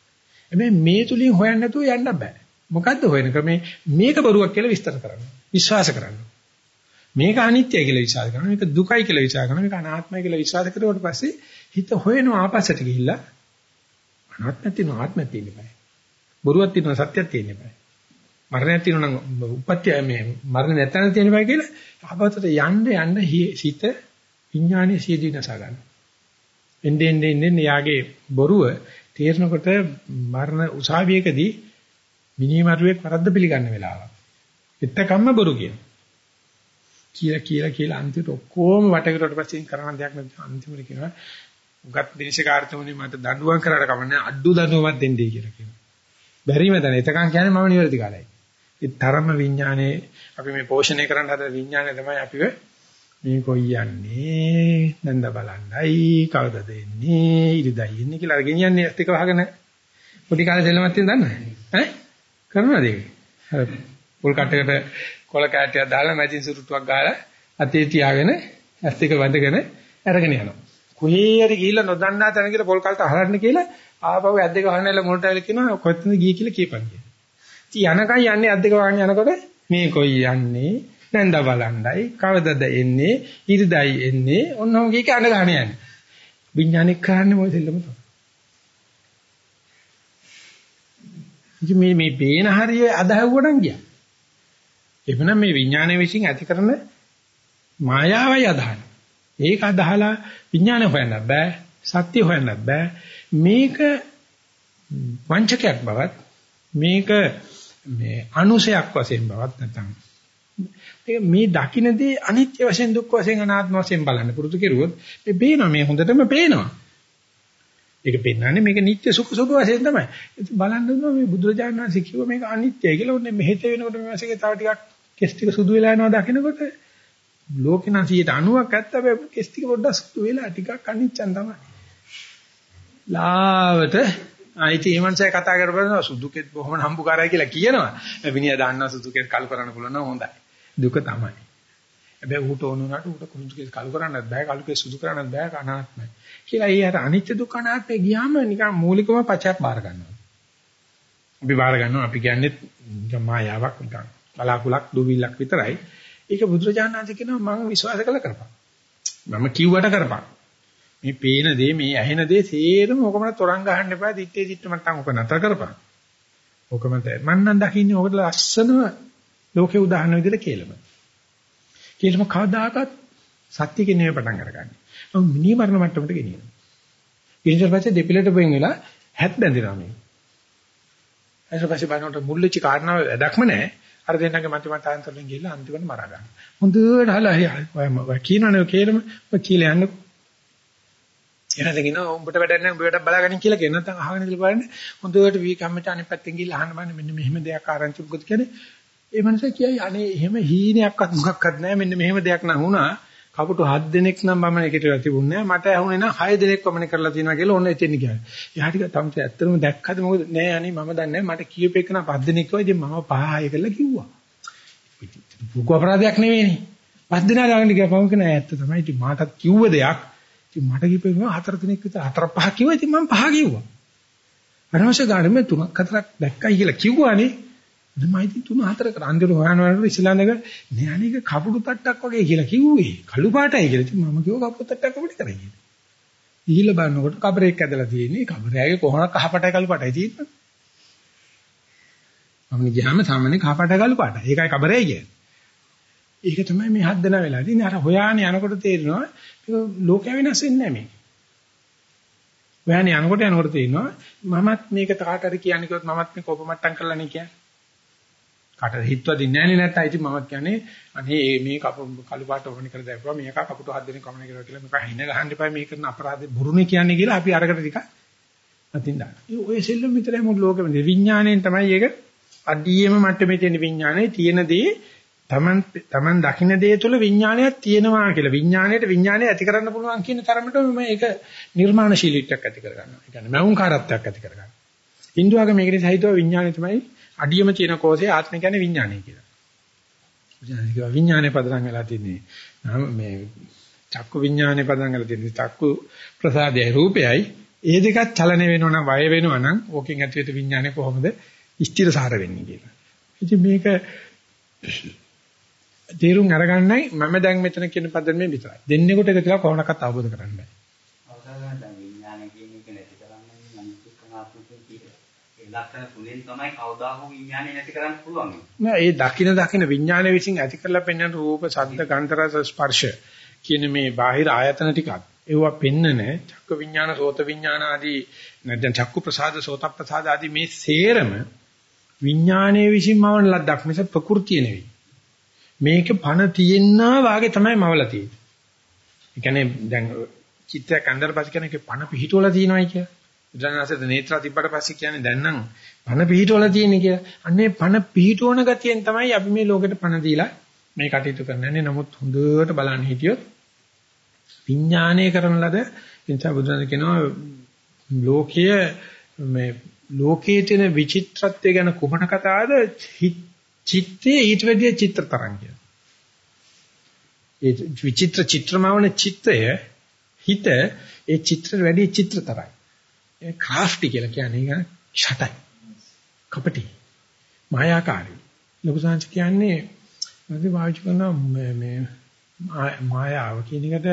හැබැයි මේ තුලින් හොයන්න නැතුව යන්න බෑ. මොකද්ද හොයන ක්‍රමේ මේක බොරුවක් කියලා විස්තර කරන්න. විශ්වාස කරන්න. මේක අනිත්‍යයි කියලා විශ්වාස කරනවා. මේක දුකයි කියලා විශ්වාස කරනවා. මේක අනාත්මයි කියලා විශ්වාස කරුවට පස්සේ හිත හොයනවා ආපස්සට ගිහිල්ලා අනාත්මයක් තියෙනවා ආත්මයක් තියෙන්න බෑ. බොරුවක් තියෙනවා සත්‍යයක් තියෙන්න බෑ. මරණයක් තියෙනවා නම් උපත්ය මේ මරණ නැත්නම් තියෙන්න බෑ කියලා ආපස්සට යන්න යන්න සිත විඥානයේ සියදී නසා ගන්න. එන්නේ එන්නේ එන්නේ යාගේ බොරුව තේරෙනකොට මරණ උසාවියකදී මිනිමරුවෙක් වරද්ද පිළිගන්න වෙලාවක්. එත්තකම්ම බොරු කියනවා. කියලා කියලා කියලා අන්තිමට ඔක්කොම වටකරට පස්සේ කරන දෙයක් නැත්නම් අන්තිමට කියනවා. උගත් දිනශකාර්තමුනේ මට දඬුවම් කරාට කමන්නේ අඩු දඬුවමක් දෙන්නයි කියලා කියනවා. බැරිම තැන. එතකන් කියන්නේ මම නිවැරදි කාලයි. ඒ තරම විඥානේ අපි මේ පෝෂණය කරන්න හදන විඥානේ තමයි අපිව මේ කොයි යන්නේ? නැන්ද බලන්නයි කවදද එන්නේ ඉරිදයි එන්නේ කියලා ගෙනියන්නේ ඇත්ත එක වහගෙන. පොඩි කාලේ දෙලමත් තියෙන දන්නවද? ඈ? කරනවද ඒක? පොල් කට්ටකට කොල කැටයක් දාලා මැදින් සුරුට්ටුවක් ගාලා අතේ තියාගෙන ඇස් දෙක වැඳගෙන අරගෙන යනවා. කොහේ හරි ගිහිල්ලා නොදන්නා තැන කියලා පොල් කල්ට අහරන්න කියලා ආපහු ඇස් දෙක වහන්නලා මොනට ඇවිල්ලා කියනවා කොහෙන්ද ගියේ කියලා කියපන් කියලා. ඉතින් යනකම් යන්නේ ඇස් දෙක වහන්න යනකොට මේ කොයි යන්නේ නැන්ද බලන්නයි කවදද එන්නේ ඉරිදයි එන්නේ ඔන්නෝම කීක අඬ ගන්න යන්නේ. විඥානික කරන්නේ මොකද දෙල්ලම තමයි. ඉතින් මේ මේ පේන හරිය අදහුවනම් ගියා. එවනම් මේ විඥානය විසින් ඇති කරන මායාවයි අදහන. ඒක අදහලා විඥානය හොයන්න බෑ, සත්‍ය හොයන්න බෑ. මේක වංචකයක් බවත් මේක මේ අනුසයක් වශයෙන් බවත් නැත්නම් ඒක මේ දකින්නේ අනිත්‍ය වශයෙන් දුක් වශයෙන් අනාත්ම වශයෙන් බලන්න පුරුදු කෙරුවොත් මේ පේනවා මේ හොඳටම පේනවා. ඒක පෙන්වන්නේ මේක නිත්‍ය සුඛ සුභ වශයෙන් තමයි. බලන්න මේ බුදුරජාණන් වහන්සේ කිව්ව මේක අනිත්‍යයි කියලා ඔන්නේ මෙහෙට වෙනකොට මේ මාසෙක තව ටිකක් කෙස් ටික සුදු වෙලා යනවා දකින්නකොට ලෝකේ නම් 90ක් ඇත්ත හැබැයි කෙස් ටික පොඩ්ඩක් සුදු වෙලා ටිකක් අනිච්චන් තමයි. ලාවට ආයිති මේ මනසයි කතා කරපුවා සුදු කෙත් බොහොම නම්බුකාරයි කියලා කියනවා. විනියා දාන්න සුදු කෙත් කළු කරන්න පුළුවන් නම් හොඳයි. දුක තමයි. හැබැයි ඌට ඕන උනාට ඌට කුරුදු කෙස් කළු කරන්නත් බෑ කළු කෙස් සුදු කරන්නත් බෑ අනාත්මයි. කියලා ඒ අර අනිත්‍ය දුක්ඛ අනාත්මේ ගියාම නිකන් මූලිකම පචයක් බාර ගන්නවා. අපි බාර ගන්නවා අපි කියන්නේ මායාවක් නිකන් බලාකුලක් දුවිල්ලක් විතරයි. ඒක බුදුරජාණන් වහන්සේ කියනවා මම විශ්වාස කළ කරපන්. මම කිව්වට කරපන්. මේ පේන දේ මේ ඇහෙන දේ සේරම ඔකම තරංග ගහන්න එපා. දිත්තේ දිත්ත මට්ටම් ඔක නතර කරපන්. ඔකම තමයි. මම නම් දකින්නේ ඔකට ලස්සනම ලෝකේ උදාහරණ විදිහට කියලාම. කියලාම කවදාකවත් සත්‍ය කියන්නේ පටන් අරගන්නේ. නමුත් මිනිහ මරණ මට්ටමට ගෙනියනවා. ඊට පස්සේ දෙපිලට වෙන් වෙලා හැත් බැඳිනවා මේ. ඊට පස්සේ බලනකොට මුල්ලෙච්ච කාරණාව වැඩක්ම නැහැ. අර දෙන්නගේ මත මතාන්තරෙන් ගිහලා අන්තිමට මරා ගන්න. හොඳට අහලා ඔය කියනවනේ කේලම ඔය කියලා යන්නකො. එනද කියන උඹට වැඩක් නැහැ උඹ වැඩක් බලාගන්න කියලා කියන. නැත්නම් අහගෙන ඉඳලා බලන්න. හොඳට වී කම්මට අනිත් පැත්තෙන් ගිහලා අහන්න බලන්න. මෙන්න මෙහෙම දෙයක් ආරංචි මොකද කියන්නේ ඒ මනස කියයි අනේ එහෙම හීනයක්වත් මොකක්වත් නැහැ. මෙන්න මෙහෙම දෙයක් නම් වුණා. කපුටු 7 දෙනෙක් නම් මම එකට තිබුණේ නැහැ මට ඇහුනේ නම් 6 දෙනෙක් වමනේ කරලා තියෙනවා කියලා ඔන්න එතෙන් ගියා. එයා ටික තමයි ඇත්තටම දැක්කද මොකද නෑ අනේ මම දන්නේ නැහැ මට කියූප එක නම් 5 දෙනෙක් වයි ඉතින් මම 5 6 කියලා කිව්වා. පුකු අපරාධයක් නෙවෙයිනේ. 5 දෙනා ළඟට ගියාම කිව්වා ඇත්ත තමයි ඉතින් මාටත් කිව්ව දෙයක්. ඉතින් මට කිව්වෙම 4 දිනක් විතර 4 5 කිව්වා ඉතින් මම 5 කිව්වා. අනවශ්‍ය ගානේ මේ 3ක් 4ක් දැක්කයි කියලා කිව්වානේ. මයිති තුන හතර කර අන්තිම හොයන වෙලාවට ඉස්ලාමයක න්යානික කපුඩු තට්ටක් වගේ කියලා කිව්වේ කළු පාටයි කියලා. ඉතින් මම කිව්වා කපුඩු තට්ටක් අපිට කරයි කියලා. ඊළ බලනකොට කබරේක් ඇදලා තියෙන්නේ. කබරයාගේ කොහොමද කහපටයි කළු පාටයි තියෙන්නේ. මම ගියාම සාමාන්‍ය කහපටයි කළු පාටයි. ඒකයි කබරේ කියන්නේ. ඒක තමයි මේ හත් දෙනා වෙලා තියෙන්නේ. අර හොයානේ යනකොට තේරෙනවා මේක ලෝකය වෙනස් වෙන්නේ නැහැ මේ. හොයානේ යනකොට යනකොට තේරෙනවා මමත් මේක කාට හරි කියන්නේ කිව්වොත් මමත් මේ කොපමට්ටම් කරලා නේ කියන්නේ. කාටද හිතවදින්නේ නැහැ නේ නැත්නම් ඉතින් මම කියන්නේ අනේ මේ කළු පාට ඕනේ කර දැපුවා මේක කපුට හත් දෙනෙක් කමන කියලා කියලා මේක හින ගහන්න එපා මේ කරන අපරාධේ බොරුනේ කියන්නේ කියලා අපි අරකට ටිකක් අතින් දාන. ඒ ඔය සෙල්ලම් විතරයි මුළු ලෝකෙම විඥාණයෙන් තමයි ඒක අඩියේම මට්ටමේ තියෙන විඥානේ තියෙන දේ Taman Taman දකින්න දේ තුළ විඥානයක් තියෙනවා කියලා විඥාණයට විඥානය ඇති කරන්න පුළුවන් කියන තරමට මේක නිර්මාණශීලීත්වයක් ඇති කරගන්නවා. ඒ කියන්නේ මෞංකාරත්වයක් ඇති කරගන්නවා. Hindu ආගම මේකේ සහිතව විඥානය තමයි අඩියම තියෙන කෝෂයේ ආත්ම කියන්නේ විඥානය කියලා. විඥානය කියලා විඥානේ පදනම් වෙලා තින්නේ. මේ චක්කු විඥානේ පදනම් වෙලා තින්නේ. චක්කු ප්‍රසාදයේ රූපයයි ඒ දෙකත් චලන වෙනවා නම් වය වෙනවා නම් ඕකෙන් ඇතුළත විඥානේ කොහොමද ස්ථිරසාර වෙන්නේ කියලා. ඉතින් මේක තේරුම් අරගන්නයි මම දැන් මෙතන කියන පදන්නේ විතරයි. දෙන්නෙකුට ඒක කියලා කොහොමනක්වත් අවබෝධ කරන්න බෑ. ලක්ෂණ තුනෙන් තමයි කවදා හෝ විඥානය නැති කරන්න පුළුවන්. නෑ ඒ දකින දකින විඥානය විසින් ඇති කරලා පෙන්වන රූප, ශබ්ද, ගන්ධ, රස, ස්පර්ශ කියන මේ බාහිර ආයතන ටිකක් ඒවා පෙන්නන චක්ක විඥාන, සෝත විඥාන ආදී නැත්නම් චක්කු ප්‍රසාද, සෝත ප්‍රසාද ආදී මේ සේරම විඥානයේ විසින්ම වන ලද්දක් මිස ප්‍රകൃතිය නෙවෙයි. මේක පණ තියෙනා වාගේ තමයි මවලා තියෙන්නේ. ඒ කියන්නේ දැන් චිත්‍රයක් අnder පස්සේ කෙනෙක් පණ පිහිටවලා තියෙනවායි කියලා. බුදුරජාණන්සේද නේත්‍රා තිබ්බට පස්සේ කියන්නේ දැන් නම් පණ පිහිටවල තියෙන්නේ කියලා. අන්නේ පණ පිහිටවන ගතියෙන් තමයි අපි මේ ලෝකෙට පණ දීලා මේ කටයුතු කරන්නේ. නමුත් හොඳට බලන්න හිටියොත් විඥානය කරන ලද නිසා බුදුරජාණන් කියනවා ලෝකයේ මේ ලෝකයේ තියෙන විචිත්‍රත්වය ගැන කුමන කතාවද චිත්තේ ඊට වැඩිය චිත්‍රතරං කියලා. ඒ විචිත්‍ර චිත්‍රමවන චිත්තය හිත ඒ චිත්‍ර වැඩි චිත්‍රතරයි. ඒ ක්‍රාෆ්ටි කියලා කියන්නේ ඒක ෂටයි. කපටි. මායාකාරී. ලොකු සංච කියන්නේ මම වාචික කරන මේ මායාව කියන එකට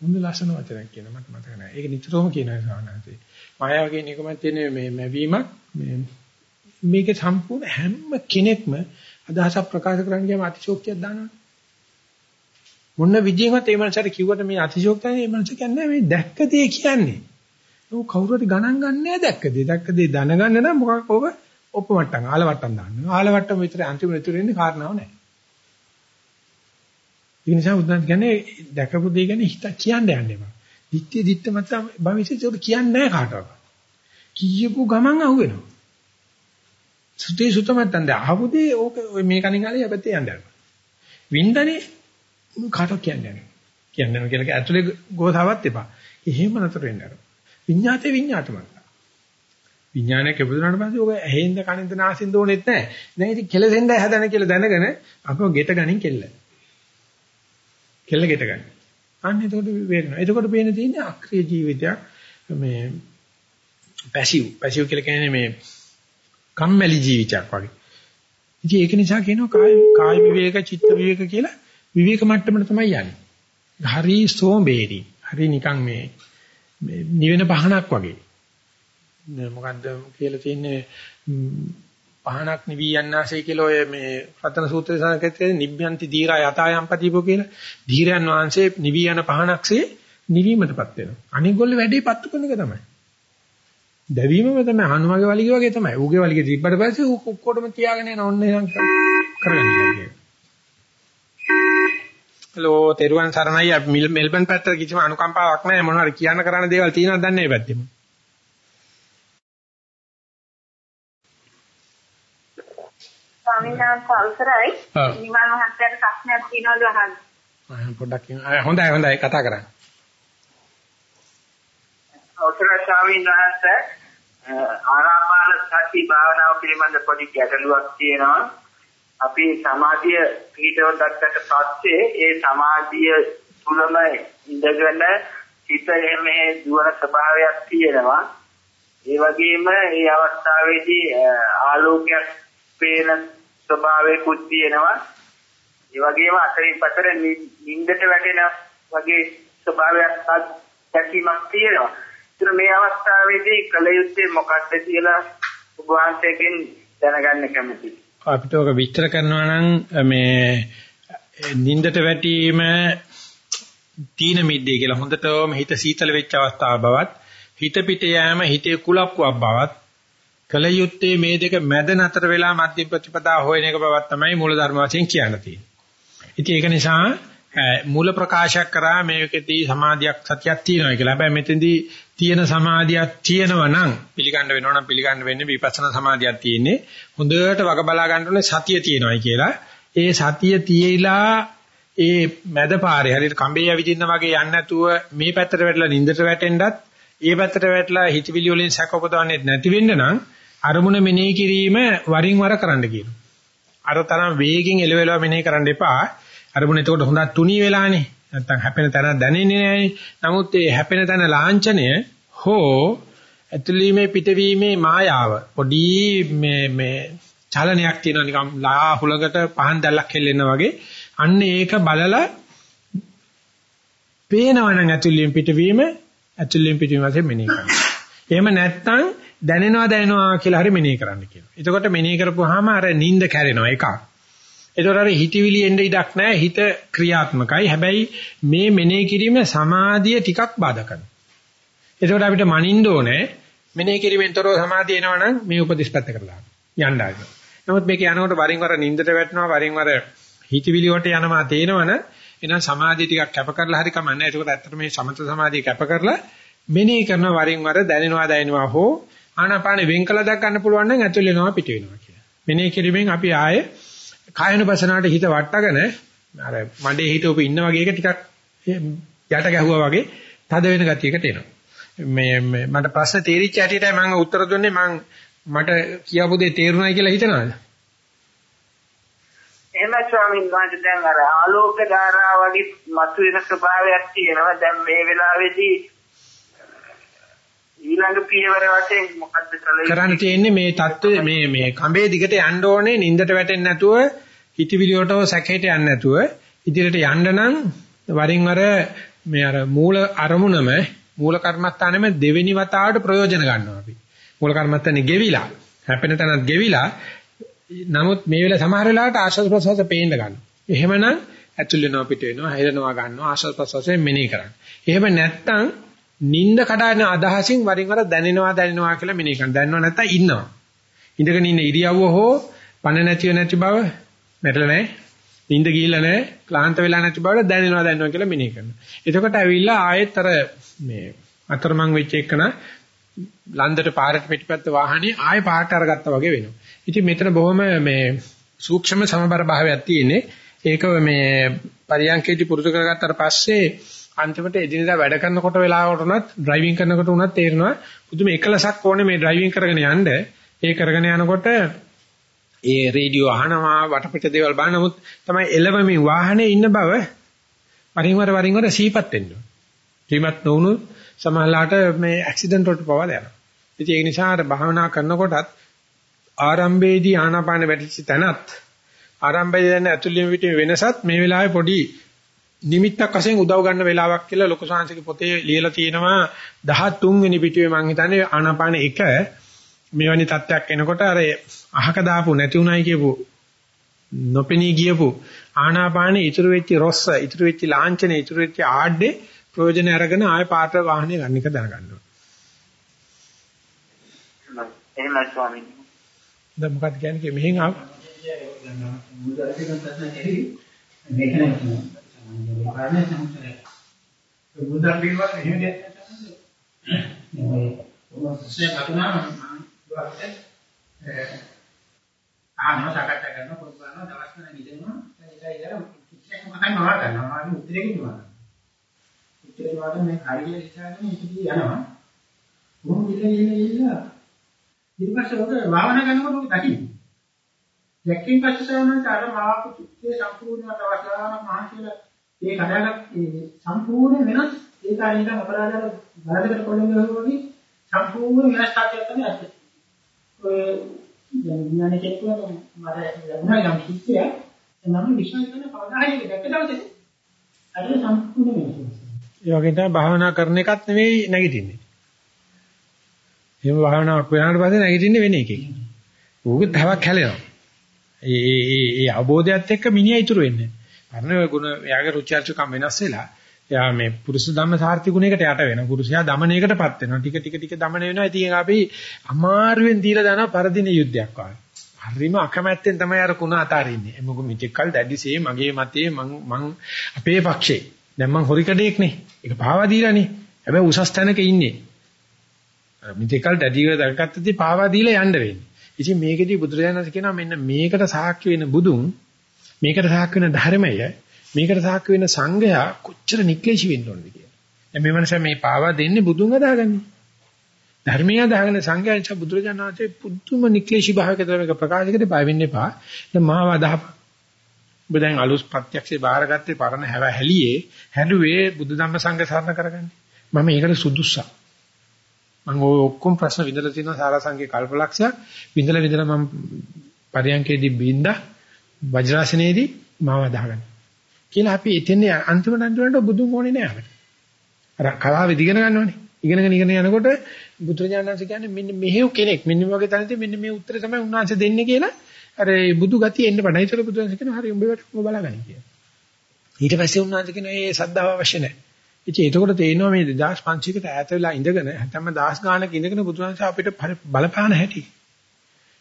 හොඳ ලස්සන වචනයක් කියන මට මතක නැහැ. ඒක නිතරම කියනවා සාමාන්‍යයෙන්. මායාව කියන එකම තියෙන මේ මැවීමක් මේ මේක සම්පූර්ණ හැම කෙනෙක්ම අදහසක් ප්‍රකාශ කරන්න ගියාම අතිශෝක්තියක් දානවා. මොන විදියෙන්වත් ඒ මනසට කිව්වට මේ අතිශෝක්තිය මේ මනස කියන්නේ මේ දැක්ක දේ කියන්නේ. ਉਹ කවුරු හරි ගණන් ගන්නෑ දැක්කදී. දැක්කදී දැනගන්න නම් මොකක් ඕක ඔප්පමට්ටම් ආලවට්ටම් දාන්න. ආලවට්ටම් විතරේ අන්තිම ඉතුරු වෙන්නේ කාරණාව නැහැ. ඒ නිසා උදාන කියන්නේ දැකපු දේ ගැන හිත කියන්න යන්න එපා. ditthිය ditta මත භවිෂ්‍යයට කියන්නේ නැහැ කාටවත්. කියපු ගමන් අහුවෙනවා. සුතේ සුතමත්තන් දැන් අහපු දේ ඕක මේ කණින් ආලේ යපතේ යන්න යනවා. වින්දනේ කාටවත් කියන්නේ නැහැ. කියන්නේ නැහැ කියලා ඇතුලේ ගෝසාවක් එපා. එහෙම නතර වෙන්න අර. විඤ්ඤාතේ විඤ්ඤාතමත්. විඥානයක් ඉපදුනාට පස්සේ ඔක ඇහෙන්ද කනින්ද නාසින්ද ඕනෙත් නැහැ. දැන් ඉතින් කෙලසෙන්ද හැදන කියලා දැනගෙන අපව ගෙට ගනින් කෙල්ල. කෙල්ල ගෙට ගන්න. අන්න එතකොට වේරෙනවා. එතකොට පේන තියෙන්නේ අක්‍රීය ජීවිතයක් මේ පැසිව්. පැසිව් කියලා කියන්නේ මේ කම්මැලි ජීවිතයක් වගේ. ඉතින් ඒක නිසා කියනවා කාය කාය විවේක චිත්ත විවේක කියලා විවේක මට්ටමට තමයි යන්නේ. හරි සෝඹේරි. හරි නිකන් මේ නිවෙන පහනක් වගේ. මොකද්ද කියලා තියෙන්නේ පහනක් නිවි යන්නාසේ කියලා ඔය මේ රතන සූත්‍රයේ සඳහන් නිබ්බන්ති දීරා යතායම්පතිපෝ කියලා ධීරයන් වහන්සේ නිවි යන පහනක්සේ නිවීමටපත් වෙනවා. අනිගොල්ලෝ වැඩේ පත්තු කරන එක තමයි. දැවීමම තමයි හනුමගේ වලිගය වගේ තමයි. ඌගේ වලිගය තිබ්බට පස්සේ ඌ ඔක්කොටම තියාගෙන යන ඔන්න එනම් කරගන්න කියන්නේ. හලෝ තෙරුවන් සරණයි මෙල්බන් පැත්තට කිසිම අනුකම්පාවක් නැහැ මොනවාරි කියන්න කරන්න දේවල් තියෙනවද දන්නේ නැහැ පැත්තෙම. ස්වාමීන් වහන්සේ අවසරයි. නිමල් මහත්තයාට ප්‍රශ්නයක් තියෙනවද අහන්න? පොඩ්ඩක් හොඳයි හොඳයි කතා කරන්න. අවසරයි ස්වාමීන් වහන්සේ ආනාපාන සති භාවනාව පිළිබඳ පොඩි ගැටලුවක් තියෙනවා. අපි සමාධිය පිටව දැක්කට පස්සේ ඒ සමාධිය තුලම ඉඳගෙන හිත එමේ දුවන ස්වභාවයක් තියෙනවා. ඒ වගේම මේ අවස්ථාවේදී ආලෝකයක් පේන ස්වභාවයකුත් තියෙනවා. ඒ වගේම අතරින් පතර නිින්දට වැටෙන වගේ ස්වභාවයක් දැකීමක් තියෙනවා. ඒතර මේ අවස්ථාවේදී කල යුත්තේ මොකක්ද කියලා ඔබ වහන්සේගෙන් දැනගන්න කැමතියි. අපිට ඔක විස්තර කරනවා නම් මේ නිින්දට වැටීම තීන මිද්දේ කියලා හොඳටම හිත සීතල වෙච්ච අවස්ථාව බවත් හිත පිට යෑම හිතේ කුලප්පුවක් බවත් කල යුත්තේ මේ දෙක මැද නතර වෙලා මධ්‍ය ප්‍රතිපදා හොයන එක බවක් තමයි මූල ධර්ම වශයෙන් කියන්න තියෙන්නේ. ඉතින් ඒක නිසා මූල ප්‍රකාශයක් කරා මේකෙදී සමාධියක් සතියක් තියෙනවා කියලා. හැබැයි මෙතෙන්දී තියෙන සමාධියක් තියෙනවා නම් පිළිගන්න වෙනවා නම් පිළිගන්න වෙන්නේ විපස්සනා සමාධියක් තියෙන්නේ. හොඳට වග බලා ගන්න ඕනේ සතිය තියෙනවායි කියලා. ඒ සතිය තියෙයිලා ඒ මැද පාරේ හරියට කඹේ යවිදින්න වගේ යන්නේ නැතුව මේ පැත්තට වැටලා නින්දට වැටෙන්නත් ඒ පැත්තට වැටලා හිතවිලි වලින් සැක උපදවන්නේ නැති වෙන්න නම් අරමුණ මෙනෙහි කිරීම වරින් වර කරන්න කියනවා. අර තරම් වේගෙන් එලවෙලව මෙනෙහි කරන්න එපා. අරමුණ එතකොට හොඳට තුනී වෙලානේ. නැත්තම් හැපෙන තැන දැනෙන්නේ නැහැ. නමුත් ඒ හැපෙන තැන ලාංඡනය හෝ ඇතුළීමේ පිටවීමේ මායාව පොඩි මේ මේ චලනයක් තියෙනවා නිකන් ලාහුලකට පහන් දැල්ලක් හෙල්ලෙන වගේ. අන්න ඒක බලලා පේනවනම් ඇතුළීම් පිටවීම ඇතුළීම් පිටවීම වශයෙන් මෙනෙහි කරනවා. එහෙම නැත්නම් දැනෙනවා දැනෙනවා කියලා හරි මෙනෙහි කරන්න කියනවා. එතකොට මෙනෙහි කරපුවාම අර නිින්ද කැරෙනවා එකක්. එතකොට අර හිතවිලි එන්න ඉඩක් නැහැ හිත ක්‍රියාත්මකයි. හැබැයි මේ මෙනෙහි කිරීම සමාධිය ටිකක් බාධා කරනවා. එතකොට අපිට මනින්න ඕනේ මෙනෙහි කිරීමෙන් තොරව සමාධිය එනවනම් මේ උපදිස් පැත්තකට දාන්න. යන්න ආගෙන. නමුත් මේක යනකොට වරින් වර නිින්දට වැටෙනවා වරින් වර හිතවිලි වලට යනවා තේනවනම් එහෙනම් සමාධිය ටිකක් කැප කරලා හරි කමන්නේ. ඒකට ඇත්තට මේ සමත සමාධිය කැප කරලා මෙනෙහි කරන වරින් වර දැනෙනවා දැනෙනවා හෝ ආනාපානෙ වෙන් කළා දැක් ගන්න පුළුවන් නම් ඇතුල් වෙනවා පිට වෙනවා කියලා. මෙනෙහි කිරීමෙන් අපි ආයේ කායනුපසනාවට හිත වට්ටගෙන අර මඩේ හිටවපු ඉන්න වගේ එක ටිකක් යට ගැහුවා වගේ තද වෙන ගතියකට එනවා. මේ මට ප්‍රශ්න තේරිච්ච හැටියටයි මම උත්තර දුන්නේ මම මට කියපු දේ තේරුණායි කියලා හිතනවාද? එහෙම ස්වාමීන් වහන්සේ දැන් අර ආලෝක ධාරා වගේ මතුවෙන ස්වභාවයක් තියෙනවා. දැන් මේ වෙලාවේදී ඊළඟ පියවර වශයෙන් මොකද්ද කරන්න තියෙන්නේ මේ தත්ත්වය මේ මේ කඹේ දිගට යන්න ඕනේ නින්දට වැටෙන්නේ නැතුව හිතවිලි වලට සැකේට යන්නේ නැතුව ඉදිරියට යන්න නම් වරින් වර මේ අර මූල අරමුණම මූල කර්මස්ථානෙම දෙවෙනි වතාවට ප්‍රයෝජන ගන්නවා අපි මූල කර්මස්ථානේ ගෙවිලා හැපෙන තැනත් ගෙවිලා නමුත් මේ වෙලාව සමහර වෙලාවට ආශ්වාස ප්‍රශ්වාස පේන්න ගන්නවා එහෙමනම් ඇතුල් වෙනවා පිට වෙනවා හැදෙනවා ගන්නවා ආශ්වාස ප්‍රශ්වාසයෙන් මෙනෙහි කරන්න එහෙම නැත්නම් නිින්ද කඩන අදහසින් වරින් වර දැනෙනවා දැනෙනවා කියලා මෙනෙහි කරන. දැනනවා නැත්තම් ඉන්නවා. ඉඳගෙන ඉන්න ඉරියව්ව හෝ පණ නැතිව නැති බව නැටල නැහැ. නිින්ද ගිහිල්ලා නැහැ, ක්ලාන්ත වෙලා නැති බවට දැනෙනවා දැනෙනවා කියලා මෙනෙහි කරනවා. එතකොට ඇවිල්ලා ආයෙත් අර මේ අතරමං වෙච්ච එකන ලන්දට පාරට පිටිපැත්ත වාහනේ ආයෙ පාරට අරගත්තා වගේ වෙනවා. ඉතින් මෙතන බොහොම මේ සූක්ෂම සමබර භාවයක් තියෙන්නේ. ඒක මේ පරියන්කේදී පුරුදු කරගත්තාට පස්සේ අන්තිමට එදිනෙදා වැඩ කරනකොට වෙලාවට උනත් ඩ්‍රයිවිං කරනකොට උනත් තේරෙනවා පුදුම එකලසක් ඕනේ මේ ඩ්‍රයිවිං කරගෙන යන්න. ඒ කරගෙන යනකොට ඒ රේඩියෝ අහනවා වටපිට දේවල් බලන නමුත් තමයි එළවමින් වාහනේ ඉන්න බව වරින් වර වරින් වර සීපත් වෙන්න ඕනේ. සීමත් නොවුණු සමහරලාට මේ ඇක්සිඩන්ට් වලට පවා යනවා. ඉතින් ඒ නිසා අර භාවනා කරනකොටත් ආරම්භයේදී ආනාපාන වැටිච්ච තැනත් ආරම්භයේ දැන ඇතුළේම පිටේ වෙනසත් මේ වෙලාවේ පොඩි නිමිත්තක් වශයෙන් උදව් ගන්න වෙලාවක් කියලා ලොකු සාංශික පොතේ ලියලා තියෙනවා 13 වෙනි පිටුවේ මම හිතන්නේ ආනාපාන 1 මෙවැනි තත්ත්වයක් එනකොට අර අහක දාපු නැති උනායි කියපු නොපෙනී ගියපු ආනාපානෙ ඉතුරු වෙච්ච රොස්ස ඉතුරු වෙච්ච ලාංඡනේ ඉතුරු වෙච්ච ආඩේ ප්‍රයෝජන අරගෙන ආය පාට වාහනේ ගන්න එක දැනගන්න ඕනේ. එහෙමයි ස්වාමීනි. දැන් මොකක්ද කියන්නේ මෙහෙන් ආව? බුදුන් පිළිවෙල එහෙම දෙයක් නැහැ. ඔය ඔස්සේ කතුනා මම දුක්ට ආනෝ සාකච්ඡා කරනවා පොත් බලනවා දවස් ගණන් ඉඳිනවා ඒකයි අර කිසිම මොකක්ද නවා ගන්නවා මම උත්තරේ කියනවා උත්තරේ වාද මේ හරිය ඉස්සරහින් ඉතිරි යනවා. මොහොම ඉල්ල ඉල්ල ඉල්ල ඊට පස්සේ ඔක භාවනා කරනකොට ඔක දකින්න. දැක්කින් පස්සේ සමහරවිට අර මාපු චිත්තේ සම්පූර්ණව දවස් ගානක් මහා කියලා. ඒ කඩාගත් සම්පූර්ණ වෙනස් ඒක අනික අපරාධවල බලදකට කොළඹ වගේ සම්පූර්ණ වෙනස් තාක්ෂයක් තමයි ඇත්තේ ඔය විඥාන කෙනෙකුට මට ලැබුණා යම් කිසියක් මම විශ්වාස කරන කවදාහරි දැක්ක දවසේ අර සම්පූර්ණ වෙනවා. ඒ වගේ තමයි භාවනා කරන එකත් නෙවෙයි නැගිටින්නේ. එහෙම භාවනාවක් වෙනාට පස්සේ නැගිටින්නේ වෙන එකකින්. ඌක තවක් හැලෙනවා. ඒ ඒ ඒ අවබෝධයත් එක්ක මිනිහා ඉතුරු වෙන්නේ. අරන ඔය ගුණ එයාගේ රුචර්චකම් වෙනස් වෙලා එයා මේ පුරුෂ ධම්ම සාර්ථි ගුණයකට යට වෙනවා. පුරුෂයා দমনයකටපත් වෙනවා. ටික ටික ටික দমন වෙනවා. ඉතින් අපි අමාරුවෙන් දීලා දානවා පරදින යුද්ධයක් වගේ. හරිම අකමැත්තෙන් තමයි අර කුණ අතාරින්නේ. මොකද මෙතෙක්කල් දැඩිසේ මගේ මතේ මං මං අපේ පක්ෂේ. දැන් මං හොරිකඩේක් නේ. ඒක පාවා දීලානේ. හැබැයි උසස් තැනක ඉන්නේ. මෙතෙක්කල් දැඩිව දරගත්තදී පාවා දීලා යන්න වෙන්නේ. ඉතින් මේකෙදී බුදුරජාණන් කියනවා මෙන්න මේකට සාක්ෂි වෙන බුදුන් මේකට සාක්ෂි වෙන ධර්මය මේකට සාක්ෂි වෙන සංඝයා කොච්චර නික්ලේශී වෙන්න ඕනද කියලා. දැන් මේ මනස මේ පාවා දෙන්නේ බුදුන් අදාගන්නේ. ධර්මීය අදාගෙන සංඝයා නිසා බුදුරජාණන් වහන්සේ පුදුම නික්ලේශී භාවයකට මේක ප්‍රකාශ කරේ බය වෙන්න එපා. දැන් මාව අදහප. ඔබ දැන් අලුස් ප්‍රත්‍යක්ෂේ බාරගත්තේ පරණ හැව හැලියේ හැලුවේ බුදු ධම්ම සංඝ සරණ කරගන්නේ. මම ඒකට සුදුස්සා. මම ඔය ඔක්කොම ප්‍රශ්න විඳලා තියෙනවා සාරා සංඝේ කල්පලක්ෂයක් විඳලා විඳලා මම පරියන්කේදී බින්දා වජ්‍රාසනයේදී මාව අදාගන්න. කියලා අපි එතෙන් අන්තිමට අන්තිමට බුදුන් ඕනේ නෑ අපිට. අර කලාවේ දිගන ගන්නවනේ. ඉගෙනගෙන ඉගෙන යනකොට බුදුරජාණන් වහන්සේ කියන්නේ මෙන්න මෙහෙව කෙනෙක් මෙන්න මේ වගේ තැනදී මෙන්න මේ උත්තරේ තමයි උන්වහන්සේ දෙන්නේ කියලා අර බුදු ගතිය එන්න බඩයි. ඒතර බුදුරජාණන් කියනවා හරි උඹ වට උඹ බලාගන්න කියලා. ඊට පස්සේ උන්වහන්සේ කියනවා මේ සද්ධාව අවශ්‍ය නැහැ. ඉතින් එතකොට තේිනවා මේ 2500කට ඈත වෙලා ඉඳගෙන හැතැම්ම දහස් ගානක ඉඳගෙන බුදුරජාණන් අපිට බලපාන හැටි.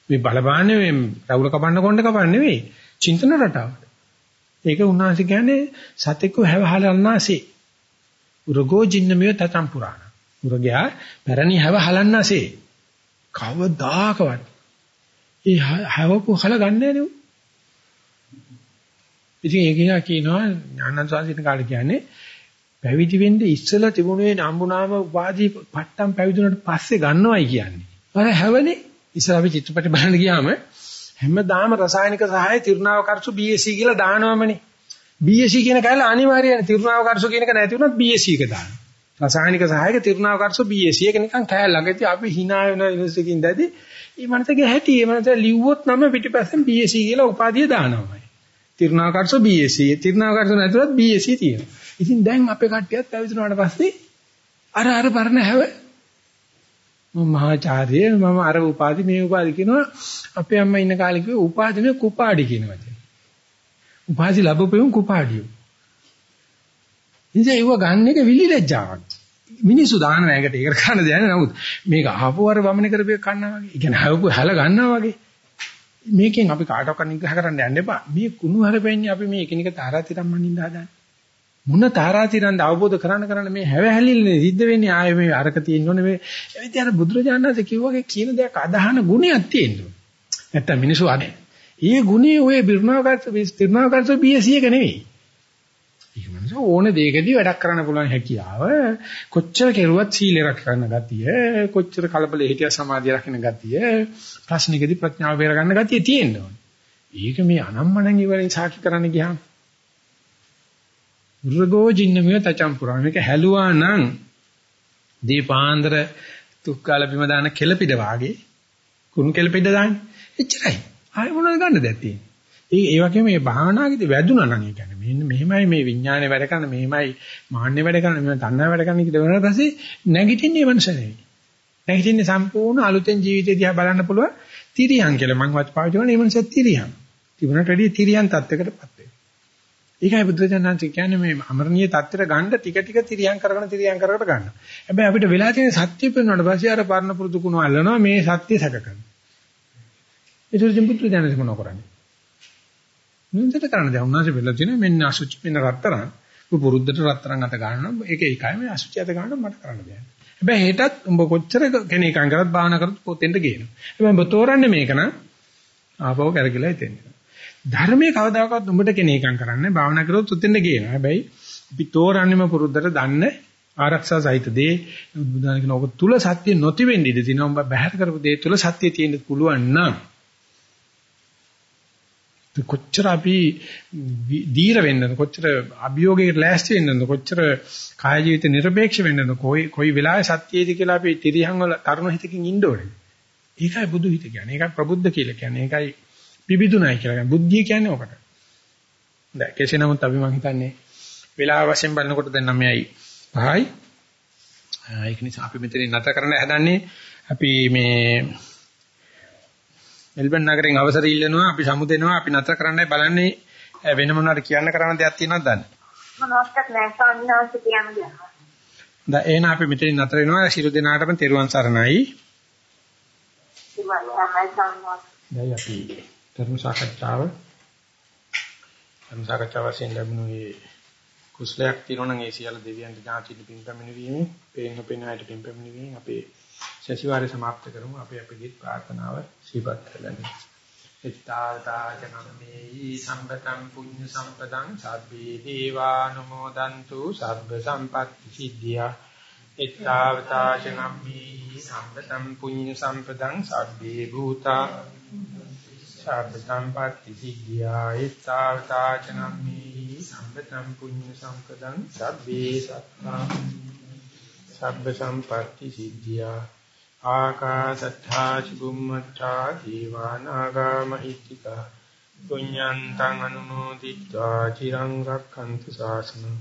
මේ බලපාන්නේ මේ රවුල කපන්න කොණ්ඩ කපන්න නෙවෙයි. චින්තන රටාවට. ඒක උන්වහන්සේ කියන්නේ සතෙකු හැවහලන්නාසේ. උරගෝ ජින්නමිය තතම් පුරාණ. උරගයා පැරණි හැවහලන්නාසේ. කවදාකවත් ඒ හැවපු හල ගන්නෑ නේ. ඉතින් ඒක කියනවා ඥානන්ත සාසින කාලේ කියන්නේ පැවිදි වෙන්න ඉස්සලා තිබුණේ නම්බුනාම උපාධි පට්ටම් පැවිදුනට පස්සේ ගන්නවයි කියන්නේ. අර හැවනේ ඉස්සලා අපි චිත්‍රපට බලන්න ගියාම හැමදාම රසායනික සහාය තිරුණාවකර්සු BSc කියලා දානවමනේ. BSc කියන කැල අනිවාර්යයෙන් තිරුණාවකර්සු කියන එක නැති වුණත් BSc එක දානවා. රසායනික සහායක තිරුණාවකර්සු BSc එක නිකන් කැල ළඟදී අපි hina වෙන යුනිවර්සිටි එකකින් දැදි මේ මනසගේ හැටි මේ මනස ලිව්වොත් නම පිටිපස්සෙන් BSc කියලා උපාධිය දානවායි. තිරුණාවකර්සු BSc තිරුණාවකර්සු නැතුවත් BSc තියෙනවා. ඉතින් දැන් අපේ කට්ටියත් පැවිදුනාට පස්සේ අර අර පරණ හැව මම මහාචාර්ය මම අර උපාධි මේ උපාධි කියනවා අපේ අම්මා ඉන්න කාලේ කිව්ව උපාධි නේ කුපාඩි කියන වචනේ. උපාධි ලැබපෙවුන් කුපාඩියෝ. ඉතින් ඒව ගන්න එක විලිලැජ්ජාවක්. මිනිස්සු දාන වැයකට ඒක ගන්න දෙයක් නමුත් මේක ආපුවර වමන කරපේ කන්නා වගේ. ඒ කියන්නේ හවපු හැල ගන්නවා වගේ. මේකෙන් අපි කාටවත් නිග්‍රහ කරන්න යන්න එපා. මේ කුණු හරපෙන්නේ අපි මේ එකිනෙක තාරාතිරම් මනින්න හදන්නේ. මොන තාරාතිරම්ද අවබෝධ කරන්න කරන්න මේ හැවහැලිල්ලනේ සිද්ධ වෙන්නේ ආයේ මේ අරක තියෙන්න ඕනේ මේ එවිට අර බුදුරජාණන් වහන්සේ කිව්වාගේ කියන දෙයක් අදහන ගුණයක් තියෙන්න ඕනේ. නැත්තම් මිනිස්සු අනේ. ඒ ගුණේ ඔය බිර්නාවකත් බිර්නාවකත් BSc එක නෙවෙයි. ඒක මනස ඕන දෙයකදී වැඩක් කරන්න පුළුවන් හැකියාව කොච්චර කෙරුවත් සීල රැකගන්න ගතිය කොච්චර කලබලෙ හිටිය සමාධිය රකින්න ගතිය ප්‍රශ්නිකදී ප්‍රඥාව බේර ගන්න ගතිය තියෙන්න ඕනේ. ඒක මේ අනම්මනම් ඉවරින් සාකි කරන්න ගියාම උර්ගෝ ජින්නමිය තචම්පුරා මේක හැලුවා නම් දීපාන්දර තුක්කාල බිම දාන කෙලපිඩ වාගේ කුණු කෙලපිඩ දාන්නේ එච්චරයි ආයෙ මොනවද ගන්න දෙයක් තියෙන්නේ ඒ ඒ වගේම මේ භාවනාවේදී වැදුනා නම් ඒ කියන්නේ මෙන්න මෙහෙමයි මේ විඥානේ වැඩ කරන මෙහෙමයි මාන්නේ වැඩ කරන මෙහෙමයි තණ්හා වැඩ කරන කියලා වෙනාට පස්සේ නැගිටින්නේ මනස නෙවෙයි. නැගිටින්නේ සම්පූර්ණ අලුතෙන් ජීවිතය දිහා බලන්න පුළුවන් තිරියන් කියලා මම වත් පාවිච්චි කරන මේ මනසත් තිරියන්. තිබුණට වැඩිය තිරියන් තත්යකටපත් වෙනවා. ඒකයි බුදුරජාණන් කියන්නේ මේ අමරණීය தත්තර ගන්න ටික ටික තිරියම් කරගෙන තිරියම් කරකට ගන්න. හැබැයි අපිට වෙලා තියෙන සත්‍ය පෙන්වන්නට පස්සේ අර පරණ පුරුදු කුණ අල්ලනවා මේ සත්‍ය සැක කරනවා. ඒක ඉතින් බුදුරජාණන් මොනව කරන්නේ? නින්දට කරන්න දැන් උන්වහන්සේ වෙලා තියෙන මෙන්න අසුචි මෙන්න රත්තරන්. පුරුද්දට රත්තරන් අත ගන්නවා. ඒක ඒකයි මේ අසුචි අත ගන්නවා මට කරන්න බෑ. හැබැයි හෙටත් උඹ කොච්චර කෙනෙක් අං කරත් බාහන කරත් පොතෙන්ට ගේනවා. හැබැයි උඹ තෝරන්නේ මේක නම් ආපහු කරගිලා හිතෙන්න. ධර්මයේ කවදාකවත් උඹට කෙනෙක්ම් කරන්නේ භාවනා කරොත් උතෙන්ද ගේනවා. හැබැයි අපි තෝරන්නේම පුරුද්දට දන්න ආරක්ෂා සහිත දේ බුදුන් කියන ඔබ තුල සත්‍ය නොති වෙන්න ඉඩ තියෙනවා. උඹ බහැර කරපු දේ තුල සත්‍ය තියෙන්න පුළුවන් නම් කොච්චර අපි දීර වෙන්නද කොච්චර අභියෝගයකට ලෑස්ති වෙන්නද කොච්චර කාය ජීවිත නිර්පේක්ෂ වෙන්නද කොයි කොයි වෙලාවේ සත්‍යයේද කියලා අපි තිරියන් වල තරුණ හිතකින් ඉන්න ඕනේ. ඒකයි බුදු හිත කියන්නේ. ඒකයි ප්‍රබුද්ධ කියලා කියන්නේ. ඒකයි පිබිදුණයි කියලා කියන්නේ. බුද්ධිය කියන්නේ ඔකට. දැන් කෙසේ නමුත් අපි මං හිතන්නේ වෙලාව වශයෙන් බලනකොට දැන් 9යි 5යි. ඒක නිසා අපි මෙතනින් නැත කරන්න හදන්නේ අපි මේ මෙල්බන් නගරෙන් අවසර ඉල්ලනවා අපි සමුදෙනවා අපි නැතර කරන්නයි බලන්නේ වෙන මොනවාට කියන්න කරන්න දෙයක් තියෙනවද දන්නේ මොනවත්ක් නැහැ සාමිනාංශ කියන්න. දැන් එහෙනම් අපි මෙතනින් නැතර වෙනවා ශිරු දිනාටම තෙරුවන් සරණයි. දැන් අපි ධර්ම සාකච්ඡාව. ධර්ම සාකච්ඡාව වශයෙන් ලැබුණු මේ කුසලයක් තියෙනවා නම් ඒ සියලු දෙවියන් ඥාතිින් පින්පැමිණ වීමෙන් පේන පේන අයට පින්පැමිණ වීමෙන් අපේ සතිವಾರය සමාප්ත කරමු. අපේ අපේ ගීත ප්‍රාර්ථනාව සිහිපත් කරගන්න. ඉත්තාතා ජනමේ සම්පතං පුඤ්ඤ සම්පතං සබ්බේ දේවා නමෝදන්තු සබ්බ සම්පත්ති සිද්ධියා. ඉත්තාවතා ජනමේ සම්පතං පුඤ්ඤ සම්පතං සබ්බේ භූතා. සබ්බ සම්පත්ති සිද්ධියා එත්තාවතාචනම්මේ සම්පතං පුඤ්ඤ සම්පතං සබ්බේ සත්තා. සබ්බ සම්පත්ති සිද්ධියා. ආකාශත්තා චුම්මත්තා දීවානාගා මහිත්‍තිකා. පුඤ්ඤන්තං අනුමෝදිත්වා චිරං රක්ඛන්තු ශාසනං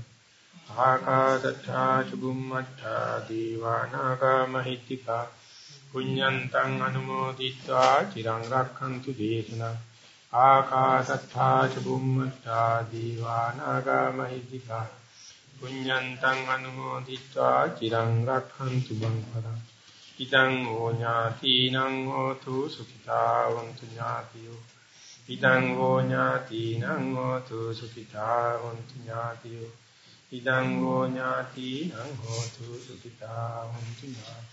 ආකාශත්තා චුම්මත්තා දීවානාගා මහිත්‍තිකා. පුඤ්ඤන්තං අනුමෝදිत्वा චිරං රක්ඛන්තු දේශනා ආකාශත්තා ච බුම්මත්තා දීවානාගා මහිද්దికා පුඤ්ඤන්තං අනුමෝදිत्वा චිරං රක්ඛන්තු මං පරං ිතං ඕ ඥාතිනං හෝතු සුඛිතාවන්තු ඥාතියෝ ිතං ඕ ඥාතිනං හෝතු සුඛිතාවන්තු ඥාතියෝ ිතං ඕ ඥාතිනං හෝතු සුඛිතාවන්තු ඥාතියෝ